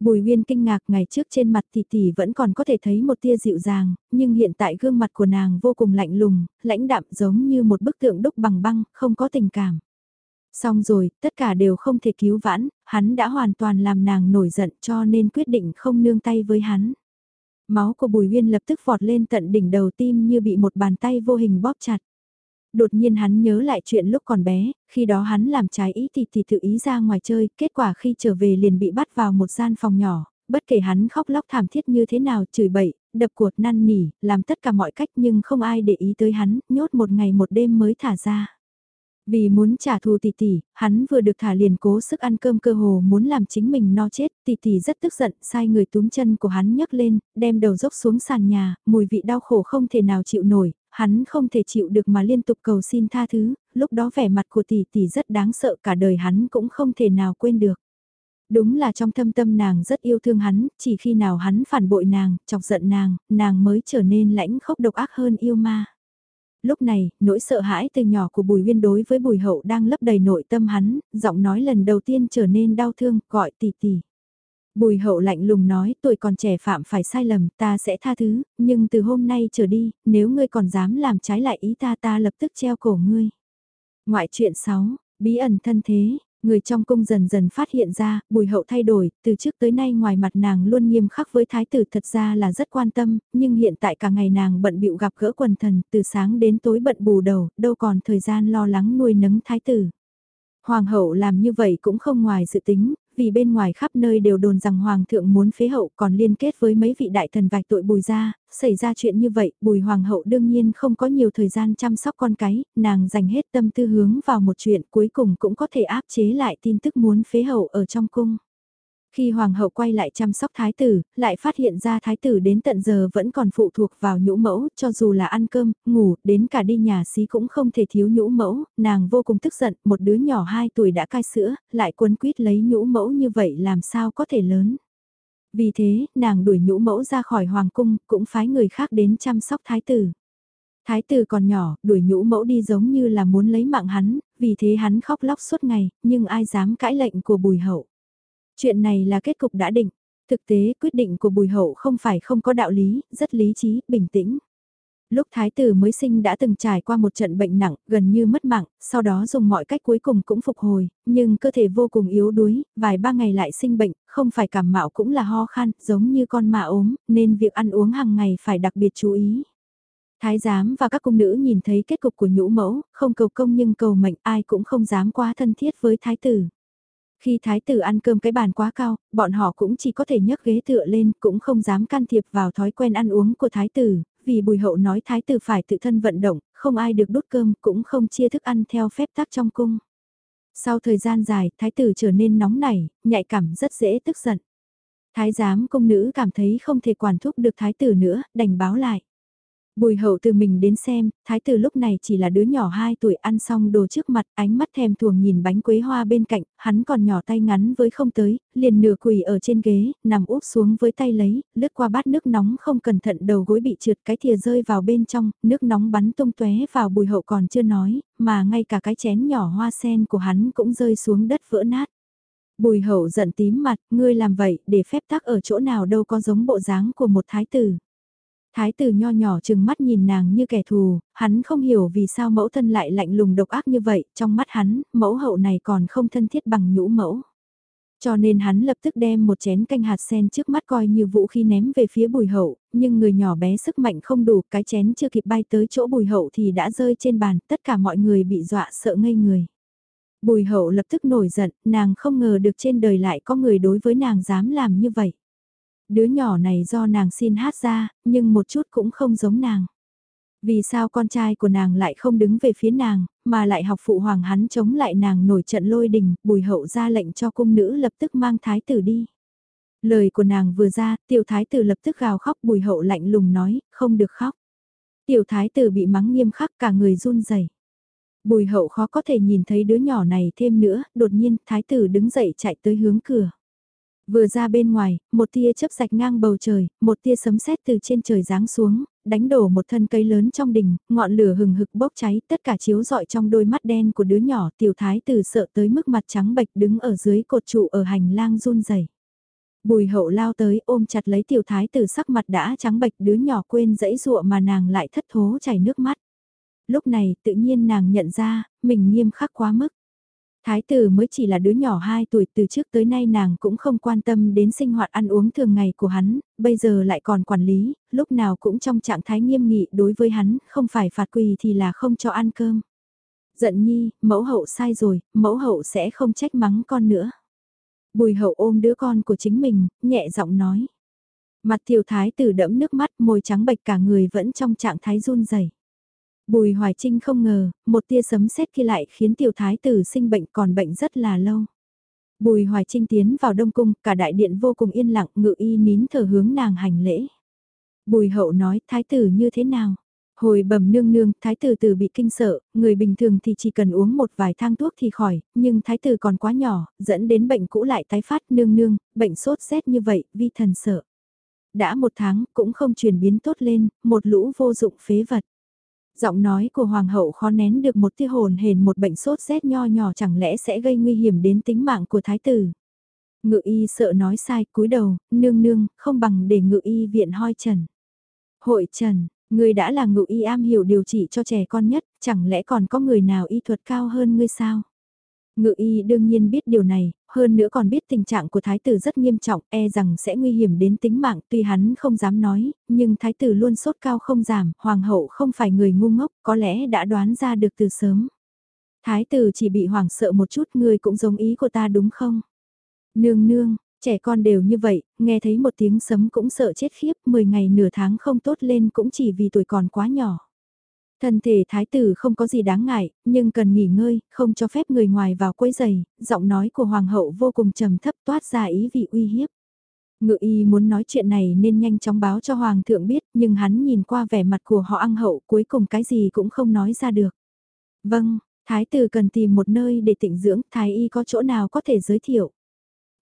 Bùi Uyên kinh ngạc ngày trước trên mặt tỷ tỷ vẫn còn có thể thấy một tia dịu dàng, nhưng hiện tại gương mặt của nàng vô cùng lạnh lùng, lãnh đạm giống như một bức tượng đúc bằng băng, không có tình cảm. Xong rồi, tất cả đều không thể cứu vãn, hắn đã hoàn toàn làm nàng nổi giận cho nên quyết định không nương tay với hắn. Máu của Bùi Uyên lập tức vọt lên tận đỉnh đầu tim như bị một bàn tay vô hình bóp chặt đột nhiên hắn nhớ lại chuyện lúc còn bé, khi đó hắn làm trái ý thì thì tự ý ra ngoài chơi, kết quả khi trở về liền bị bắt vào một gian phòng nhỏ, bất kể hắn khóc lóc thảm thiết như thế nào chửi bậy, đập cuột năn nỉ, làm tất cả mọi cách nhưng không ai để ý tới hắn, nhốt một ngày một đêm mới thả ra. Vì muốn trả thù tỷ tỷ, hắn vừa được thả liền cố sức ăn cơm cơ hồ muốn làm chính mình no chết, tỷ tỷ rất tức giận, sai người túm chân của hắn nhấc lên, đem đầu dốc xuống sàn nhà, mùi vị đau khổ không thể nào chịu nổi, hắn không thể chịu được mà liên tục cầu xin tha thứ, lúc đó vẻ mặt của tỷ tỷ rất đáng sợ cả đời hắn cũng không thể nào quên được. Đúng là trong thâm tâm nàng rất yêu thương hắn, chỉ khi nào hắn phản bội nàng, chọc giận nàng, nàng mới trở nên lãnh khốc độc ác hơn yêu ma. Lúc này, nỗi sợ hãi từ nhỏ của Bùi Uyên đối với Bùi Hậu đang lấp đầy nội tâm hắn, giọng nói lần đầu tiên trở nên đau thương, gọi tỷ tỷ. Bùi hậu lạnh lùng nói tuổi còn trẻ phạm phải sai lầm ta sẽ tha thứ, nhưng từ hôm nay trở đi, nếu ngươi còn dám làm trái lại ý ta ta lập tức treo cổ ngươi. Ngoại chuyện 6, bí ẩn thân thế, người trong cung dần dần phát hiện ra, bùi hậu thay đổi, từ trước tới nay ngoài mặt nàng luôn nghiêm khắc với thái tử thật ra là rất quan tâm, nhưng hiện tại cả ngày nàng bận bịu gặp gỡ quần thần, từ sáng đến tối bận bù đầu, đâu còn thời gian lo lắng nuôi nấng thái tử. Hoàng hậu làm như vậy cũng không ngoài dự tính, vì bên ngoài khắp nơi đều đồn rằng Hoàng thượng muốn phế hậu còn liên kết với mấy vị đại thần vạch tội bùi ra, xảy ra chuyện như vậy, bùi Hoàng hậu đương nhiên không có nhiều thời gian chăm sóc con cái, nàng dành hết tâm tư hướng vào một chuyện cuối cùng cũng có thể áp chế lại tin tức muốn phế hậu ở trong cung. Khi hoàng hậu quay lại chăm sóc thái tử, lại phát hiện ra thái tử đến tận giờ vẫn còn phụ thuộc vào nhũ mẫu, cho dù là ăn cơm, ngủ, đến cả đi nhà xí cũng không thể thiếu nhũ mẫu, nàng vô cùng tức giận, một đứa nhỏ 2 tuổi đã cai sữa, lại quấn quýt lấy nhũ mẫu như vậy làm sao có thể lớn. Vì thế, nàng đuổi nhũ mẫu ra khỏi hoàng cung, cũng phái người khác đến chăm sóc thái tử. Thái tử còn nhỏ, đuổi nhũ mẫu đi giống như là muốn lấy mạng hắn, vì thế hắn khóc lóc suốt ngày, nhưng ai dám cãi lệnh của bùi hậu. Chuyện này là kết cục đã định. Thực tế quyết định của Bùi Hậu không phải không có đạo lý, rất lý trí, bình tĩnh. Lúc thái tử mới sinh đã từng trải qua một trận bệnh nặng, gần như mất mạng, sau đó dùng mọi cách cuối cùng cũng phục hồi, nhưng cơ thể vô cùng yếu đuối, vài ba ngày lại sinh bệnh, không phải cảm mạo cũng là ho khan, giống như con mạ ốm, nên việc ăn uống hàng ngày phải đặc biệt chú ý. Thái giám và các cung nữ nhìn thấy kết cục của nhũ mẫu, không cầu công nhưng cầu mệnh ai cũng không dám quá thân thiết với thái tử. Khi thái tử ăn cơm cái bàn quá cao, bọn họ cũng chỉ có thể nhấc ghế tựa lên, cũng không dám can thiệp vào thói quen ăn uống của thái tử, vì bùi hậu nói thái tử phải tự thân vận động, không ai được đút cơm, cũng không chia thức ăn theo phép tắc trong cung. Sau thời gian dài, thái tử trở nên nóng nảy, nhạy cảm rất dễ tức giận. Thái giám công nữ cảm thấy không thể quản thúc được thái tử nữa, đành báo lại. Bùi hậu từ mình đến xem, thái tử lúc này chỉ là đứa nhỏ 2 tuổi ăn xong đồ trước mặt, ánh mắt thèm thuồng nhìn bánh quế hoa bên cạnh, hắn còn nhỏ tay ngắn với không tới, liền nửa quỳ ở trên ghế, nằm úp xuống với tay lấy, lướt qua bát nước nóng không cẩn thận đầu gối bị trượt cái thìa rơi vào bên trong, nước nóng bắn tung tóe vào bùi hậu còn chưa nói, mà ngay cả cái chén nhỏ hoa sen của hắn cũng rơi xuống đất vỡ nát. Bùi hậu giận tím mặt, ngươi làm vậy để phép tắc ở chỗ nào đâu có giống bộ dáng của một thái tử. Thái tử nho nhỏ chừng mắt nhìn nàng như kẻ thù, hắn không hiểu vì sao mẫu thân lại lạnh lùng độc ác như vậy, trong mắt hắn, mẫu hậu này còn không thân thiết bằng nhũ mẫu. Cho nên hắn lập tức đem một chén canh hạt sen trước mắt coi như vũ khí ném về phía bùi hậu, nhưng người nhỏ bé sức mạnh không đủ, cái chén chưa kịp bay tới chỗ bùi hậu thì đã rơi trên bàn, tất cả mọi người bị dọa sợ ngây người. Bùi hậu lập tức nổi giận, nàng không ngờ được trên đời lại có người đối với nàng dám làm như vậy. Đứa nhỏ này do nàng xin hát ra, nhưng một chút cũng không giống nàng. Vì sao con trai của nàng lại không đứng về phía nàng, mà lại học phụ hoàng hắn chống lại nàng nổi trận lôi đình, bùi hậu ra lệnh cho cung nữ lập tức mang thái tử đi. Lời của nàng vừa ra, tiểu thái tử lập tức gào khóc bùi hậu lạnh lùng nói, không được khóc. Tiểu thái tử bị mắng nghiêm khắc cả người run rẩy. Bùi hậu khó có thể nhìn thấy đứa nhỏ này thêm nữa, đột nhiên thái tử đứng dậy chạy tới hướng cửa. Vừa ra bên ngoài, một tia chớp rạch ngang bầu trời, một tia sấm sét từ trên trời giáng xuống, đánh đổ một thân cây lớn trong đình, ngọn lửa hừng hực bốc cháy, tất cả chiếu rọi trong đôi mắt đen của đứa nhỏ, tiểu thái tử sợ tới mức mặt trắng bệch đứng ở dưới cột trụ ở hành lang run rẩy. Bùi hậu lao tới ôm chặt lấy tiểu thái tử sắc mặt đã trắng bệch đứa nhỏ quên dãy dụa mà nàng lại thất thố chảy nước mắt. Lúc này tự nhiên nàng nhận ra, mình nghiêm khắc quá mức. Thái tử mới chỉ là đứa nhỏ 2 tuổi từ trước tới nay nàng cũng không quan tâm đến sinh hoạt ăn uống thường ngày của hắn, bây giờ lại còn quản lý, lúc nào cũng trong trạng thái nghiêm nghị đối với hắn, không phải phạt quỳ thì là không cho ăn cơm. Giận nhi, mẫu hậu sai rồi, mẫu hậu sẽ không trách mắng con nữa. Bùi hậu ôm đứa con của chính mình, nhẹ giọng nói. Mặt tiểu thái tử đẫm nước mắt, môi trắng bệch cả người vẫn trong trạng thái run rẩy. Bùi Hoài Trinh không ngờ, một tia sấm sét kia lại khiến tiểu thái tử sinh bệnh còn bệnh rất là lâu. Bùi Hoài Trinh tiến vào Đông Cung, cả đại điện vô cùng yên lặng, ngự y nín thở hướng nàng hành lễ. Bùi hậu nói, thái tử như thế nào? Hồi bẩm nương nương, thái tử tử bị kinh sợ, người bình thường thì chỉ cần uống một vài thang thuốc thì khỏi, nhưng thái tử còn quá nhỏ, dẫn đến bệnh cũ lại tái phát nương nương, bệnh sốt rét như vậy, vi thần sợ. Đã một tháng, cũng không chuyển biến tốt lên, một lũ vô dụng phế vật. Giọng nói của hoàng hậu khó nén được một tia hồn hền một bệnh sốt rét nho nhỏ chẳng lẽ sẽ gây nguy hiểm đến tính mạng của thái tử. Ngự y sợ nói sai cúi đầu, nương nương, không bằng để ngự y viện hoi trần. Hội trần, người đã là ngự y am hiểu điều trị cho trẻ con nhất, chẳng lẽ còn có người nào y thuật cao hơn ngươi sao? Ngự y đương nhiên biết điều này, hơn nữa còn biết tình trạng của thái tử rất nghiêm trọng, e rằng sẽ nguy hiểm đến tính mạng, tuy hắn không dám nói, nhưng thái tử luôn sốt cao không giảm, hoàng hậu không phải người ngu ngốc, có lẽ đã đoán ra được từ sớm. Thái tử chỉ bị hoảng sợ một chút, ngươi cũng giống ý của ta đúng không? Nương nương, trẻ con đều như vậy, nghe thấy một tiếng sấm cũng sợ chết khiếp, 10 ngày nửa tháng không tốt lên cũng chỉ vì tuổi còn quá nhỏ. Thân thể thái tử không có gì đáng ngại, nhưng cần nghỉ ngơi, không cho phép người ngoài vào quấy giày, giọng nói của hoàng hậu vô cùng trầm thấp toát ra ý vị uy hiếp. Ngự y muốn nói chuyện này nên nhanh chóng báo cho hoàng thượng biết, nhưng hắn nhìn qua vẻ mặt của họ ăn hậu cuối cùng cái gì cũng không nói ra được. Vâng, thái tử cần tìm một nơi để tịnh dưỡng, thái y có chỗ nào có thể giới thiệu.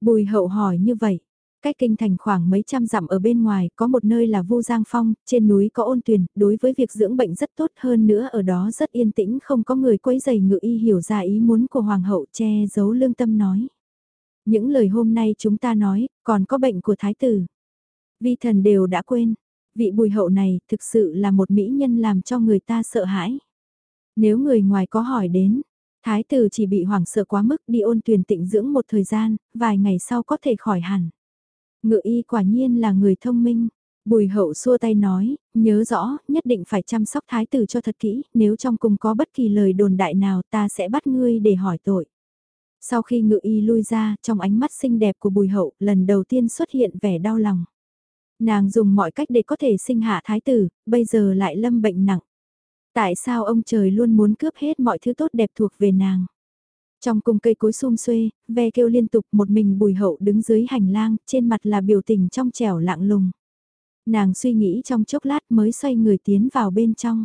Bùi hậu hỏi như vậy, Cách kinh thành khoảng mấy trăm dặm ở bên ngoài, có một nơi là Vu Giang Phong, trên núi có ôn tuyền, đối với việc dưỡng bệnh rất tốt hơn nữa ở đó rất yên tĩnh không có người quấy giày ngự y hiểu ra ý muốn của Hoàng hậu che giấu lương tâm nói. Những lời hôm nay chúng ta nói, còn có bệnh của Thái tử. Vi thần đều đã quên, vị bùi hậu này thực sự là một mỹ nhân làm cho người ta sợ hãi. Nếu người ngoài có hỏi đến, Thái tử chỉ bị hoảng sợ quá mức đi ôn tuyển tịnh dưỡng một thời gian, vài ngày sau có thể khỏi hẳn. Ngự y quả nhiên là người thông minh. Bùi hậu xua tay nói, nhớ rõ, nhất định phải chăm sóc thái tử cho thật kỹ, nếu trong cung có bất kỳ lời đồn đại nào ta sẽ bắt ngươi để hỏi tội. Sau khi ngự y lui ra, trong ánh mắt xinh đẹp của bùi hậu, lần đầu tiên xuất hiện vẻ đau lòng. Nàng dùng mọi cách để có thể sinh hạ thái tử, bây giờ lại lâm bệnh nặng. Tại sao ông trời luôn muốn cướp hết mọi thứ tốt đẹp thuộc về nàng? Trong cung cây cối xum xuê, ve kêu liên tục một mình bùi hậu đứng dưới hành lang, trên mặt là biểu tình trong trẻo lạng lùng. Nàng suy nghĩ trong chốc lát mới xoay người tiến vào bên trong.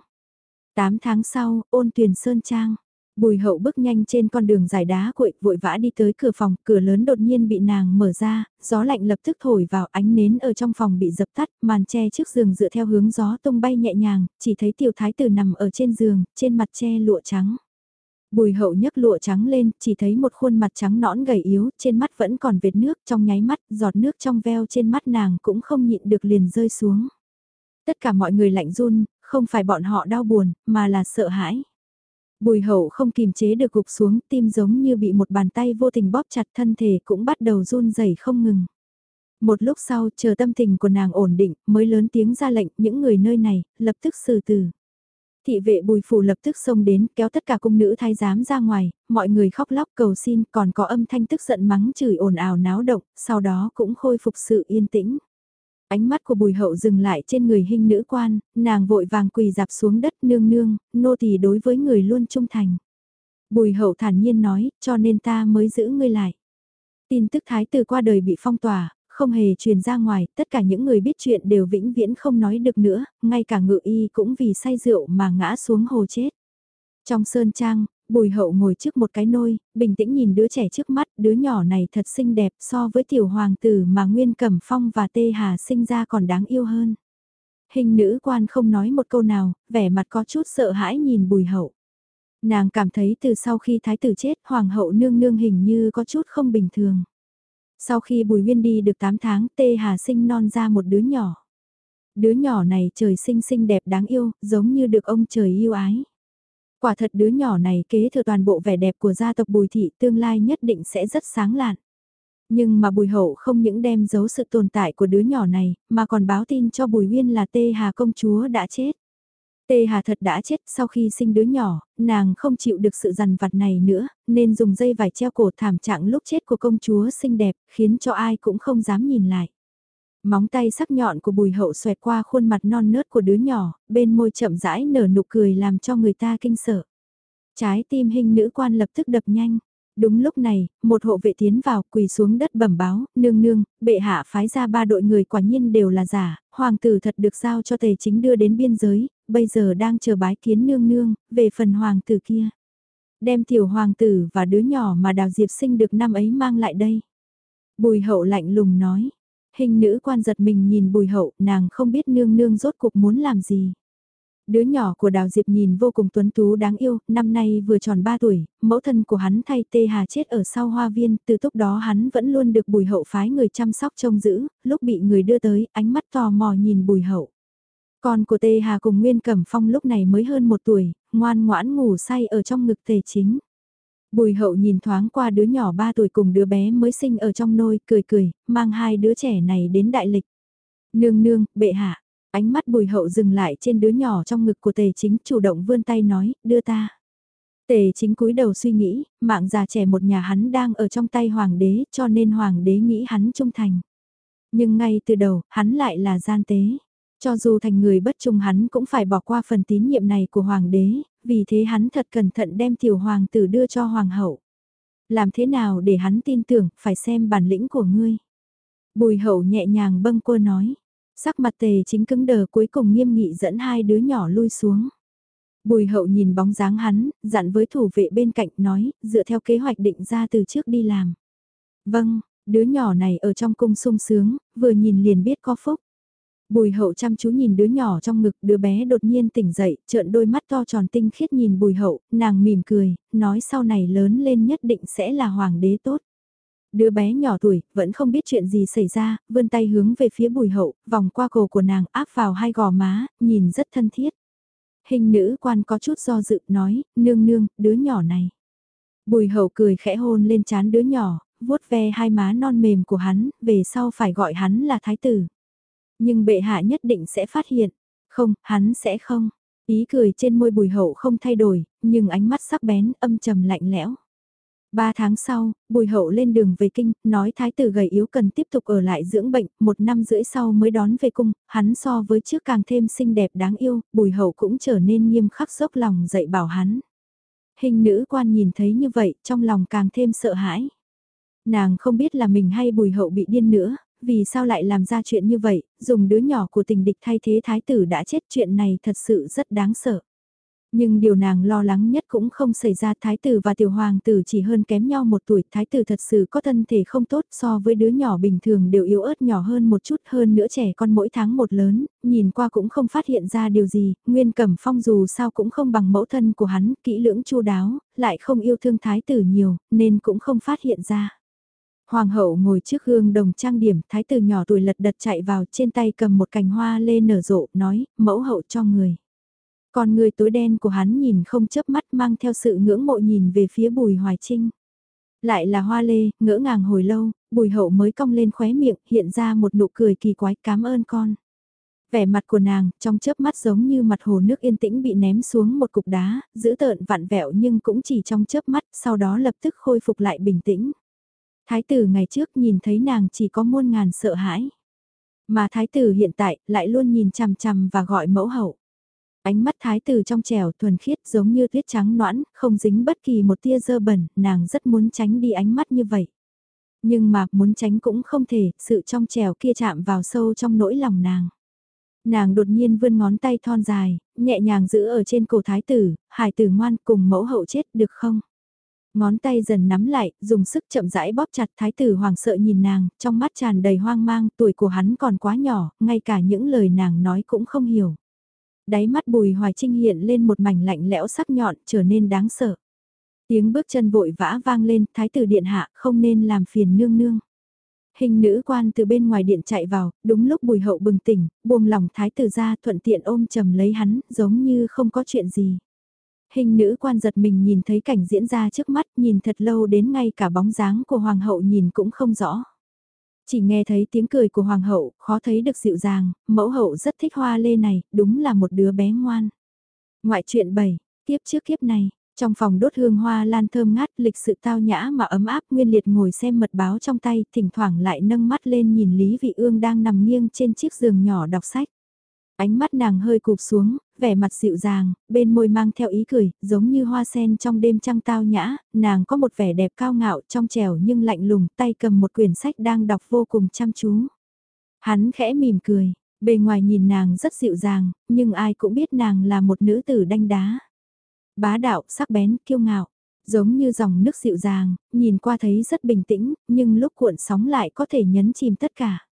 8 tháng sau, ôn tuyển sơn trang. Bùi hậu bước nhanh trên con đường dài đá cuội vội vã đi tới cửa phòng, cửa lớn đột nhiên bị nàng mở ra, gió lạnh lập tức thổi vào ánh nến ở trong phòng bị dập tắt, màn che trước giường dựa theo hướng gió tung bay nhẹ nhàng, chỉ thấy tiểu thái tử nằm ở trên giường, trên mặt che lụa trắng. Bùi hậu nhấc lụa trắng lên, chỉ thấy một khuôn mặt trắng nõn gầy yếu, trên mắt vẫn còn vệt nước trong nháy mắt, giọt nước trong veo trên mắt nàng cũng không nhịn được liền rơi xuống. Tất cả mọi người lạnh run, không phải bọn họ đau buồn, mà là sợ hãi. Bùi hậu không kìm chế được gục xuống, tim giống như bị một bàn tay vô tình bóp chặt thân thể cũng bắt đầu run rẩy không ngừng. Một lúc sau, chờ tâm tình của nàng ổn định, mới lớn tiếng ra lệnh những người nơi này, lập tức xử tử. Thị vệ bùi phủ lập tức xông đến, kéo tất cả cung nữ thái giám ra ngoài, mọi người khóc lóc cầu xin, còn có âm thanh tức giận mắng chửi ồn ào náo động, sau đó cũng khôi phục sự yên tĩnh. Ánh mắt của bùi hậu dừng lại trên người hình nữ quan, nàng vội vàng quỳ dạp xuống đất nương nương, nô tỳ đối với người luôn trung thành. Bùi hậu thản nhiên nói, cho nên ta mới giữ ngươi lại. Tin tức thái tử qua đời bị phong tỏa, không hề truyền ra ngoài, tất cả những người biết chuyện đều vĩnh viễn không nói được nữa, ngay cả ngự y cũng vì say rượu mà ngã xuống hồ chết. Trong sơn trang, bùi hậu ngồi trước một cái nôi, bình tĩnh nhìn đứa trẻ trước mắt, đứa nhỏ này thật xinh đẹp so với tiểu hoàng tử mà Nguyên Cẩm Phong và Tê Hà sinh ra còn đáng yêu hơn. Hình nữ quan không nói một câu nào, vẻ mặt có chút sợ hãi nhìn bùi hậu. Nàng cảm thấy từ sau khi thái tử chết, hoàng hậu nương nương hình như có chút không bình thường. Sau khi Bùi Nguyên đi được 8 tháng, Tê Hà sinh non ra một đứa nhỏ. Đứa nhỏ này trời sinh xinh đẹp đáng yêu, giống như được ông trời yêu ái. Quả thật đứa nhỏ này kế thừa toàn bộ vẻ đẹp của gia tộc Bùi Thị tương lai nhất định sẽ rất sáng lạn. Nhưng mà Bùi Hậu không những đem giấu sự tồn tại của đứa nhỏ này, mà còn báo tin cho Bùi Nguyên là Tê Hà công chúa đã chết. Tê Hà thật đã chết sau khi sinh đứa nhỏ, nàng không chịu được sự dằn vặt này nữa, nên dùng dây vải treo cổ thảm trạng lúc chết của công chúa xinh đẹp, khiến cho ai cũng không dám nhìn lại. Móng tay sắc nhọn của bùi hậu xoẹt qua khuôn mặt non nớt của đứa nhỏ, bên môi chậm rãi nở nụ cười làm cho người ta kinh sợ. Trái tim hình nữ quan lập tức đập nhanh. Đúng lúc này, một hộ vệ tiến vào quỳ xuống đất bẩm báo, nương nương, bệ hạ phái ra ba đội người quả nhiên đều là giả, hoàng tử thật được giao cho tề chính đưa đến biên giới, bây giờ đang chờ bái kiến nương nương, về phần hoàng tử kia. Đem tiểu hoàng tử và đứa nhỏ mà đào diệp sinh được năm ấy mang lại đây. Bùi hậu lạnh lùng nói, hình nữ quan giật mình nhìn bùi hậu, nàng không biết nương nương rốt cuộc muốn làm gì. Đứa nhỏ của Đào Diệp nhìn vô cùng tuấn tú đáng yêu, năm nay vừa tròn 3 tuổi, mẫu thân của hắn thay tê hà chết ở sau hoa viên, từ lúc đó hắn vẫn luôn được bùi hậu phái người chăm sóc trông giữ, lúc bị người đưa tới, ánh mắt tò mò nhìn bùi hậu. Con của tê hà cùng Nguyên Cẩm Phong lúc này mới hơn một tuổi, ngoan ngoãn ngủ say ở trong ngực tề chính. Bùi hậu nhìn thoáng qua đứa nhỏ 3 tuổi cùng đứa bé mới sinh ở trong nôi, cười cười, mang hai đứa trẻ này đến đại lịch. Nương nương, bệ hạ, Ánh mắt bùi hậu dừng lại trên đứa nhỏ trong ngực của tề chính chủ động vươn tay nói, đưa ta. Tề chính cúi đầu suy nghĩ, mạng già trẻ một nhà hắn đang ở trong tay hoàng đế cho nên hoàng đế nghĩ hắn trung thành. Nhưng ngay từ đầu, hắn lại là gian tế. Cho dù thành người bất trung hắn cũng phải bỏ qua phần tín nhiệm này của hoàng đế, vì thế hắn thật cẩn thận đem tiểu hoàng tử đưa cho hoàng hậu. Làm thế nào để hắn tin tưởng, phải xem bản lĩnh của ngươi. Bùi hậu nhẹ nhàng bâng quơ nói, Sắc mặt tề chính cứng đờ cuối cùng nghiêm nghị dẫn hai đứa nhỏ lui xuống. Bùi hậu nhìn bóng dáng hắn, dặn với thủ vệ bên cạnh nói, dựa theo kế hoạch định ra từ trước đi làm. Vâng, đứa nhỏ này ở trong cung sung sướng, vừa nhìn liền biết có phúc. Bùi hậu chăm chú nhìn đứa nhỏ trong ngực, đứa bé đột nhiên tỉnh dậy, trợn đôi mắt to tròn tinh khiết nhìn bùi hậu, nàng mỉm cười, nói sau này lớn lên nhất định sẽ là hoàng đế tốt. Đứa bé nhỏ tuổi, vẫn không biết chuyện gì xảy ra, vươn tay hướng về phía bùi hậu, vòng qua cổ của nàng áp vào hai gò má, nhìn rất thân thiết. Hình nữ quan có chút do dự nói, nương nương, đứa nhỏ này. Bùi hậu cười khẽ hôn lên chán đứa nhỏ, vuốt ve hai má non mềm của hắn, về sau phải gọi hắn là thái tử. Nhưng bệ hạ nhất định sẽ phát hiện. Không, hắn sẽ không. Ý cười trên môi bùi hậu không thay đổi, nhưng ánh mắt sắc bén âm trầm lạnh lẽo. Ba tháng sau, Bùi Hậu lên đường về kinh, nói thái tử gầy yếu cần tiếp tục ở lại dưỡng bệnh, một năm rưỡi sau mới đón về cung, hắn so với trước càng thêm xinh đẹp đáng yêu, Bùi Hậu cũng trở nên nghiêm khắc dốc lòng dạy bảo hắn. Hình nữ quan nhìn thấy như vậy, trong lòng càng thêm sợ hãi. Nàng không biết là mình hay Bùi Hậu bị điên nữa, vì sao lại làm ra chuyện như vậy, dùng đứa nhỏ của tình địch thay thế thái tử đã chết chuyện này thật sự rất đáng sợ. Nhưng điều nàng lo lắng nhất cũng không xảy ra thái tử và tiểu hoàng tử chỉ hơn kém nhau một tuổi. Thái tử thật sự có thân thể không tốt so với đứa nhỏ bình thường đều yếu ớt nhỏ hơn một chút hơn nữa trẻ con mỗi tháng một lớn, nhìn qua cũng không phát hiện ra điều gì. Nguyên cẩm phong dù sao cũng không bằng mẫu thân của hắn, kỹ lưỡng chu đáo, lại không yêu thương thái tử nhiều, nên cũng không phát hiện ra. Hoàng hậu ngồi trước gương đồng trang điểm, thái tử nhỏ tuổi lật đật chạy vào trên tay cầm một cành hoa lê nở rộ, nói, mẫu hậu cho người. Còn người tối đen của hắn nhìn không chớp mắt mang theo sự ngưỡng mộ nhìn về phía bùi hoài trinh. Lại là hoa lê, ngỡ ngàng hồi lâu, bùi hậu mới cong lên khóe miệng, hiện ra một nụ cười kỳ quái cảm ơn con. Vẻ mặt của nàng, trong chớp mắt giống như mặt hồ nước yên tĩnh bị ném xuống một cục đá, giữ tợn vặn vẹo nhưng cũng chỉ trong chớp mắt, sau đó lập tức khôi phục lại bình tĩnh. Thái tử ngày trước nhìn thấy nàng chỉ có muôn ngàn sợ hãi. Mà thái tử hiện tại lại luôn nhìn chằm chằm và gọi mẫu hậu. Ánh mắt thái tử trong trẻo thuần khiết giống như tuyết trắng noãn, không dính bất kỳ một tia dơ bẩn, nàng rất muốn tránh đi ánh mắt như vậy. Nhưng mà muốn tránh cũng không thể, sự trong trẻo kia chạm vào sâu trong nỗi lòng nàng. Nàng đột nhiên vươn ngón tay thon dài, nhẹ nhàng giữ ở trên cổ thái tử, hải tử ngoan cùng mẫu hậu chết được không? Ngón tay dần nắm lại, dùng sức chậm rãi bóp chặt thái tử hoàng sợ nhìn nàng, trong mắt tràn đầy hoang mang, tuổi của hắn còn quá nhỏ, ngay cả những lời nàng nói cũng không hiểu. Đáy mắt bùi hoài trinh hiện lên một mảnh lạnh lẽo sắc nhọn, trở nên đáng sợ. Tiếng bước chân vội vã vang lên, thái tử điện hạ không nên làm phiền nương nương. Hình nữ quan từ bên ngoài điện chạy vào, đúng lúc bùi hậu bừng tỉnh, buông lòng thái tử ra thuận tiện ôm chầm lấy hắn, giống như không có chuyện gì. Hình nữ quan giật mình nhìn thấy cảnh diễn ra trước mắt, nhìn thật lâu đến ngay cả bóng dáng của hoàng hậu nhìn cũng không rõ. Chỉ nghe thấy tiếng cười của hoàng hậu, khó thấy được dịu dàng, mẫu hậu rất thích hoa lê này, đúng là một đứa bé ngoan. Ngoại truyện 7, tiếp trước kiếp này, trong phòng đốt hương hoa lan thơm ngát lịch sự tao nhã mà ấm áp nguyên liệt ngồi xem mật báo trong tay, thỉnh thoảng lại nâng mắt lên nhìn Lý Vị Ương đang nằm nghiêng trên chiếc giường nhỏ đọc sách. Ánh mắt nàng hơi cụp xuống, vẻ mặt dịu dàng, bên môi mang theo ý cười, giống như hoa sen trong đêm trăng tao nhã, nàng có một vẻ đẹp cao ngạo trong trẻo nhưng lạnh lùng, tay cầm một quyển sách đang đọc vô cùng chăm chú. Hắn khẽ mỉm cười, bề ngoài nhìn nàng rất dịu dàng, nhưng ai cũng biết nàng là một nữ tử đanh đá. Bá đạo, sắc bén, kiêu ngạo, giống như dòng nước dịu dàng, nhìn qua thấy rất bình tĩnh, nhưng lúc cuộn sóng lại có thể nhấn chìm tất cả.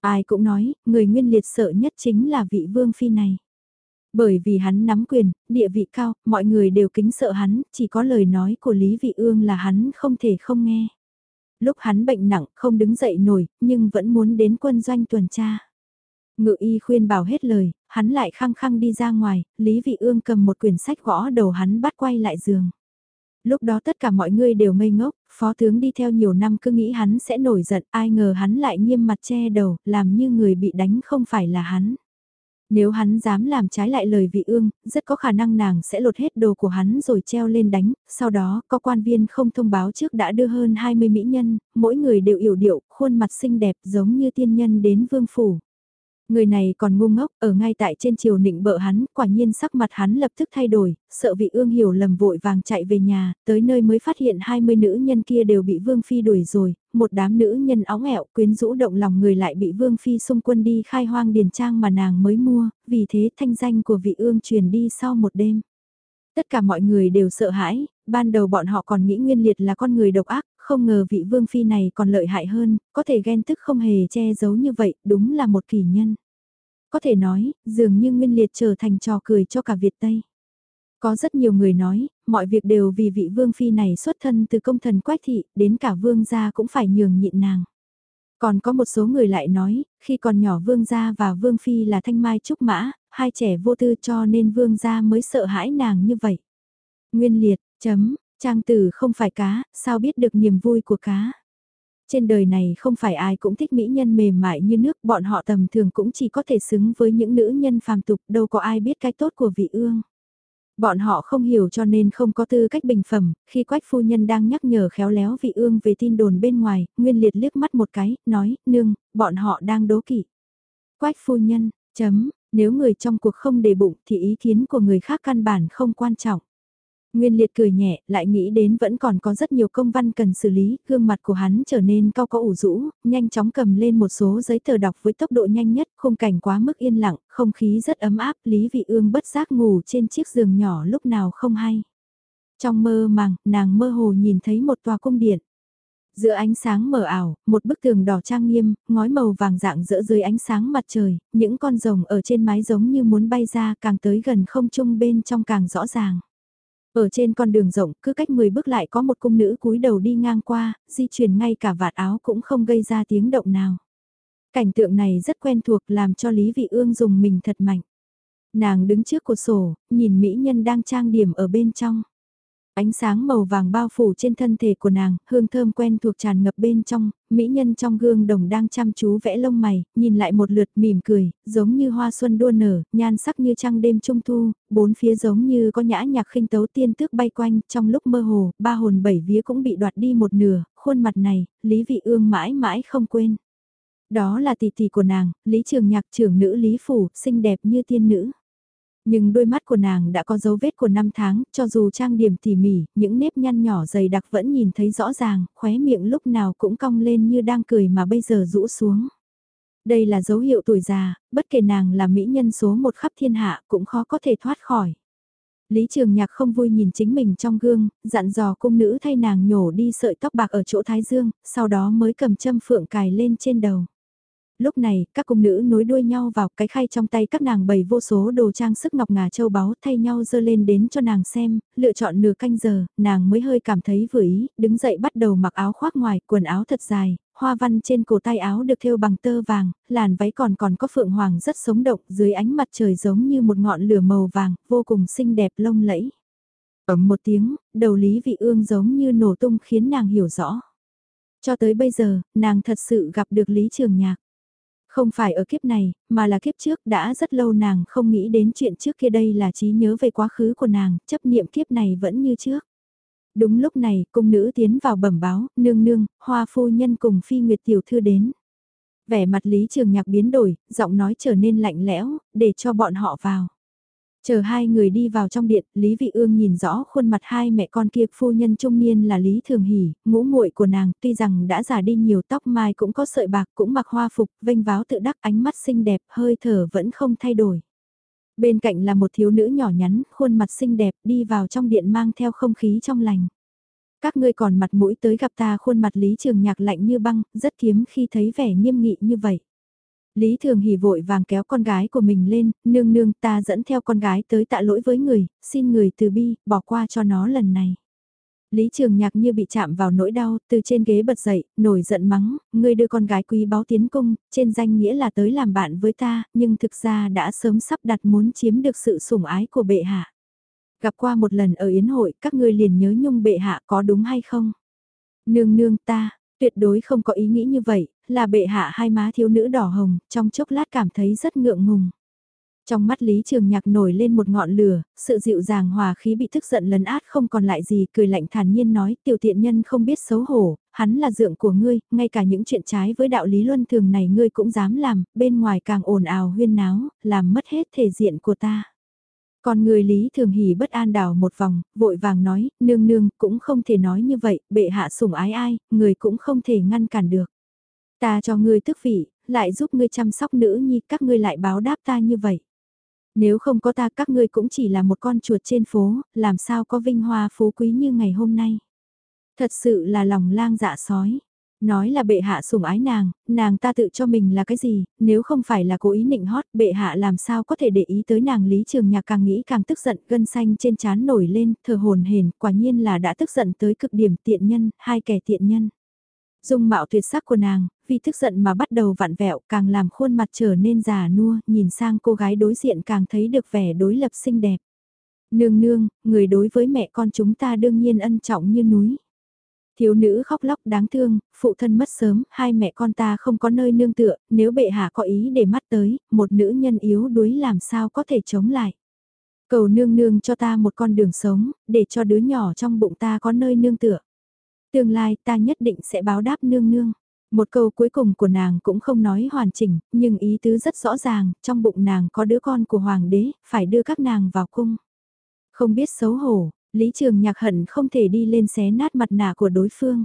Ai cũng nói, người nguyên liệt sợ nhất chính là vị vương phi này. Bởi vì hắn nắm quyền, địa vị cao, mọi người đều kính sợ hắn, chỉ có lời nói của Lý Vị Ương là hắn không thể không nghe. Lúc hắn bệnh nặng, không đứng dậy nổi, nhưng vẫn muốn đến quân doanh tuần tra. Ngự y khuyên bảo hết lời, hắn lại khăng khăng đi ra ngoài, Lý Vị Ương cầm một quyển sách gõ đầu hắn bắt quay lại giường. Lúc đó tất cả mọi người đều ngây ngốc, phó tướng đi theo nhiều năm cứ nghĩ hắn sẽ nổi giận, ai ngờ hắn lại nghiêm mặt che đầu, làm như người bị đánh không phải là hắn. Nếu hắn dám làm trái lại lời vị ương, rất có khả năng nàng sẽ lột hết đồ của hắn rồi treo lên đánh, sau đó có quan viên không thông báo trước đã đưa hơn 20 mỹ nhân, mỗi người đều yểu điệu, khuôn mặt xinh đẹp giống như tiên nhân đến vương phủ. Người này còn ngu ngốc, ở ngay tại trên chiều nịnh bợ hắn, quả nhiên sắc mặt hắn lập tức thay đổi, sợ vị ương hiểu lầm vội vàng chạy về nhà, tới nơi mới phát hiện 20 nữ nhân kia đều bị vương phi đuổi rồi, một đám nữ nhân óng ẹo quyến rũ động lòng người lại bị vương phi xung quân đi khai hoang điền trang mà nàng mới mua, vì thế thanh danh của vị ương truyền đi sau một đêm. Tất cả mọi người đều sợ hãi, ban đầu bọn họ còn nghĩ Nguyên Liệt là con người độc ác, không ngờ vị vương phi này còn lợi hại hơn, có thể ghen tức không hề che giấu như vậy, đúng là một kỳ nhân. Có thể nói, dường như Nguyên Liệt trở thành trò cười cho cả Việt Tây. Có rất nhiều người nói, mọi việc đều vì vị vương phi này xuất thân từ công thần quách thị, đến cả vương gia cũng phải nhường nhịn nàng. Còn có một số người lại nói, khi còn nhỏ vương gia và vương phi là thanh mai trúc mã, hai trẻ vô tư cho nên vương gia mới sợ hãi nàng như vậy. Nguyên liệt, chấm, trang tử không phải cá, sao biết được niềm vui của cá. Trên đời này không phải ai cũng thích mỹ nhân mềm mại như nước, bọn họ tầm thường cũng chỉ có thể xứng với những nữ nhân phàm tục, đâu có ai biết cái tốt của vị ương. Bọn họ không hiểu cho nên không có tư cách bình phẩm, khi quách phu nhân đang nhắc nhở khéo léo vị ương về tin đồn bên ngoài, Nguyên Liệt liếc mắt một cái, nói, nương, bọn họ đang đố kỵ. Quách phu nhân, chấm, nếu người trong cuộc không đề bụng thì ý kiến của người khác căn bản không quan trọng. Nguyên liệt cười nhẹ, lại nghĩ đến vẫn còn có rất nhiều công văn cần xử lý, gương mặt của hắn trở nên cao có ủ rũ, nhanh chóng cầm lên một số giấy tờ đọc với tốc độ nhanh nhất, khung cảnh quá mức yên lặng, không khí rất ấm áp, Lý Vị Ương bất giác ngủ trên chiếc giường nhỏ lúc nào không hay. Trong mơ màng, nàng mơ hồ nhìn thấy một tòa cung điện. Giữa ánh sáng mờ ảo, một bức tường đỏ trang nghiêm, ngói màu vàng dạng rỡ dưới ánh sáng mặt trời, những con rồng ở trên mái giống như muốn bay ra càng tới gần không trung bên trong càng rõ ràng. Ở trên con đường rộng, cứ cách 10 bước lại có một cung nữ cúi đầu đi ngang qua, di chuyển ngay cả vạt áo cũng không gây ra tiếng động nào. Cảnh tượng này rất quen thuộc làm cho Lý Vị Ương dùng mình thật mạnh. Nàng đứng trước cột sổ, nhìn mỹ nhân đang trang điểm ở bên trong. Ánh sáng màu vàng bao phủ trên thân thể của nàng, hương thơm quen thuộc tràn ngập bên trong, mỹ nhân trong gương đồng đang chăm chú vẽ lông mày, nhìn lại một lượt mỉm cười, giống như hoa xuân đua nở, nhan sắc như trăng đêm trung thu, bốn phía giống như có nhã nhạc khinh tấu tiên tước bay quanh, trong lúc mơ hồ, ba hồn bảy vía cũng bị đoạt đi một nửa, khuôn mặt này, Lý Vị Ương mãi mãi không quên. Đó là tỷ tỷ của nàng, Lý Trường Nhạc trưởng nữ Lý Phủ, xinh đẹp như tiên nữ. Nhưng đôi mắt của nàng đã có dấu vết của năm tháng, cho dù trang điểm tỉ mỉ, những nếp nhăn nhỏ dày đặc vẫn nhìn thấy rõ ràng, khóe miệng lúc nào cũng cong lên như đang cười mà bây giờ rũ xuống. Đây là dấu hiệu tuổi già, bất kể nàng là mỹ nhân số một khắp thiên hạ cũng khó có thể thoát khỏi. Lý Trường Nhạc không vui nhìn chính mình trong gương, dặn dò cung nữ thay nàng nhổ đi sợi tóc bạc ở chỗ thái dương, sau đó mới cầm châm phượng cài lên trên đầu lúc này, các cung nữ nối đuôi nhau vào cái khay trong tay các nàng bày vô số đồ trang sức ngọc ngà châu báu thay nhau dơ lên đến cho nàng xem, lựa chọn nửa canh giờ, nàng mới hơi cảm thấy vừa ý, đứng dậy bắt đầu mặc áo khoác ngoài, quần áo thật dài, hoa văn trên cổ tay áo được thêu bằng tơ vàng, làn váy còn còn có phượng hoàng rất sống động, dưới ánh mặt trời giống như một ngọn lửa màu vàng, vô cùng xinh đẹp lông lẫy. Ấm một tiếng, đầu Lý Vị Ương giống như nổ tung khiến nàng hiểu rõ. Cho tới bây giờ, nàng thật sự gặp được Lý Trường Nhạc. Không phải ở kiếp này, mà là kiếp trước đã rất lâu nàng không nghĩ đến chuyện trước kia đây là trí nhớ về quá khứ của nàng, chấp niệm kiếp này vẫn như trước. Đúng lúc này, cung nữ tiến vào bẩm báo, nương nương, hoa phu nhân cùng phi nguyệt tiểu thư đến. Vẻ mặt Lý Trường Nhạc biến đổi, giọng nói trở nên lạnh lẽo, để cho bọn họ vào. Chờ hai người đi vào trong điện, Lý Vị Ương nhìn rõ khuôn mặt hai mẹ con kia, phu nhân trung niên là Lý Thường Hỷ, ngũ muội của nàng, tuy rằng đã già đi nhiều tóc mai cũng có sợi bạc, cũng mặc hoa phục, vênh váo tự đắc, ánh mắt xinh đẹp, hơi thở vẫn không thay đổi. Bên cạnh là một thiếu nữ nhỏ nhắn, khuôn mặt xinh đẹp, đi vào trong điện mang theo không khí trong lành. Các ngươi còn mặt mũi tới gặp ta khuôn mặt Lý Trường Nhạc lạnh như băng, rất kiếm khi thấy vẻ nghiêm nghị như vậy. Lý Thường Hỷ vội vàng kéo con gái của mình lên, nương nương ta dẫn theo con gái tới tạ lỗi với người, xin người từ bi, bỏ qua cho nó lần này. Lý Trường Nhạc như bị chạm vào nỗi đau, từ trên ghế bật dậy, nổi giận mắng, ngươi đưa con gái quý báo tiến cung, trên danh nghĩa là tới làm bạn với ta, nhưng thực ra đã sớm sắp đặt muốn chiếm được sự sủng ái của bệ hạ. Gặp qua một lần ở yến hội, các ngươi liền nhớ nhung bệ hạ có đúng hay không? Nương nương ta, tuyệt đối không có ý nghĩ như vậy, là bệ hạ hai má thiếu nữ đỏ hồng, trong chốc lát cảm thấy rất ngượng ngùng. Trong mắt Lý Trường Nhạc nổi lên một ngọn lửa, sự dịu dàng hòa khí bị tức giận lấn át không còn lại gì, cười lạnh thản nhiên nói, tiểu tiện nhân không biết xấu hổ, hắn là dượng của ngươi, ngay cả những chuyện trái với đạo lý luân thường này ngươi cũng dám làm, bên ngoài càng ồn ào huyên náo, làm mất hết thể diện của ta. Còn người Lý Thường Hỷ bất an đảo một vòng, vội vàng nói, nương nương, cũng không thể nói như vậy, bệ hạ sủng ái ai, người cũng không thể ngăn cản được. Ta cho ngươi thức vị, lại giúp ngươi chăm sóc nữ nhi, các ngươi lại báo đáp ta như vậy. Nếu không có ta các ngươi cũng chỉ là một con chuột trên phố, làm sao có vinh hoa phú quý như ngày hôm nay. Thật sự là lòng lang dạ sói. Nói là bệ hạ sủng ái nàng, nàng ta tự cho mình là cái gì, nếu không phải là cố ý nịnh hót, bệ hạ làm sao có thể để ý tới nàng Lý Trường Nhạc càng nghĩ càng tức giận, gân xanh trên trán nổi lên, thờ hồn hền, quả nhiên là đã tức giận tới cực điểm tiện nhân, hai kẻ tiện nhân. Dung mạo tuyệt sắc của nàng, vì tức giận mà bắt đầu vặn vẹo càng làm khuôn mặt trở nên già nua, nhìn sang cô gái đối diện càng thấy được vẻ đối lập xinh đẹp. Nương nương, người đối với mẹ con chúng ta đương nhiên ân trọng như núi. Thiếu nữ khóc lóc đáng thương, phụ thân mất sớm, hai mẹ con ta không có nơi nương tựa, nếu bệ hạ có ý để mắt tới, một nữ nhân yếu đuối làm sao có thể chống lại. Cầu nương nương cho ta một con đường sống, để cho đứa nhỏ trong bụng ta có nơi nương tựa. Tương lai ta nhất định sẽ báo đáp nương nương. Một câu cuối cùng của nàng cũng không nói hoàn chỉnh, nhưng ý tứ rất rõ ràng, trong bụng nàng có đứa con của hoàng đế, phải đưa các nàng vào cung. Không biết xấu hổ, Lý Trường Nhạc hận không thể đi lên xé nát mặt nạ của đối phương.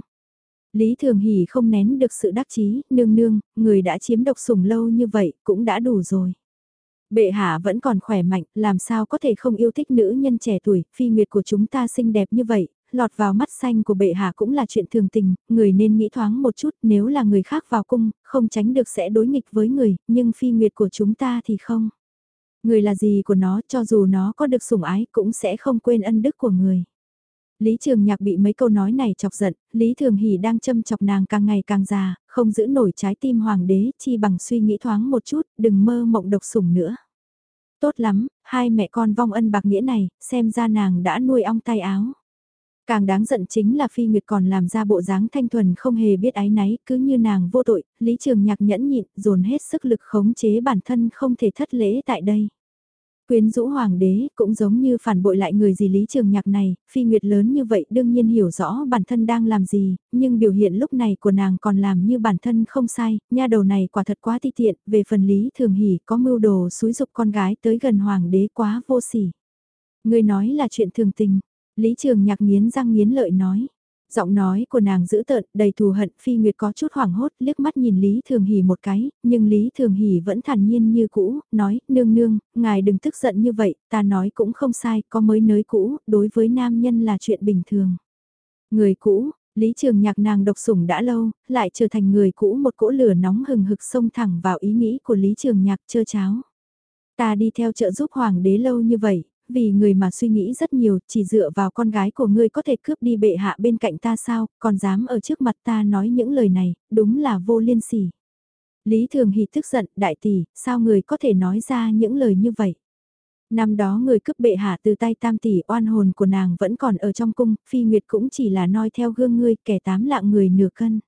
Lý Thường Hỷ không nén được sự đắc chí, nương nương, người đã chiếm độc sủng lâu như vậy, cũng đã đủ rồi. Bệ hạ vẫn còn khỏe mạnh, làm sao có thể không yêu thích nữ nhân trẻ tuổi, phi nguyệt của chúng ta xinh đẹp như vậy, lọt vào mắt xanh của bệ hạ cũng là chuyện thường tình, người nên nghĩ thoáng một chút, nếu là người khác vào cung, không tránh được sẽ đối nghịch với người, nhưng phi nguyệt của chúng ta thì không. Người là gì của nó, cho dù nó có được sủng ái, cũng sẽ không quên ân đức của người. Lý Trường Nhạc bị mấy câu nói này chọc giận, Lý Thường Hỷ đang châm chọc nàng càng ngày càng già, không giữ nổi trái tim hoàng đế, chi bằng suy nghĩ thoáng một chút, đừng mơ mộng độc sủng nữa. Tốt lắm, hai mẹ con vong ân bạc nghĩa này, xem ra nàng đã nuôi ong tay áo. Càng đáng giận chính là Phi Nguyệt còn làm ra bộ dáng thanh thuần không hề biết ái náy, cứ như nàng vô tội, Lý Trường Nhạc nhẫn nhịn, dồn hết sức lực khống chế bản thân không thể thất lễ tại đây. Quyến rũ hoàng đế cũng giống như phản bội lại người gì lý trường nhạc này, phi nguyệt lớn như vậy đương nhiên hiểu rõ bản thân đang làm gì, nhưng biểu hiện lúc này của nàng còn làm như bản thân không sai, nha đầu này quả thật quá ti tiện, về phần lý thường hỉ có mưu đồ xúi dục con gái tới gần hoàng đế quá vô sỉ. Người nói là chuyện thường tình, lý trường nhạc nghiến răng nghiến lợi nói. Giọng nói của nàng dữ tợn, đầy thù hận, Phi Nguyệt có chút hoảng hốt, liếc mắt nhìn Lý Thường Hỷ một cái, nhưng Lý Thường Hỷ vẫn thản nhiên như cũ, nói, nương nương, ngài đừng tức giận như vậy, ta nói cũng không sai, có mới nới cũ, đối với nam nhân là chuyện bình thường. Người cũ, Lý Trường Nhạc nàng độc sủng đã lâu, lại trở thành người cũ một cỗ lửa nóng hừng hực xông thẳng vào ý nghĩ của Lý Trường Nhạc chơ cháo. Ta đi theo trợ giúp hoàng đế lâu như vậy, vì người mà suy nghĩ rất nhiều, chỉ dựa vào con gái của ngươi có thể cướp đi bệ hạ bên cạnh ta sao, còn dám ở trước mặt ta nói những lời này, đúng là vô liên sỉ. Lý Thường Hỷ tức giận, đại tỷ, sao người có thể nói ra những lời như vậy? Năm đó người cướp bệ hạ từ tay tam tỷ oan hồn của nàng vẫn còn ở trong cung, phi nguyệt cũng chỉ là noi theo gương ngươi kẻ tám lạng người nửa cân.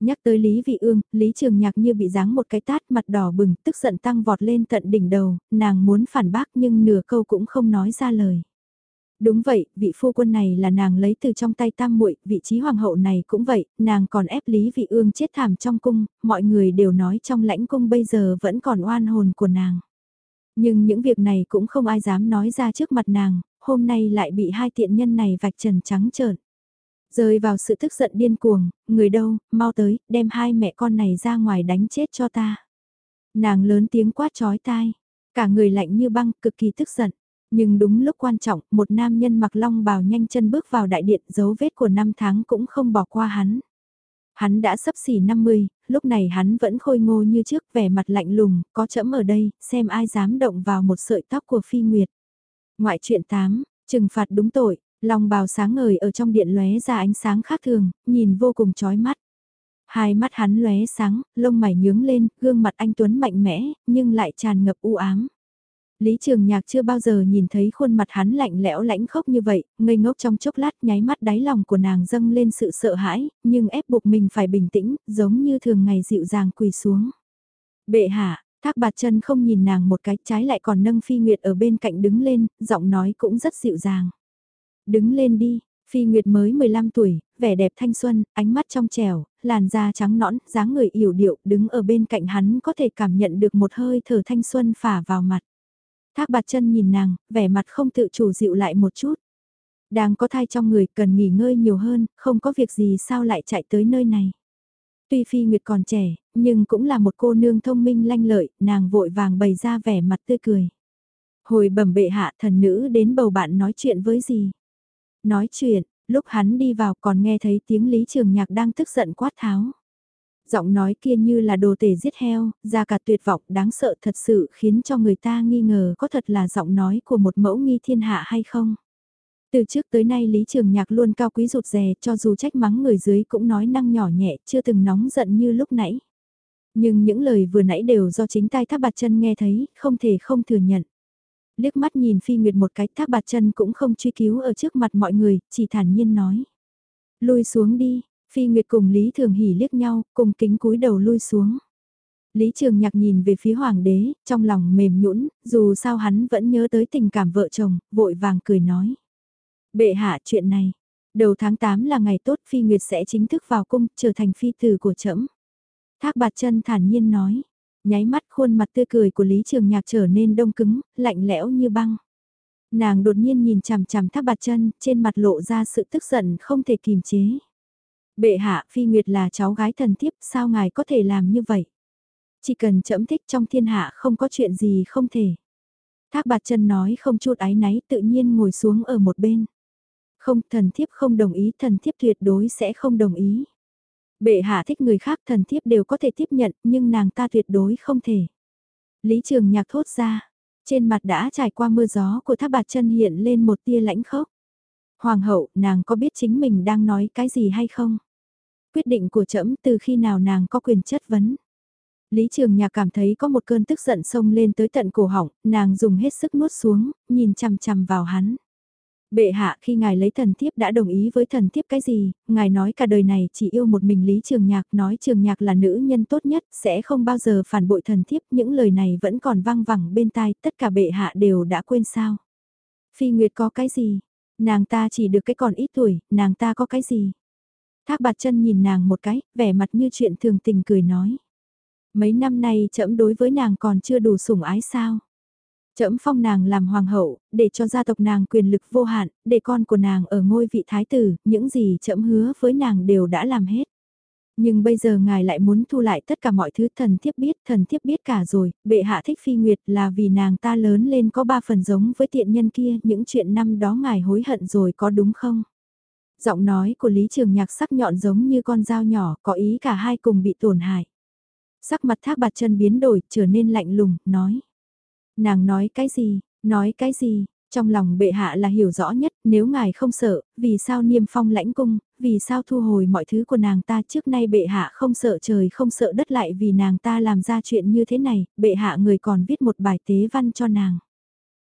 Nhắc tới Lý Vị Ương, Lý Trường Nhạc như bị giáng một cái tát mặt đỏ bừng, tức giận tăng vọt lên tận đỉnh đầu, nàng muốn phản bác nhưng nửa câu cũng không nói ra lời. Đúng vậy, vị phu quân này là nàng lấy từ trong tay tam muội, vị trí hoàng hậu này cũng vậy, nàng còn ép Lý Vị Ương chết thảm trong cung, mọi người đều nói trong lãnh cung bây giờ vẫn còn oan hồn của nàng. Nhưng những việc này cũng không ai dám nói ra trước mặt nàng, hôm nay lại bị hai tiện nhân này vạch trần trắng trợn. Rơi vào sự tức giận điên cuồng, người đâu, mau tới, đem hai mẹ con này ra ngoài đánh chết cho ta. Nàng lớn tiếng quát chói tai, cả người lạnh như băng, cực kỳ tức giận. Nhưng đúng lúc quan trọng, một nam nhân mặc long bào nhanh chân bước vào đại điện, dấu vết của năm tháng cũng không bỏ qua hắn. Hắn đã sắp xỉ 50, lúc này hắn vẫn khôi ngô như trước, vẻ mặt lạnh lùng, có chẫm ở đây, xem ai dám động vào một sợi tóc của phi nguyệt. Ngoại truyện 8, trừng phạt đúng tội, Long bào sáng ngời ở trong điện lóe ra ánh sáng khác thường, nhìn vô cùng chói mắt. Hai mắt hắn lóe sáng, lông mày nhướng lên, gương mặt anh Tuấn mạnh mẽ, nhưng lại tràn ngập u ám. Lý Trường Nhạc chưa bao giờ nhìn thấy khuôn mặt hắn lạnh lẽo lãnh khốc như vậy, ngây ngốc trong chốc lát nháy mắt đáy lòng của nàng dâng lên sự sợ hãi, nhưng ép buộc mình phải bình tĩnh, giống như thường ngày dịu dàng quỳ xuống. Bệ hạ, thác bạt chân không nhìn nàng một cái trái lại còn nâng phi nguyệt ở bên cạnh đứng lên, giọng nói cũng rất dịu dàng. Đứng lên đi, Phi Nguyệt mới 15 tuổi, vẻ đẹp thanh xuân, ánh mắt trong trẻo, làn da trắng nõn, dáng người yểu điệu, đứng ở bên cạnh hắn có thể cảm nhận được một hơi thở thanh xuân phả vào mặt. Thác bạt chân nhìn nàng, vẻ mặt không tự chủ dịu lại một chút. Đang có thai trong người cần nghỉ ngơi nhiều hơn, không có việc gì sao lại chạy tới nơi này. Tuy Phi Nguyệt còn trẻ, nhưng cũng là một cô nương thông minh lanh lợi, nàng vội vàng bày ra vẻ mặt tươi cười. Hồi bẩm bệ hạ thần nữ đến bầu bạn nói chuyện với gì. Nói chuyện, lúc hắn đi vào còn nghe thấy tiếng Lý Trường Nhạc đang tức giận quát tháo. Giọng nói kia như là đồ tể giết heo, ra cả tuyệt vọng đáng sợ thật sự khiến cho người ta nghi ngờ có thật là giọng nói của một mẫu nghi thiên hạ hay không. Từ trước tới nay Lý Trường Nhạc luôn cao quý rụt rè cho dù trách mắng người dưới cũng nói năng nhỏ nhẹ chưa từng nóng giận như lúc nãy. Nhưng những lời vừa nãy đều do chính tai tháp bạt chân nghe thấy, không thể không thừa nhận liếc mắt nhìn Phi Nguyệt một cái thác bạt chân cũng không truy cứu ở trước mặt mọi người, chỉ thản nhiên nói. Lui xuống đi, Phi Nguyệt cùng Lý Thường Hỉ liếc nhau, cùng kính cúi đầu lui xuống. Lý Trường Nhạc nhìn về phía hoàng đế, trong lòng mềm nhũn, dù sao hắn vẫn nhớ tới tình cảm vợ chồng, vội vàng cười nói. Bệ hạ chuyện này, đầu tháng 8 là ngày tốt Phi Nguyệt sẽ chính thức vào cung, trở thành phi tử của trẫm. Thác bạt chân thản nhiên nói, Nháy mắt khuôn mặt tươi cười của Lý Trường Nhạc trở nên đông cứng, lạnh lẽo như băng. Nàng đột nhiên nhìn chằm chằm thác bạt chân, trên mặt lộ ra sự tức giận không thể kìm chế. Bệ hạ, Phi Nguyệt là cháu gái thần thiếp, sao ngài có thể làm như vậy? Chỉ cần chậm thích trong thiên hạ không có chuyện gì không thể. Thác bạt chân nói không chút ái náy tự nhiên ngồi xuống ở một bên. Không, thần thiếp không đồng ý, thần thiếp tuyệt đối sẽ không đồng ý. Bệ hạ thích người khác thần thiếp đều có thể tiếp nhận, nhưng nàng ta tuyệt đối không thể. Lý trường nhạc thốt ra, trên mặt đã trải qua mưa gió của thác bạt chân hiện lên một tia lãnh khốc. Hoàng hậu, nàng có biết chính mình đang nói cái gì hay không? Quyết định của trẫm từ khi nào nàng có quyền chất vấn? Lý Trường Nhạc cảm thấy có một cơn tức giận sông lên tới tận cổ họng, nàng dùng hết sức nuốt xuống, nhìn chằm chằm vào hắn. Bệ hạ khi ngài lấy thần thiếp đã đồng ý với thần thiếp cái gì, ngài nói cả đời này chỉ yêu một mình Lý Trường Nhạc nói Trường Nhạc là nữ nhân tốt nhất, sẽ không bao giờ phản bội thần thiếp, những lời này vẫn còn vang vẳng bên tai, tất cả bệ hạ đều đã quên sao. Phi Nguyệt có cái gì? Nàng ta chỉ được cái còn ít tuổi, nàng ta có cái gì? Thác bạt chân nhìn nàng một cái, vẻ mặt như chuyện thường tình cười nói. Mấy năm nay trẫm đối với nàng còn chưa đủ sủng ái sao? Trẫm phong nàng làm hoàng hậu, để cho gia tộc nàng quyền lực vô hạn, để con của nàng ở ngôi vị thái tử, những gì trẫm hứa với nàng đều đã làm hết. Nhưng bây giờ ngài lại muốn thu lại tất cả mọi thứ thần thiếp biết, thần thiếp biết cả rồi, bệ hạ thích phi nguyệt là vì nàng ta lớn lên có ba phần giống với tiện nhân kia, những chuyện năm đó ngài hối hận rồi có đúng không? Giọng nói của Lý Trường Nhạc sắc nhọn giống như con dao nhỏ, có ý cả hai cùng bị tổn hại. Sắc mặt thác bạt chân biến đổi, trở nên lạnh lùng, nói. Nàng nói cái gì, nói cái gì, trong lòng bệ hạ là hiểu rõ nhất, nếu ngài không sợ, vì sao niêm phong lãnh cung, vì sao thu hồi mọi thứ của nàng ta trước nay bệ hạ không sợ trời không sợ đất lại vì nàng ta làm ra chuyện như thế này, bệ hạ người còn viết một bài tế văn cho nàng.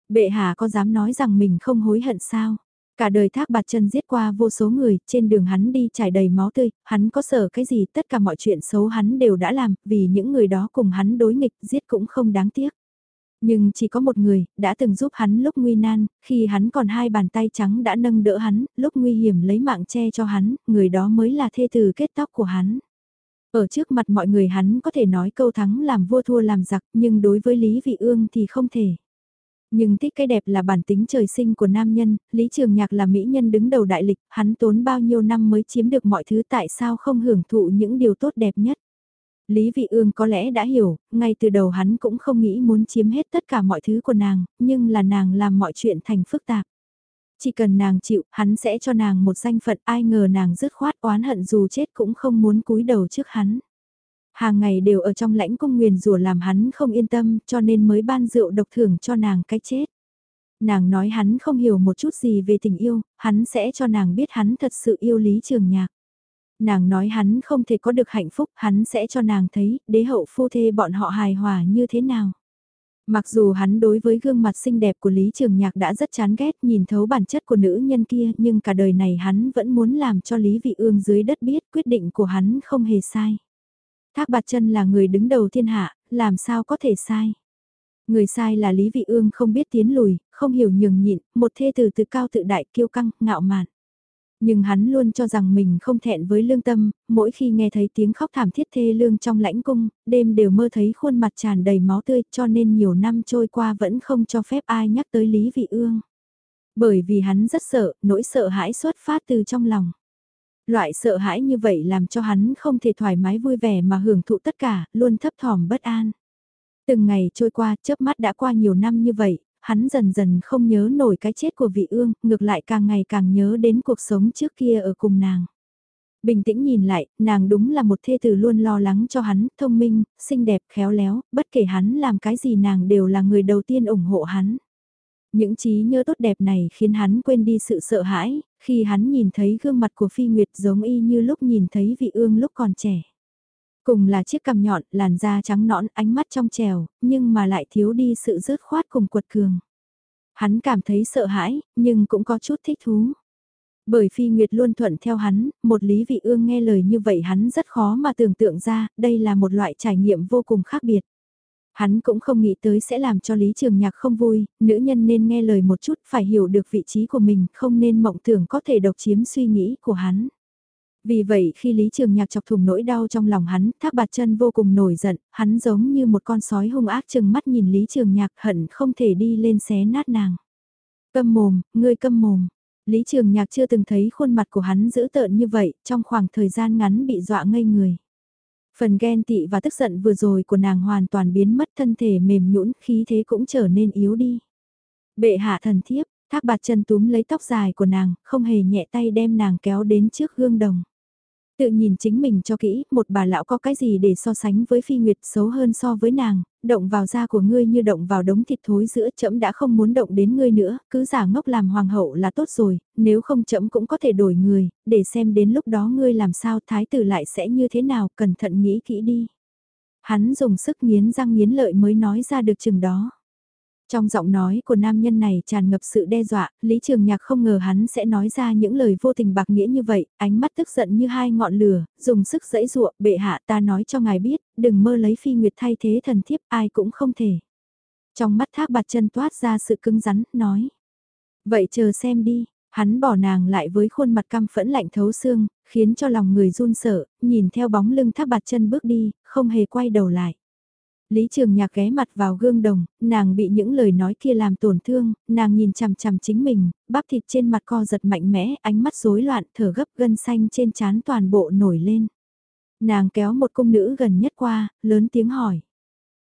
Bệ hạ có dám nói rằng mình không hối hận sao? Cả đời thác bạt chân giết qua vô số người, trên đường hắn đi trải đầy máu tươi, hắn có sợ cái gì, tất cả mọi chuyện xấu hắn đều đã làm, vì những người đó cùng hắn đối nghịch, giết cũng không đáng tiếc. Nhưng chỉ có một người, đã từng giúp hắn lúc nguy nan, khi hắn còn hai bàn tay trắng đã nâng đỡ hắn, lúc nguy hiểm lấy mạng che cho hắn, người đó mới là thê tử kết tóc của hắn. Ở trước mặt mọi người hắn có thể nói câu thắng làm vua thua làm giặc, nhưng đối với Lý Vị Ương thì không thể. Nhưng thích cái đẹp là bản tính trời sinh của nam nhân, Lý Trường Nhạc là mỹ nhân đứng đầu đại lịch, hắn tốn bao nhiêu năm mới chiếm được mọi thứ tại sao không hưởng thụ những điều tốt đẹp nhất. Lý Vị Ương có lẽ đã hiểu, ngay từ đầu hắn cũng không nghĩ muốn chiếm hết tất cả mọi thứ của nàng, nhưng là nàng làm mọi chuyện thành phức tạp. Chỉ cần nàng chịu, hắn sẽ cho nàng một danh phận ai ngờ nàng dứt khoát oán hận dù chết cũng không muốn cúi đầu trước hắn. Hàng ngày đều ở trong lãnh cung nguyền rủa làm hắn không yên tâm cho nên mới ban rượu độc thưởng cho nàng cái chết. Nàng nói hắn không hiểu một chút gì về tình yêu, hắn sẽ cho nàng biết hắn thật sự yêu Lý Trường Nhạc. Nàng nói hắn không thể có được hạnh phúc, hắn sẽ cho nàng thấy đế hậu phu thê bọn họ hài hòa như thế nào. Mặc dù hắn đối với gương mặt xinh đẹp của Lý Trường Nhạc đã rất chán ghét nhìn thấu bản chất của nữ nhân kia nhưng cả đời này hắn vẫn muốn làm cho Lý Vị Ương dưới đất biết quyết định của hắn không hề sai. Thác bạt chân là người đứng đầu thiên hạ, làm sao có thể sai. Người sai là Lý Vị Ương không biết tiến lùi, không hiểu nhường nhịn, một thê tử tự cao tự đại kiêu căng, ngạo mạn. Nhưng hắn luôn cho rằng mình không thẹn với lương tâm, mỗi khi nghe thấy tiếng khóc thảm thiết thê lương trong lãnh cung, đêm đều mơ thấy khuôn mặt tràn đầy máu tươi cho nên nhiều năm trôi qua vẫn không cho phép ai nhắc tới Lý Vị Ương. Bởi vì hắn rất sợ, nỗi sợ hãi xuất phát từ trong lòng. Loại sợ hãi như vậy làm cho hắn không thể thoải mái vui vẻ mà hưởng thụ tất cả, luôn thấp thỏm bất an. Từng ngày trôi qua, chớp mắt đã qua nhiều năm như vậy, hắn dần dần không nhớ nổi cái chết của vị ương, ngược lại càng ngày càng nhớ đến cuộc sống trước kia ở cùng nàng. Bình tĩnh nhìn lại, nàng đúng là một thê tử luôn lo lắng cho hắn, thông minh, xinh đẹp, khéo léo, bất kể hắn làm cái gì nàng đều là người đầu tiên ủng hộ hắn. Những trí nhớ tốt đẹp này khiến hắn quên đi sự sợ hãi, khi hắn nhìn thấy gương mặt của Phi Nguyệt giống y như lúc nhìn thấy vị ương lúc còn trẻ. Cùng là chiếc cằm nhọn, làn da trắng nõn, ánh mắt trong trèo, nhưng mà lại thiếu đi sự rớt khoát cùng quật cường. Hắn cảm thấy sợ hãi, nhưng cũng có chút thích thú. Bởi Phi Nguyệt luôn thuận theo hắn, một lý vị ương nghe lời như vậy hắn rất khó mà tưởng tượng ra, đây là một loại trải nghiệm vô cùng khác biệt. Hắn cũng không nghĩ tới sẽ làm cho Lý Trường Nhạc không vui, nữ nhân nên nghe lời một chút, phải hiểu được vị trí của mình, không nên mộng tưởng có thể độc chiếm suy nghĩ của hắn. Vì vậy khi Lý Trường Nhạc chọc thùng nỗi đau trong lòng hắn, thác bạt chân vô cùng nổi giận, hắn giống như một con sói hung ác chừng mắt nhìn Lý Trường Nhạc hận không thể đi lên xé nát nàng. Câm mồm, ngươi câm mồm. Lý Trường Nhạc chưa từng thấy khuôn mặt của hắn dữ tợn như vậy, trong khoảng thời gian ngắn bị dọa ngây người. Phần ghen tị và tức giận vừa rồi của nàng hoàn toàn biến mất thân thể mềm nhũn khí thế cũng trở nên yếu đi. Bệ hạ thần thiếp, thác bạt chân túm lấy tóc dài của nàng, không hề nhẹ tay đem nàng kéo đến trước gương đồng. Tự nhìn chính mình cho kỹ, một bà lão có cái gì để so sánh với phi nguyệt xấu hơn so với nàng, động vào da của ngươi như động vào đống thịt thối giữa chậm đã không muốn động đến ngươi nữa, cứ giả ngốc làm hoàng hậu là tốt rồi, nếu không chậm cũng có thể đổi người, để xem đến lúc đó ngươi làm sao thái tử lại sẽ như thế nào, cẩn thận nghĩ kỹ đi. Hắn dùng sức nghiến răng nghiến lợi mới nói ra được chừng đó. Trong giọng nói của nam nhân này tràn ngập sự đe dọa, Lý Trường Nhạc không ngờ hắn sẽ nói ra những lời vô tình bạc nghĩa như vậy, ánh mắt tức giận như hai ngọn lửa, dùng sức dẫy dụa, bệ hạ ta nói cho ngài biết, đừng mơ lấy phi nguyệt thay thế thần thiếp ai cũng không thể. Trong mắt thác bạt chân toát ra sự cứng rắn, nói. Vậy chờ xem đi, hắn bỏ nàng lại với khuôn mặt căm phẫn lạnh thấu xương, khiến cho lòng người run sợ, nhìn theo bóng lưng thác bạt chân bước đi, không hề quay đầu lại. Lý Trường Nhạc ghé mặt vào gương đồng, nàng bị những lời nói kia làm tổn thương, nàng nhìn chằm chằm chính mình, bắp thịt trên mặt co giật mạnh mẽ, ánh mắt rối loạn, thở gấp gân xanh trên trán toàn bộ nổi lên. Nàng kéo một cung nữ gần nhất qua, lớn tiếng hỏi.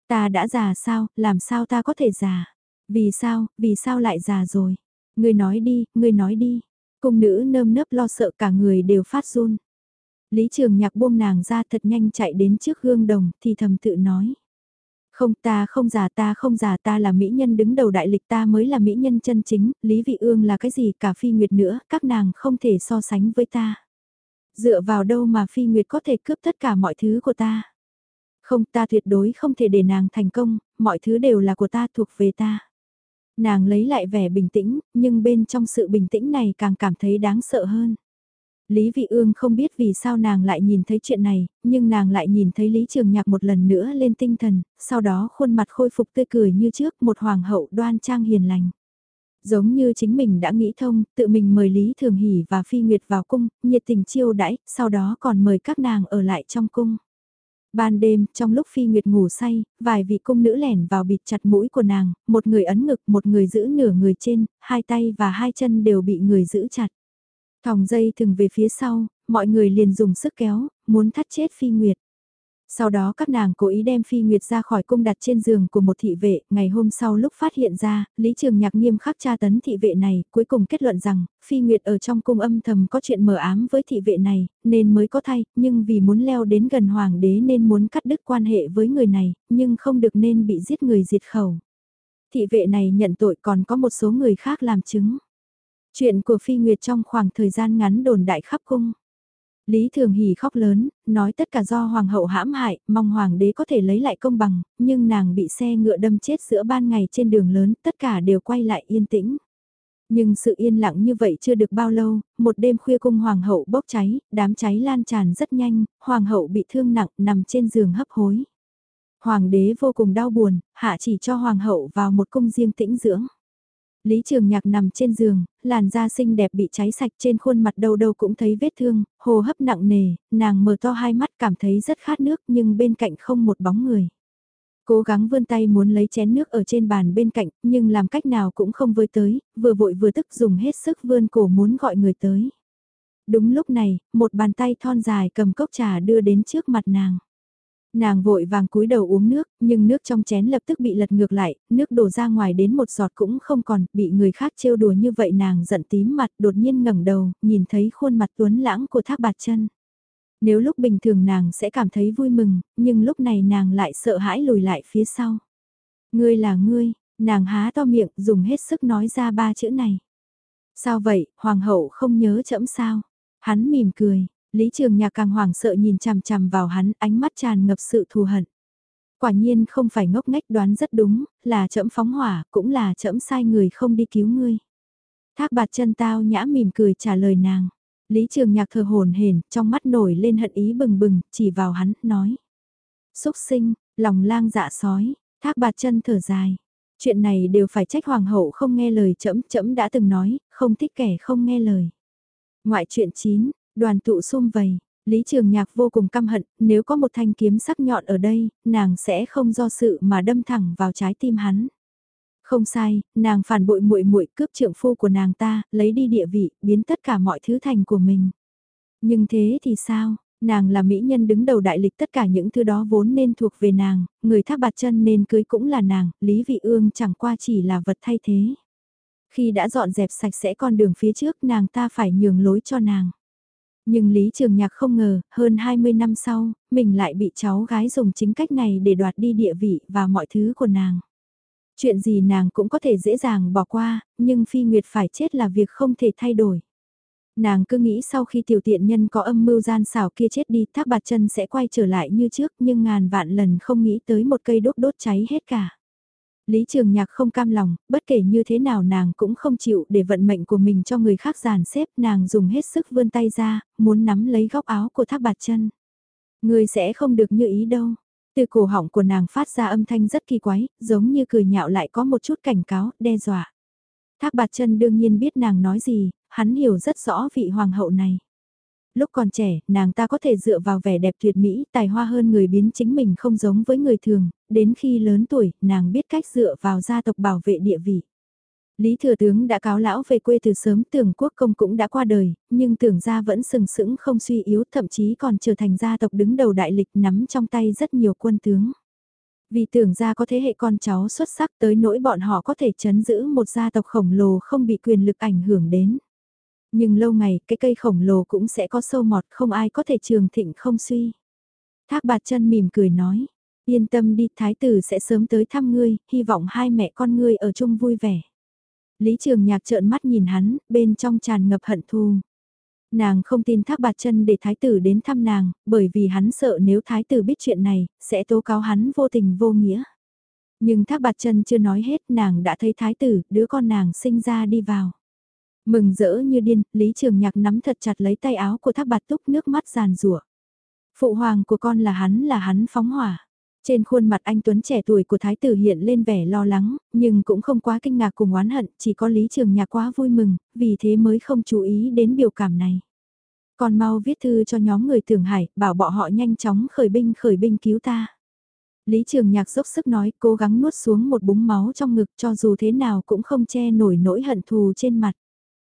Ta đã già sao, làm sao ta có thể già? Vì sao, vì sao lại già rồi? Ngươi nói đi, ngươi nói đi. Cung nữ nơm nớp lo sợ cả người đều phát run. Lý Trường Nhạc buông nàng ra thật nhanh chạy đến trước gương đồng, thì thầm tự nói. Không ta không già ta không già ta là mỹ nhân đứng đầu đại lịch ta mới là mỹ nhân chân chính, Lý Vị Ương là cái gì cả Phi Nguyệt nữa, các nàng không thể so sánh với ta. Dựa vào đâu mà Phi Nguyệt có thể cướp tất cả mọi thứ của ta. Không ta tuyệt đối không thể để nàng thành công, mọi thứ đều là của ta thuộc về ta. Nàng lấy lại vẻ bình tĩnh, nhưng bên trong sự bình tĩnh này càng cảm thấy đáng sợ hơn. Lý Vị Ương không biết vì sao nàng lại nhìn thấy chuyện này, nhưng nàng lại nhìn thấy Lý Trường Nhạc một lần nữa lên tinh thần, sau đó khuôn mặt khôi phục tươi cười như trước một hoàng hậu đoan trang hiền lành. Giống như chính mình đã nghĩ thông, tự mình mời Lý Thường Hỷ và Phi Nguyệt vào cung, nhiệt tình chiêu đãi, sau đó còn mời các nàng ở lại trong cung. Ban đêm, trong lúc Phi Nguyệt ngủ say, vài vị cung nữ lẻn vào bịt chặt mũi của nàng, một người ấn ngực, một người giữ nửa người trên, hai tay và hai chân đều bị người giữ chặt. Thòng dây thừng về phía sau, mọi người liền dùng sức kéo, muốn thắt chết Phi Nguyệt. Sau đó các nàng cố ý đem Phi Nguyệt ra khỏi cung đặt trên giường của một thị vệ, ngày hôm sau lúc phát hiện ra, Lý Trường Nhạc nghiêm khắc tra tấn thị vệ này, cuối cùng kết luận rằng, Phi Nguyệt ở trong cung âm thầm có chuyện mờ ám với thị vệ này, nên mới có thay, nhưng vì muốn leo đến gần hoàng đế nên muốn cắt đứt quan hệ với người này, nhưng không được nên bị giết người diệt khẩu. Thị vệ này nhận tội còn có một số người khác làm chứng. Chuyện của Phi Nguyệt trong khoảng thời gian ngắn đồn đại khắp cung. Lý Thường Hỷ khóc lớn, nói tất cả do Hoàng hậu hãm hại, mong Hoàng đế có thể lấy lại công bằng, nhưng nàng bị xe ngựa đâm chết giữa ban ngày trên đường lớn, tất cả đều quay lại yên tĩnh. Nhưng sự yên lặng như vậy chưa được bao lâu, một đêm khuya cung Hoàng hậu bốc cháy, đám cháy lan tràn rất nhanh, Hoàng hậu bị thương nặng nằm trên giường hấp hối. Hoàng đế vô cùng đau buồn, hạ chỉ cho Hoàng hậu vào một cung riêng tĩnh dưỡng. Lý Trường Nhạc nằm trên giường, làn da xinh đẹp bị cháy sạch trên khuôn mặt đâu đâu cũng thấy vết thương, hồ hấp nặng nề, nàng mở to hai mắt cảm thấy rất khát nước nhưng bên cạnh không một bóng người. Cố gắng vươn tay muốn lấy chén nước ở trên bàn bên cạnh, nhưng làm cách nào cũng không với tới, vừa vội vừa tức dùng hết sức vươn cổ muốn gọi người tới. Đúng lúc này, một bàn tay thon dài cầm cốc trà đưa đến trước mặt nàng. Nàng vội vàng cúi đầu uống nước, nhưng nước trong chén lập tức bị lật ngược lại, nước đổ ra ngoài đến một giọt cũng không còn, bị người khác trêu đùa như vậy nàng giận tím mặt đột nhiên ngẩng đầu, nhìn thấy khuôn mặt tuấn lãng của thác bạt chân. Nếu lúc bình thường nàng sẽ cảm thấy vui mừng, nhưng lúc này nàng lại sợ hãi lùi lại phía sau. Ngươi là ngươi, nàng há to miệng dùng hết sức nói ra ba chữ này. Sao vậy, hoàng hậu không nhớ chẫm sao? Hắn mỉm cười, Lý Trường Nhạc càng hoảng sợ nhìn chằm chằm vào hắn, ánh mắt tràn ngập sự thù hận. Quả nhiên không phải ngốc nghếch đoán rất đúng, là chậm phóng hỏa, cũng là chậm sai người không đi cứu ngươi. Thác bạt chân tao nhã mỉm cười trả lời nàng. Lý Trường Nhạc thờ hồn hển, trong mắt nổi lên hận ý bừng bừng, chỉ vào hắn, nói. Xúc sinh, lòng lang dạ sói, thác bạt chân thở dài. Chuyện này đều phải trách hoàng hậu không nghe lời chậm chậm đã từng nói, không thích kẻ không nghe lời. Ngoại chuyện 9, Đoàn tụ xung vầy, Lý Trường Nhạc vô cùng căm hận, nếu có một thanh kiếm sắc nhọn ở đây, nàng sẽ không do sự mà đâm thẳng vào trái tim hắn. Không sai, nàng phản bội muội muội cướp trượng phu của nàng ta, lấy đi địa vị, biến tất cả mọi thứ thành của mình. Nhưng thế thì sao? Nàng là mỹ nhân đứng đầu đại lịch tất cả những thứ đó vốn nên thuộc về nàng, người thác bạt chân nên cưới cũng là nàng, Lý Vị Ương chẳng qua chỉ là vật thay thế. Khi đã dọn dẹp sạch sẽ con đường phía trước nàng ta phải nhường lối cho nàng. Nhưng Lý Trường Nhạc không ngờ, hơn 20 năm sau, mình lại bị cháu gái dùng chính cách này để đoạt đi địa vị và mọi thứ của nàng. Chuyện gì nàng cũng có thể dễ dàng bỏ qua, nhưng Phi Nguyệt phải chết là việc không thể thay đổi. Nàng cứ nghĩ sau khi tiểu tiện nhân có âm mưu gian xảo kia chết đi thác bạt chân sẽ quay trở lại như trước nhưng ngàn vạn lần không nghĩ tới một cây đốt đốt cháy hết cả. Lý Trường Nhạc không cam lòng, bất kể như thế nào nàng cũng không chịu để vận mệnh của mình cho người khác giàn xếp nàng dùng hết sức vươn tay ra, muốn nắm lấy góc áo của thác bạt chân. Người sẽ không được như ý đâu. Từ cổ họng của nàng phát ra âm thanh rất kỳ quái, giống như cười nhạo lại có một chút cảnh cáo, đe dọa. Thác bạt chân đương nhiên biết nàng nói gì, hắn hiểu rất rõ vị hoàng hậu này. Lúc còn trẻ, nàng ta có thể dựa vào vẻ đẹp tuyệt mỹ, tài hoa hơn người biến chính mình không giống với người thường, đến khi lớn tuổi, nàng biết cách dựa vào gia tộc bảo vệ địa vị. Lý Thừa Tướng đã cáo lão về quê từ sớm tưởng quốc công cũng đã qua đời, nhưng tưởng gia vẫn sừng sững không suy yếu thậm chí còn trở thành gia tộc đứng đầu đại lịch nắm trong tay rất nhiều quân tướng. Vì tưởng gia có thế hệ con cháu xuất sắc tới nỗi bọn họ có thể chấn giữ một gia tộc khổng lồ không bị quyền lực ảnh hưởng đến. Nhưng lâu ngày cái cây khổng lồ cũng sẽ có sâu mọt không ai có thể trường thịnh không suy. Thác bạt chân mỉm cười nói, yên tâm đi thái tử sẽ sớm tới thăm ngươi, hy vọng hai mẹ con ngươi ở chung vui vẻ. Lý Trường Nhạc trợn mắt nhìn hắn, bên trong tràn ngập hận thù. Nàng không tin thác bạt chân để thái tử đến thăm nàng, bởi vì hắn sợ nếu thái tử biết chuyện này, sẽ tố cáo hắn vô tình vô nghĩa. Nhưng thác bạt chân chưa nói hết nàng đã thấy thái tử, đứa con nàng sinh ra đi vào. Mừng rỡ như điên, Lý Trường Nhạc nắm thật chặt lấy tay áo của thác bạt túc nước mắt giàn rủa Phụ hoàng của con là hắn là hắn phóng hỏa. Trên khuôn mặt anh Tuấn trẻ tuổi của Thái tử hiện lên vẻ lo lắng, nhưng cũng không quá kinh ngạc cùng oán hận, chỉ có Lý Trường Nhạc quá vui mừng, vì thế mới không chú ý đến biểu cảm này. Còn mau viết thư cho nhóm người Tưởng Hải, bảo bọn họ nhanh chóng khởi binh khởi binh cứu ta. Lý Trường Nhạc dốc sức nói, cố gắng nuốt xuống một búng máu trong ngực cho dù thế nào cũng không che nổi nỗi hận thù trên mặt.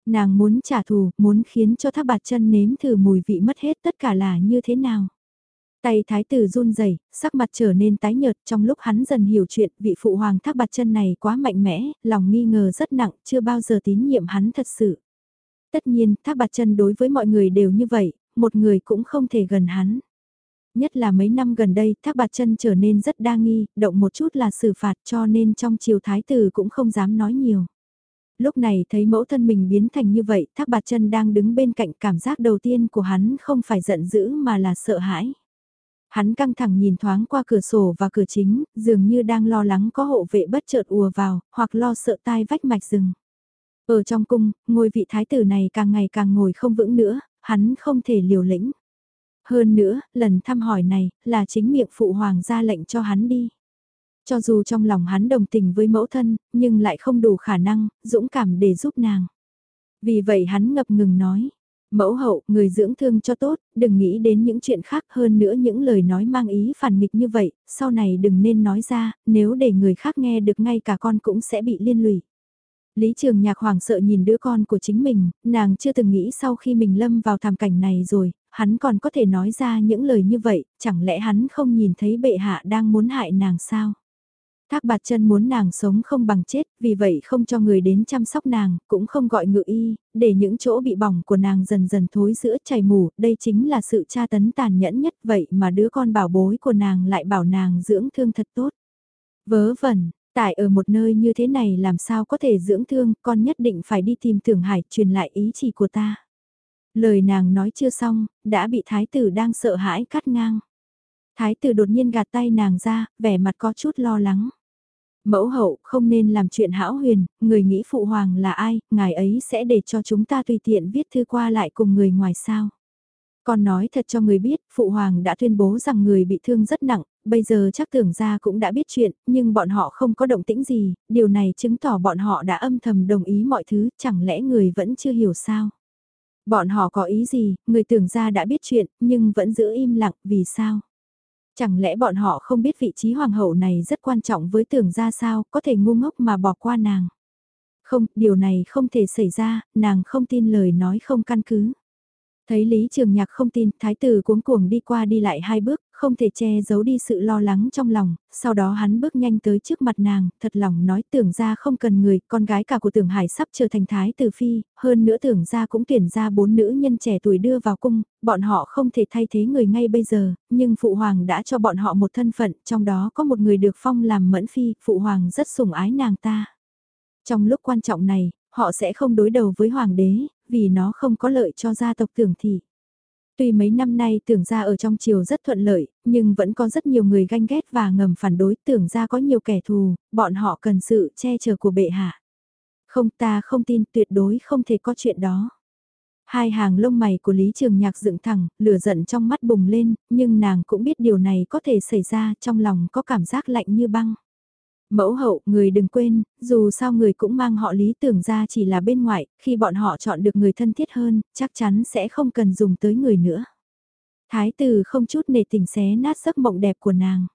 Nàng muốn trả thù, muốn khiến cho thác bạt chân nếm thử mùi vị mất hết tất cả là như thế nào. Tay thái tử run rẩy, sắc mặt trở nên tái nhợt trong lúc hắn dần hiểu chuyện vị phụ hoàng thác bạt chân này quá mạnh mẽ, lòng nghi ngờ rất nặng, chưa bao giờ tín nhiệm hắn thật sự. Tất nhiên, thác bạt chân đối với mọi người đều như vậy, một người cũng không thể gần hắn. Nhất là mấy năm gần đây, thác bạt chân trở nên rất đa nghi, động một chút là xử phạt cho nên trong triều thái tử cũng không dám nói nhiều. Lúc này thấy mẫu thân mình biến thành như vậy, thác bạt chân đang đứng bên cạnh cảm giác đầu tiên của hắn không phải giận dữ mà là sợ hãi. Hắn căng thẳng nhìn thoáng qua cửa sổ và cửa chính, dường như đang lo lắng có hộ vệ bất chợt ùa vào, hoặc lo sợ tai vách mạch rừng. Ở trong cung, ngôi vị thái tử này càng ngày càng ngồi không vững nữa, hắn không thể liều lĩnh. Hơn nữa, lần thăm hỏi này, là chính miệng phụ hoàng ra lệnh cho hắn đi. Cho dù trong lòng hắn đồng tình với mẫu thân, nhưng lại không đủ khả năng, dũng cảm để giúp nàng. Vì vậy hắn ngập ngừng nói, mẫu hậu, người dưỡng thương cho tốt, đừng nghĩ đến những chuyện khác hơn nữa những lời nói mang ý phản nghịch như vậy, sau này đừng nên nói ra, nếu để người khác nghe được ngay cả con cũng sẽ bị liên lụy. Lý Trường Nhạc hoảng sợ nhìn đứa con của chính mình, nàng chưa từng nghĩ sau khi mình lâm vào thảm cảnh này rồi, hắn còn có thể nói ra những lời như vậy, chẳng lẽ hắn không nhìn thấy bệ hạ đang muốn hại nàng sao? Thác bạt chân muốn nàng sống không bằng chết, vì vậy không cho người đến chăm sóc nàng, cũng không gọi ngự y, để những chỗ bị bỏng của nàng dần dần thối giữa chảy mù, đây chính là sự tra tấn tàn nhẫn nhất vậy mà đứa con bảo bối của nàng lại bảo nàng dưỡng thương thật tốt. Vớ vẩn, tại ở một nơi như thế này làm sao có thể dưỡng thương, con nhất định phải đi tìm tưởng hải truyền lại ý chỉ của ta. Lời nàng nói chưa xong, đã bị thái tử đang sợ hãi cắt ngang. Thái tử đột nhiên gạt tay nàng ra, vẻ mặt có chút lo lắng. Mẫu hậu không nên làm chuyện hão huyền, người nghĩ phụ hoàng là ai, ngài ấy sẽ để cho chúng ta tùy tiện viết thư qua lại cùng người ngoài sao. Còn nói thật cho người biết, phụ hoàng đã tuyên bố rằng người bị thương rất nặng, bây giờ chắc tưởng ra cũng đã biết chuyện, nhưng bọn họ không có động tĩnh gì, điều này chứng tỏ bọn họ đã âm thầm đồng ý mọi thứ, chẳng lẽ người vẫn chưa hiểu sao? Bọn họ có ý gì, người tưởng ra đã biết chuyện, nhưng vẫn giữ im lặng, vì sao? Chẳng lẽ bọn họ không biết vị trí hoàng hậu này rất quan trọng với tưởng ra sao, có thể ngu ngốc mà bỏ qua nàng. Không, điều này không thể xảy ra, nàng không tin lời nói không căn cứ. Thấy Lý Trường Nhạc không tin, thái tử cuống cuồng đi qua đi lại hai bước, không thể che giấu đi sự lo lắng trong lòng, sau đó hắn bước nhanh tới trước mặt nàng, thật lòng nói tưởng ra không cần người, con gái cả của tưởng hải sắp trở thành thái tử phi, hơn nữa tưởng ra cũng tuyển ra bốn nữ nhân trẻ tuổi đưa vào cung, bọn họ không thể thay thế người ngay bây giờ, nhưng phụ hoàng đã cho bọn họ một thân phận, trong đó có một người được phong làm mẫn phi, phụ hoàng rất sủng ái nàng ta. Trong lúc quan trọng này, họ sẽ không đối đầu với hoàng đế, vì nó không có lợi cho gia tộc tưởng thị. Tuy mấy năm nay tưởng ra ở trong triều rất thuận lợi, nhưng vẫn có rất nhiều người ganh ghét và ngầm phản đối tưởng ra có nhiều kẻ thù, bọn họ cần sự che chở của bệ hạ. Không ta không tin tuyệt đối không thể có chuyện đó. Hai hàng lông mày của Lý Trường Nhạc dựng thẳng, lửa giận trong mắt bùng lên, nhưng nàng cũng biết điều này có thể xảy ra trong lòng có cảm giác lạnh như băng. Mẫu hậu, người đừng quên, dù sao người cũng mang họ lý tưởng ra chỉ là bên ngoài, khi bọn họ chọn được người thân thiết hơn, chắc chắn sẽ không cần dùng tới người nữa. Thái tử không chút nề tình xé nát giấc mộng đẹp của nàng.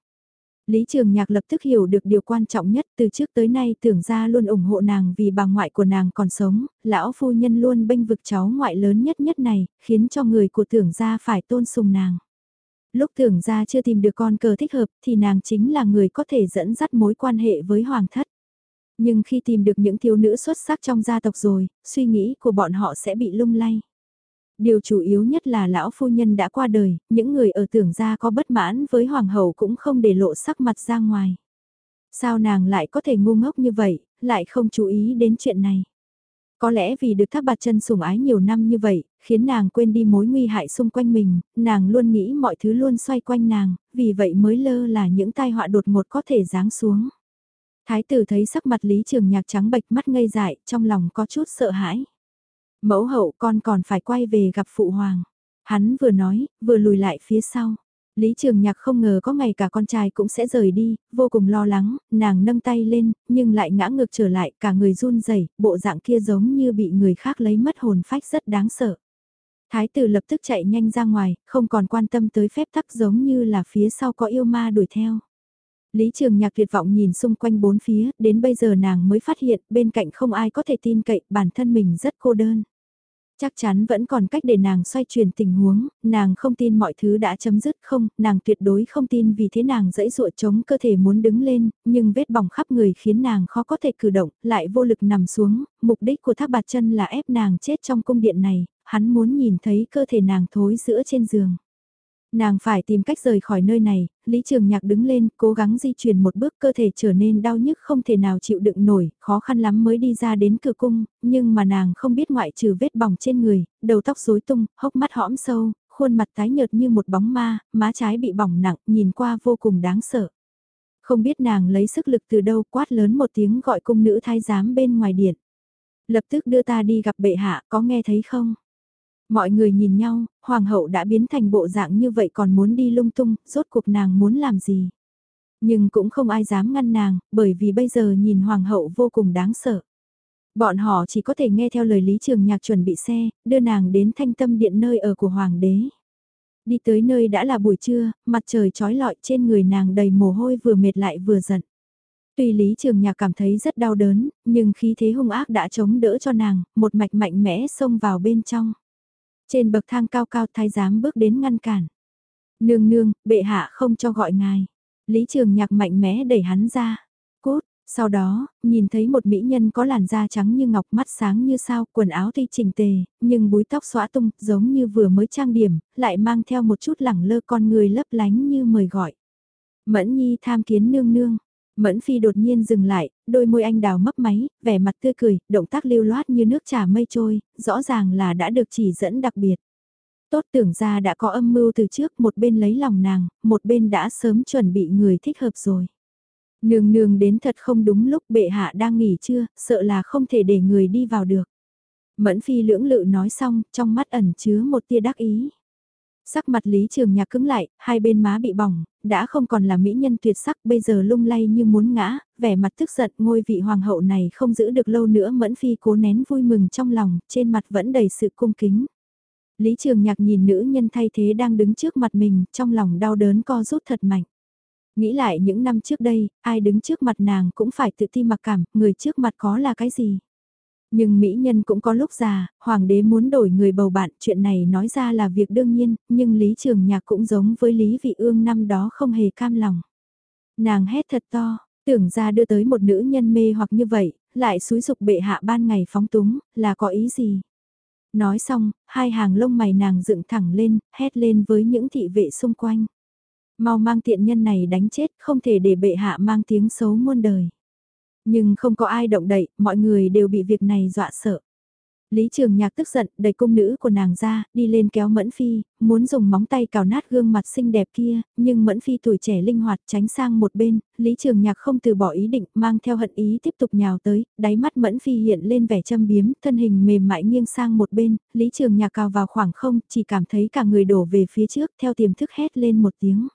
Lý Trường Nhạc lập tức hiểu được điều quan trọng nhất từ trước tới nay tưởng ra luôn ủng hộ nàng vì bà ngoại của nàng còn sống, lão phu nhân luôn bênh vực cháu ngoại lớn nhất nhất này, khiến cho người của tưởng ra phải tôn sùng nàng. Lúc tưởng ra chưa tìm được con cờ thích hợp thì nàng chính là người có thể dẫn dắt mối quan hệ với hoàng thất. Nhưng khi tìm được những thiếu nữ xuất sắc trong gia tộc rồi, suy nghĩ của bọn họ sẽ bị lung lay. Điều chủ yếu nhất là lão phu nhân đã qua đời, những người ở tưởng gia có bất mãn với hoàng hậu cũng không để lộ sắc mặt ra ngoài. Sao nàng lại có thể ngu ngốc như vậy, lại không chú ý đến chuyện này? Có lẽ vì được thác bạt chân sủng ái nhiều năm như vậy, khiến nàng quên đi mối nguy hại xung quanh mình, nàng luôn nghĩ mọi thứ luôn xoay quanh nàng, vì vậy mới lơ là những tai họa đột ngột có thể giáng xuống. Thái tử thấy sắc mặt Lý Trường Nhạc trắng bệch mắt ngây dại, trong lòng có chút sợ hãi. Mẫu hậu con còn phải quay về gặp phụ hoàng. Hắn vừa nói, vừa lùi lại phía sau. Lý Trường Nhạc không ngờ có ngày cả con trai cũng sẽ rời đi, vô cùng lo lắng, nàng nâng tay lên, nhưng lại ngã ngược trở lại, cả người run rẩy, bộ dạng kia giống như bị người khác lấy mất hồn phách rất đáng sợ. Thái tử lập tức chạy nhanh ra ngoài, không còn quan tâm tới phép tắc giống như là phía sau có yêu ma đuổi theo. Lý Trường Nhạc tuyệt vọng nhìn xung quanh bốn phía, đến bây giờ nàng mới phát hiện bên cạnh không ai có thể tin cậy, bản thân mình rất cô đơn. Chắc chắn vẫn còn cách để nàng xoay chuyển tình huống, nàng không tin mọi thứ đã chấm dứt không, nàng tuyệt đối không tin vì thế nàng dẫy dụa chống cơ thể muốn đứng lên, nhưng vết bỏng khắp người khiến nàng khó có thể cử động, lại vô lực nằm xuống, mục đích của thác bạt chân là ép nàng chết trong cung điện này, hắn muốn nhìn thấy cơ thể nàng thối giữa trên giường. Nàng phải tìm cách rời khỏi nơi này, Lý Trường Nhạc đứng lên, cố gắng di chuyển một bước cơ thể trở nên đau nhức không thể nào chịu đựng nổi, khó khăn lắm mới đi ra đến cửa cung, nhưng mà nàng không biết ngoại trừ vết bỏng trên người, đầu tóc rối tung, hốc mắt hõm sâu, khuôn mặt tái nhợt như một bóng ma, má trái bị bỏng nặng, nhìn qua vô cùng đáng sợ. Không biết nàng lấy sức lực từ đâu quát lớn một tiếng gọi cung nữ thái giám bên ngoài điện. Lập tức đưa ta đi gặp bệ hạ, có nghe thấy không? Mọi người nhìn nhau, hoàng hậu đã biến thành bộ dạng như vậy còn muốn đi lung tung, rốt cuộc nàng muốn làm gì. Nhưng cũng không ai dám ngăn nàng, bởi vì bây giờ nhìn hoàng hậu vô cùng đáng sợ. Bọn họ chỉ có thể nghe theo lời Lý Trường Nhạc chuẩn bị xe, đưa nàng đến thanh tâm điện nơi ở của hoàng đế. Đi tới nơi đã là buổi trưa, mặt trời trói lọi trên người nàng đầy mồ hôi vừa mệt lại vừa giận. Tuy Lý Trường Nhạc cảm thấy rất đau đớn, nhưng khí thế hung ác đã chống đỡ cho nàng, một mạch mạnh mẽ xông vào bên trong. Trên bậc thang cao cao thái giám bước đến ngăn cản. Nương nương, bệ hạ không cho gọi ngài. Lý Trường Nhạc mạnh mẽ đẩy hắn ra. Cút, sau đó, nhìn thấy một mỹ nhân có làn da trắng như ngọc mắt sáng như sao, quần áo tuy chỉnh tề, nhưng búi tóc xõa tung, giống như vừa mới trang điểm, lại mang theo một chút lẳng lơ con người lấp lánh như mời gọi. Mẫn nhi tham kiến nương nương, Mẫn Phi đột nhiên dừng lại, đôi môi anh đào mấp máy, vẻ mặt tươi cười, động tác lưu loát như nước trà mây trôi, rõ ràng là đã được chỉ dẫn đặc biệt. Tốt tưởng ra đã có âm mưu từ trước, một bên lấy lòng nàng, một bên đã sớm chuẩn bị người thích hợp rồi. Nương nương đến thật không đúng lúc bệ hạ đang nghỉ trưa, sợ là không thể để người đi vào được. Mẫn Phi lưỡng lự nói xong, trong mắt ẩn chứa một tia đắc ý. Sắc mặt Lý Trường Nhạc cứng lại, hai bên má bị bỏng, đã không còn là mỹ nhân tuyệt sắc bây giờ lung lay như muốn ngã, vẻ mặt tức giận ngôi vị hoàng hậu này không giữ được lâu nữa mẫn phi cố nén vui mừng trong lòng, trên mặt vẫn đầy sự cung kính. Lý Trường Nhạc nhìn nữ nhân thay thế đang đứng trước mặt mình, trong lòng đau đớn co rút thật mạnh. Nghĩ lại những năm trước đây, ai đứng trước mặt nàng cũng phải tự ti mặc cảm, người trước mặt có là cái gì. Nhưng mỹ nhân cũng có lúc già, hoàng đế muốn đổi người bầu bạn, chuyện này nói ra là việc đương nhiên, nhưng Lý Trường Nhạc cũng giống với Lý Vị Ương năm đó không hề cam lòng. Nàng hét thật to, tưởng ra đưa tới một nữ nhân mê hoặc như vậy, lại xúi dục bệ hạ ban ngày phóng túng, là có ý gì? Nói xong, hai hàng lông mày nàng dựng thẳng lên, hét lên với những thị vệ xung quanh. Mau mang tiện nhân này đánh chết, không thể để bệ hạ mang tiếng xấu muôn đời. Nhưng không có ai động đậy, mọi người đều bị việc này dọa sợ. Lý Trường Nhạc tức giận, đẩy cung nữ của nàng ra, đi lên kéo Mẫn Phi, muốn dùng móng tay cào nát gương mặt xinh đẹp kia, nhưng Mẫn Phi tuổi trẻ linh hoạt tránh sang một bên, Lý Trường Nhạc không từ bỏ ý định, mang theo hận ý tiếp tục nhào tới, đáy mắt Mẫn Phi hiện lên vẻ châm biếm, thân hình mềm mại nghiêng sang một bên, Lý Trường Nhạc cào vào khoảng không, chỉ cảm thấy cả người đổ về phía trước, theo tiềm thức hét lên một tiếng.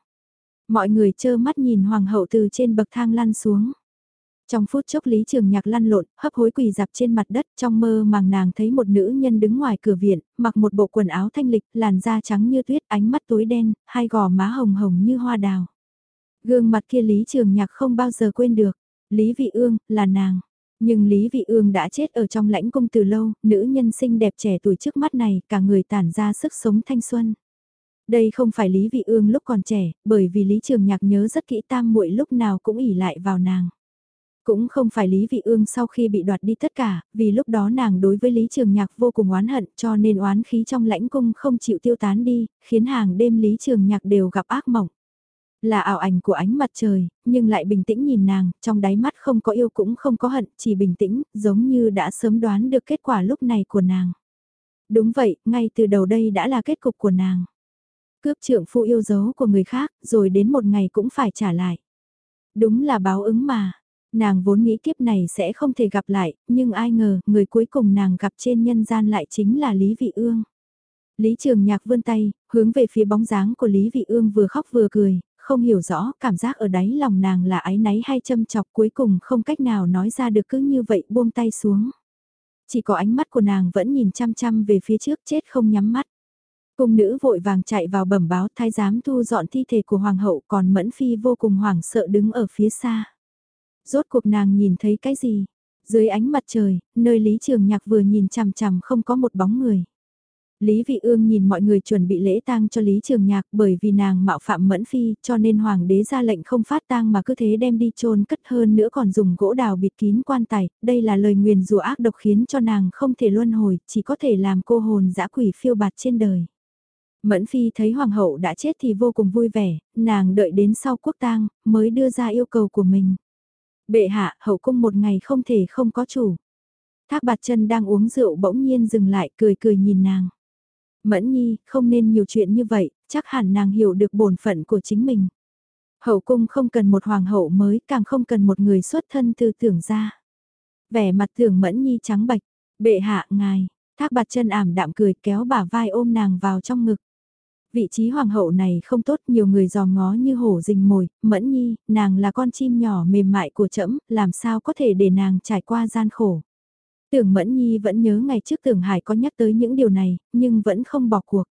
Mọi người chơ mắt nhìn hoàng hậu từ trên bậc thang lăn xuống. Trong phút chốc Lý Trường Nhạc lăn lộn, hấp hối quỳ dạp trên mặt đất, trong mơ màng nàng thấy một nữ nhân đứng ngoài cửa viện, mặc một bộ quần áo thanh lịch, làn da trắng như tuyết, ánh mắt tối đen, hai gò má hồng hồng như hoa đào. Gương mặt kia Lý Trường Nhạc không bao giờ quên được. Lý Vị Ương, là nàng. Nhưng Lý Vị Ương đã chết ở trong lãnh cung từ lâu, nữ nhân xinh đẹp trẻ tuổi trước mắt này, cả người tản ra sức sống thanh xuân. Đây không phải Lý Vị Ương lúc còn trẻ, bởi vì Lý Trường Nhạc nhớ rất kỹ tam muội lúc nào cũng ỉ lại vào nàng. Cũng không phải Lý Vị Ương sau khi bị đoạt đi tất cả, vì lúc đó nàng đối với Lý Trường Nhạc vô cùng oán hận cho nên oán khí trong lãnh cung không chịu tiêu tán đi, khiến hàng đêm Lý Trường Nhạc đều gặp ác mộng. Là ảo ảnh của ánh mặt trời, nhưng lại bình tĩnh nhìn nàng, trong đáy mắt không có yêu cũng không có hận, chỉ bình tĩnh, giống như đã sớm đoán được kết quả lúc này của nàng. Đúng vậy, ngay từ đầu đây đã là kết cục của nàng. Cướp trưởng phu yêu dấu của người khác, rồi đến một ngày cũng phải trả lại. Đúng là báo ứng mà. Nàng vốn nghĩ kiếp này sẽ không thể gặp lại, nhưng ai ngờ, người cuối cùng nàng gặp trên nhân gian lại chính là Lý Vị Ương. Lý Trường Nhạc vươn tay, hướng về phía bóng dáng của Lý Vị Ương vừa khóc vừa cười, không hiểu rõ cảm giác ở đáy lòng nàng là ái náy hay châm chọc cuối cùng không cách nào nói ra được cứ như vậy buông tay xuống. Chỉ có ánh mắt của nàng vẫn nhìn chăm chăm về phía trước chết không nhắm mắt. Cung nữ vội vàng chạy vào bẩm báo thái giám thu dọn thi thể của hoàng hậu còn mẫn phi vô cùng hoảng sợ đứng ở phía xa. Rốt cuộc nàng nhìn thấy cái gì? Dưới ánh mặt trời, nơi Lý Trường Nhạc vừa nhìn chằm chằm không có một bóng người. Lý Vị Ương nhìn mọi người chuẩn bị lễ tang cho Lý Trường Nhạc bởi vì nàng mạo phạm mẫn phi cho nên hoàng đế ra lệnh không phát tang mà cứ thế đem đi chôn cất hơn nữa còn dùng gỗ đào bịt kín quan tài. Đây là lời nguyền rủa ác độc khiến cho nàng không thể luân hồi, chỉ có thể làm cô hồn dã quỷ phiêu bạt trên đời. Mẫn Phi thấy hoàng hậu đã chết thì vô cùng vui vẻ, nàng đợi đến sau quốc tang mới đưa ra yêu cầu của mình. Bệ hạ, hậu cung một ngày không thể không có chủ. Thác bạt chân đang uống rượu bỗng nhiên dừng lại cười cười nhìn nàng. Mẫn nhi, không nên nhiều chuyện như vậy, chắc hẳn nàng hiểu được bổn phận của chính mình. Hậu cung không cần một hoàng hậu mới, càng không cần một người xuất thân từ tưởng ra. Vẻ mặt tưởng mẫn nhi trắng bạch, bệ hạ ngài, thác bạt chân ảm đạm cười kéo bả vai ôm nàng vào trong ngực. Vị trí hoàng hậu này không tốt nhiều người dòm ngó như hổ rình mồi, mẫn nhi, nàng là con chim nhỏ mềm mại của trẫm làm sao có thể để nàng trải qua gian khổ. Tưởng mẫn nhi vẫn nhớ ngày trước tưởng hải có nhắc tới những điều này, nhưng vẫn không bỏ cuộc.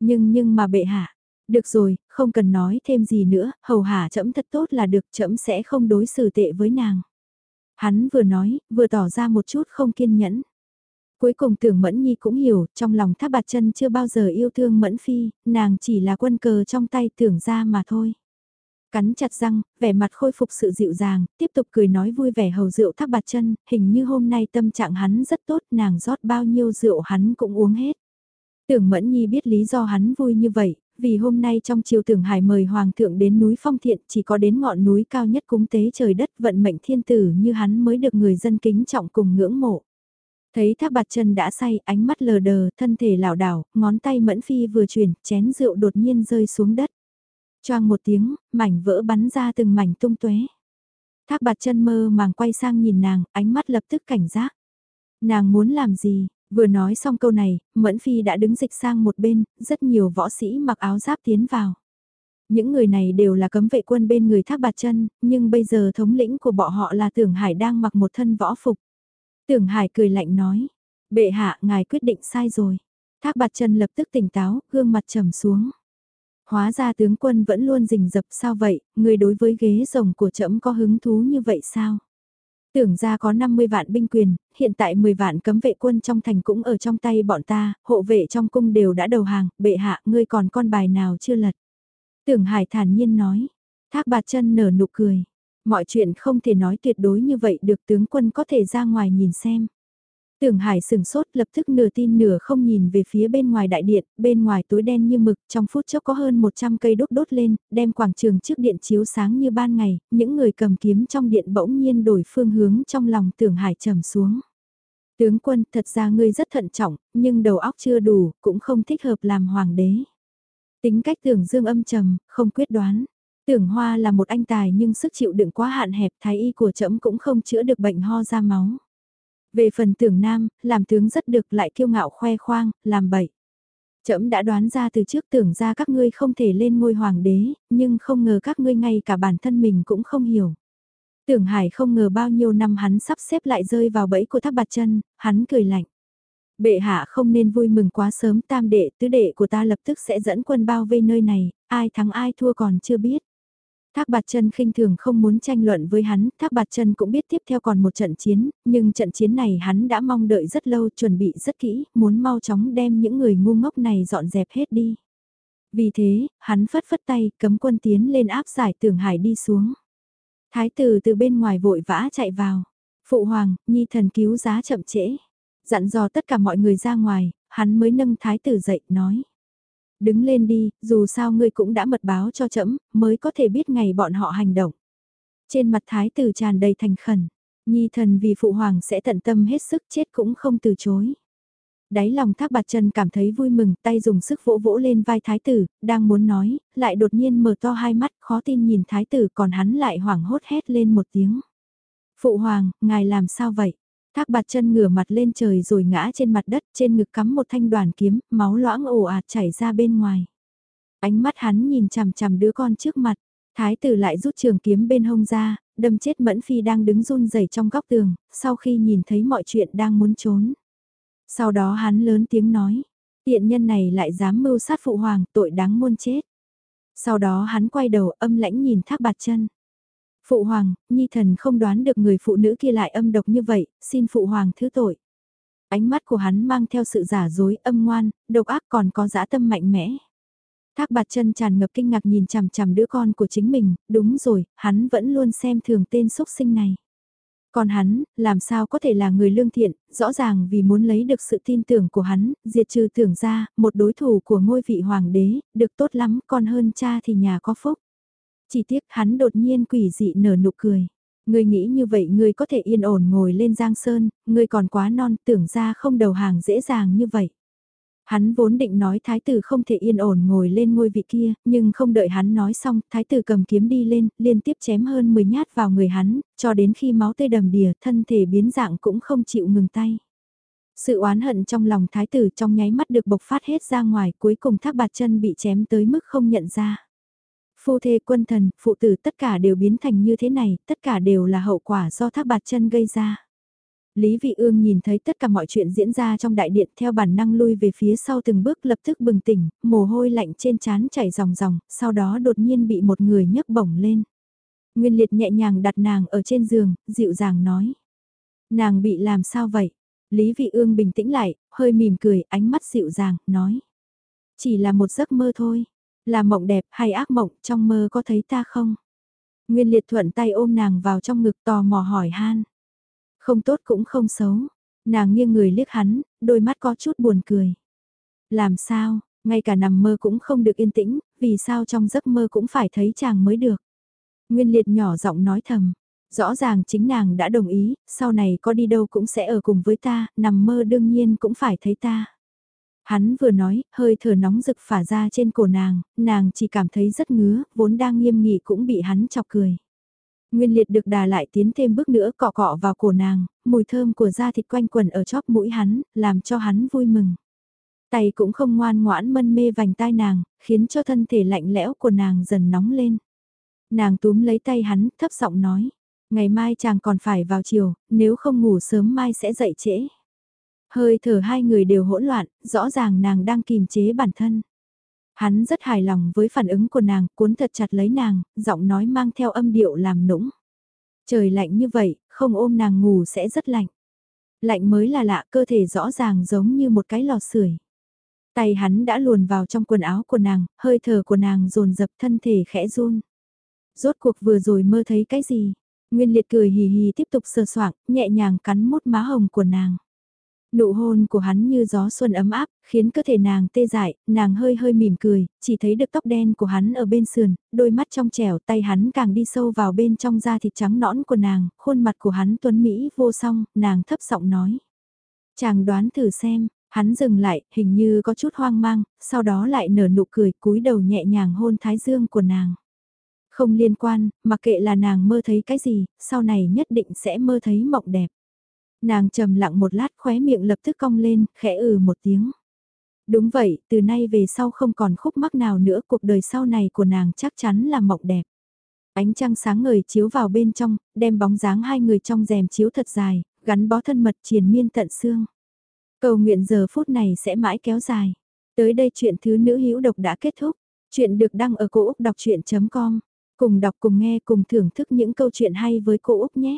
Nhưng nhưng mà bệ hạ, được rồi, không cần nói thêm gì nữa, hầu hạ trẫm thật tốt là được trẫm sẽ không đối xử tệ với nàng. Hắn vừa nói, vừa tỏ ra một chút không kiên nhẫn. Cuối cùng tưởng Mẫn Nhi cũng hiểu, trong lòng tháp bạt chân chưa bao giờ yêu thương Mẫn Phi, nàng chỉ là quân cờ trong tay tưởng ra mà thôi. Cắn chặt răng, vẻ mặt khôi phục sự dịu dàng, tiếp tục cười nói vui vẻ hầu rượu tháp bạt chân, hình như hôm nay tâm trạng hắn rất tốt, nàng rót bao nhiêu rượu hắn cũng uống hết. Tưởng Mẫn Nhi biết lý do hắn vui như vậy, vì hôm nay trong chiều tưởng hải mời hoàng thượng đến núi phong thiện chỉ có đến ngọn núi cao nhất cúng tế trời đất vận mệnh thiên tử như hắn mới được người dân kính trọng cùng ngưỡng mộ. Thấy thác bạt chân đã say, ánh mắt lờ đờ, thân thể lảo đảo, ngón tay mẫn phi vừa chuyển, chén rượu đột nhiên rơi xuống đất. Choang một tiếng, mảnh vỡ bắn ra từng mảnh tung tuế. Thác bạt chân mơ màng quay sang nhìn nàng, ánh mắt lập tức cảnh giác. Nàng muốn làm gì? Vừa nói xong câu này, Mẫn Phi đã đứng dịch sang một bên, rất nhiều võ sĩ mặc áo giáp tiến vào. Những người này đều là cấm vệ quân bên người thác bạt chân, nhưng bây giờ thống lĩnh của bọn họ là Tưởng Hải đang mặc một thân võ phục. Tưởng Hải cười lạnh nói, bệ hạ ngài quyết định sai rồi. Thác bạt chân lập tức tỉnh táo, gương mặt trầm xuống. Hóa ra tướng quân vẫn luôn rình rập sao vậy, người đối với ghế rồng của trẫm có hứng thú như vậy sao? Tưởng ra có 50 vạn binh quyền, hiện tại 10 vạn cấm vệ quân trong thành cũng ở trong tay bọn ta, hộ vệ trong cung đều đã đầu hàng, bệ hạ, ngươi còn con bài nào chưa lật. Tưởng Hải thản nhiên nói, thác bạt chân nở nụ cười, mọi chuyện không thể nói tuyệt đối như vậy được tướng quân có thể ra ngoài nhìn xem. Tưởng Hải sừng sốt lập tức nửa tin nửa không nhìn về phía bên ngoài đại điện, bên ngoài tối đen như mực, trong phút chốc có hơn 100 cây đốt đốt lên, đem quảng trường trước điện chiếu sáng như ban ngày, những người cầm kiếm trong điện bỗng nhiên đổi phương hướng trong lòng Tưởng Hải trầm xuống. Tướng quân, thật ra ngươi rất thận trọng, nhưng đầu óc chưa đủ, cũng không thích hợp làm hoàng đế. Tính cách tưởng dương âm trầm, không quyết đoán. Tưởng hoa là một anh tài nhưng sức chịu đựng quá hạn hẹp thái y của trẫm cũng không chữa được bệnh ho ra máu. Về phần tưởng nam, làm tướng rất được lại kiêu ngạo khoe khoang, làm bậy. Trẫm đã đoán ra từ trước tưởng ra các ngươi không thể lên ngôi hoàng đế, nhưng không ngờ các ngươi ngay cả bản thân mình cũng không hiểu. Tưởng Hải không ngờ bao nhiêu năm hắn sắp xếp lại rơi vào bẫy của thác bạt chân, hắn cười lạnh. Bệ hạ không nên vui mừng quá sớm tam đệ tứ đệ của ta lập tức sẽ dẫn quân bao vây nơi này, ai thắng ai thua còn chưa biết. Thác bạt chân khinh thường không muốn tranh luận với hắn, thác bạt chân cũng biết tiếp theo còn một trận chiến, nhưng trận chiến này hắn đã mong đợi rất lâu, chuẩn bị rất kỹ, muốn mau chóng đem những người ngu ngốc này dọn dẹp hết đi. Vì thế, hắn phất phất tay, cấm quân tiến lên áp giải tưởng hải đi xuống. Thái tử từ bên ngoài vội vã chạy vào. Phụ hoàng, nhi thần cứu giá chậm trễ. Dặn dò tất cả mọi người ra ngoài, hắn mới nâng thái tử dậy, nói. Đứng lên đi, dù sao ngươi cũng đã mật báo cho trẫm mới có thể biết ngày bọn họ hành động. Trên mặt thái tử tràn đầy thành khẩn, nhi thần vì phụ hoàng sẽ tận tâm hết sức chết cũng không từ chối. Đáy lòng thác bạt chân cảm thấy vui mừng, tay dùng sức vỗ vỗ lên vai thái tử, đang muốn nói, lại đột nhiên mở to hai mắt, khó tin nhìn thái tử còn hắn lại hoảng hốt hét lên một tiếng. Phụ hoàng, ngài làm sao vậy? Thác bạt chân ngửa mặt lên trời rồi ngã trên mặt đất, trên ngực cắm một thanh đoàn kiếm, máu loãng ồ ạt chảy ra bên ngoài. Ánh mắt hắn nhìn chằm chằm đứa con trước mặt, thái tử lại rút trường kiếm bên hông ra, đâm chết mẫn phi đang đứng run rẩy trong góc tường, sau khi nhìn thấy mọi chuyện đang muốn trốn. Sau đó hắn lớn tiếng nói, tiện nhân này lại dám mưu sát phụ hoàng, tội đáng muôn chết. Sau đó hắn quay đầu âm lãnh nhìn thác bạt chân. Phụ hoàng, nhi thần không đoán được người phụ nữ kia lại âm độc như vậy, xin phụ hoàng thứ tội. Ánh mắt của hắn mang theo sự giả dối, âm ngoan, độc ác còn có dã tâm mạnh mẽ. Thác bạt chân tràn ngập kinh ngạc nhìn chằm chằm đứa con của chính mình, đúng rồi, hắn vẫn luôn xem thường tên xuất sinh này. Còn hắn, làm sao có thể là người lương thiện, rõ ràng vì muốn lấy được sự tin tưởng của hắn, diệt trừ tưởng ra, một đối thủ của ngôi vị hoàng đế, được tốt lắm, còn hơn cha thì nhà có phúc. Chỉ tiếc hắn đột nhiên quỷ dị nở nụ cười. Ngươi nghĩ như vậy ngươi có thể yên ổn ngồi lên giang sơn, ngươi còn quá non tưởng ra không đầu hàng dễ dàng như vậy. Hắn vốn định nói thái tử không thể yên ổn ngồi lên ngôi vị kia, nhưng không đợi hắn nói xong, thái tử cầm kiếm đi lên, liên tiếp chém hơn 10 nhát vào người hắn, cho đến khi máu tê đầm đìa, thân thể biến dạng cũng không chịu ngừng tay. Sự oán hận trong lòng thái tử trong nháy mắt được bộc phát hết ra ngoài, cuối cùng thác bạt chân bị chém tới mức không nhận ra. Phu thê quân thần, phụ tử tất cả đều biến thành như thế này, tất cả đều là hậu quả do thác bạt chân gây ra. Lý Vị Ương nhìn thấy tất cả mọi chuyện diễn ra trong đại điện theo bản năng lui về phía sau từng bước lập tức bừng tỉnh, mồ hôi lạnh trên trán chảy ròng ròng, sau đó đột nhiên bị một người nhấc bổng lên. Nguyên liệt nhẹ nhàng đặt nàng ở trên giường, dịu dàng nói. Nàng bị làm sao vậy? Lý Vị Ương bình tĩnh lại, hơi mỉm cười, ánh mắt dịu dàng, nói. Chỉ là một giấc mơ thôi. Là mộng đẹp hay ác mộng, trong mơ có thấy ta không? Nguyên liệt thuận tay ôm nàng vào trong ngực tò mò hỏi han. Không tốt cũng không xấu. Nàng nghiêng người liếc hắn, đôi mắt có chút buồn cười. Làm sao, ngay cả nằm mơ cũng không được yên tĩnh, vì sao trong giấc mơ cũng phải thấy chàng mới được. Nguyên liệt nhỏ giọng nói thầm, rõ ràng chính nàng đã đồng ý, sau này có đi đâu cũng sẽ ở cùng với ta, nằm mơ đương nhiên cũng phải thấy ta. Hắn vừa nói, hơi thở nóng rực phả ra trên cổ nàng, nàng chỉ cảm thấy rất ngứa, vốn đang nghiêm nghị cũng bị hắn chọc cười. Nguyên liệt được đà lại tiến thêm bước nữa cọ cọ vào cổ nàng, mùi thơm của da thịt quanh quần ở chóp mũi hắn, làm cho hắn vui mừng. Tay cũng không ngoan ngoãn mân mê vành tai nàng, khiến cho thân thể lạnh lẽo của nàng dần nóng lên. Nàng túm lấy tay hắn, thấp giọng nói, ngày mai chàng còn phải vào chiều, nếu không ngủ sớm mai sẽ dậy trễ. Hơi thở hai người đều hỗn loạn, rõ ràng nàng đang kìm chế bản thân. Hắn rất hài lòng với phản ứng của nàng, cuốn thật chặt lấy nàng, giọng nói mang theo âm điệu làm nũng. Trời lạnh như vậy, không ôm nàng ngủ sẽ rất lạnh. Lạnh mới là lạ, cơ thể rõ ràng giống như một cái lò sưởi. Tay hắn đã luồn vào trong quần áo của nàng, hơi thở của nàng dồn dập thân thể khẽ run. Rốt cuộc vừa rồi mơ thấy cái gì? Nguyên liệt cười hì hì tiếp tục sờ soạng, nhẹ nhàng cắn mút má hồng của nàng. Nụ hôn của hắn như gió xuân ấm áp, khiến cơ thể nàng tê dại, nàng hơi hơi mỉm cười, chỉ thấy được tóc đen của hắn ở bên sườn, đôi mắt trong trẻo tay hắn càng đi sâu vào bên trong da thịt trắng nõn của nàng, khuôn mặt của hắn tuấn Mỹ vô song, nàng thấp giọng nói. Chàng đoán thử xem, hắn dừng lại, hình như có chút hoang mang, sau đó lại nở nụ cười cúi đầu nhẹ nhàng hôn thái dương của nàng. Không liên quan, mặc kệ là nàng mơ thấy cái gì, sau này nhất định sẽ mơ thấy mộng đẹp. Nàng trầm lặng một lát khóe miệng lập tức cong lên, khẽ ừ một tiếng. Đúng vậy, từ nay về sau không còn khúc mắc nào nữa cuộc đời sau này của nàng chắc chắn là mộng đẹp. Ánh trăng sáng ngời chiếu vào bên trong, đem bóng dáng hai người trong rèm chiếu thật dài, gắn bó thân mật triền miên tận xương. Cầu nguyện giờ phút này sẽ mãi kéo dài. Tới đây chuyện thứ nữ hữu độc đã kết thúc. Chuyện được đăng ở cô Úc đọc chuyện.com. Cùng đọc cùng nghe cùng thưởng thức những câu chuyện hay với cô Úc nhé.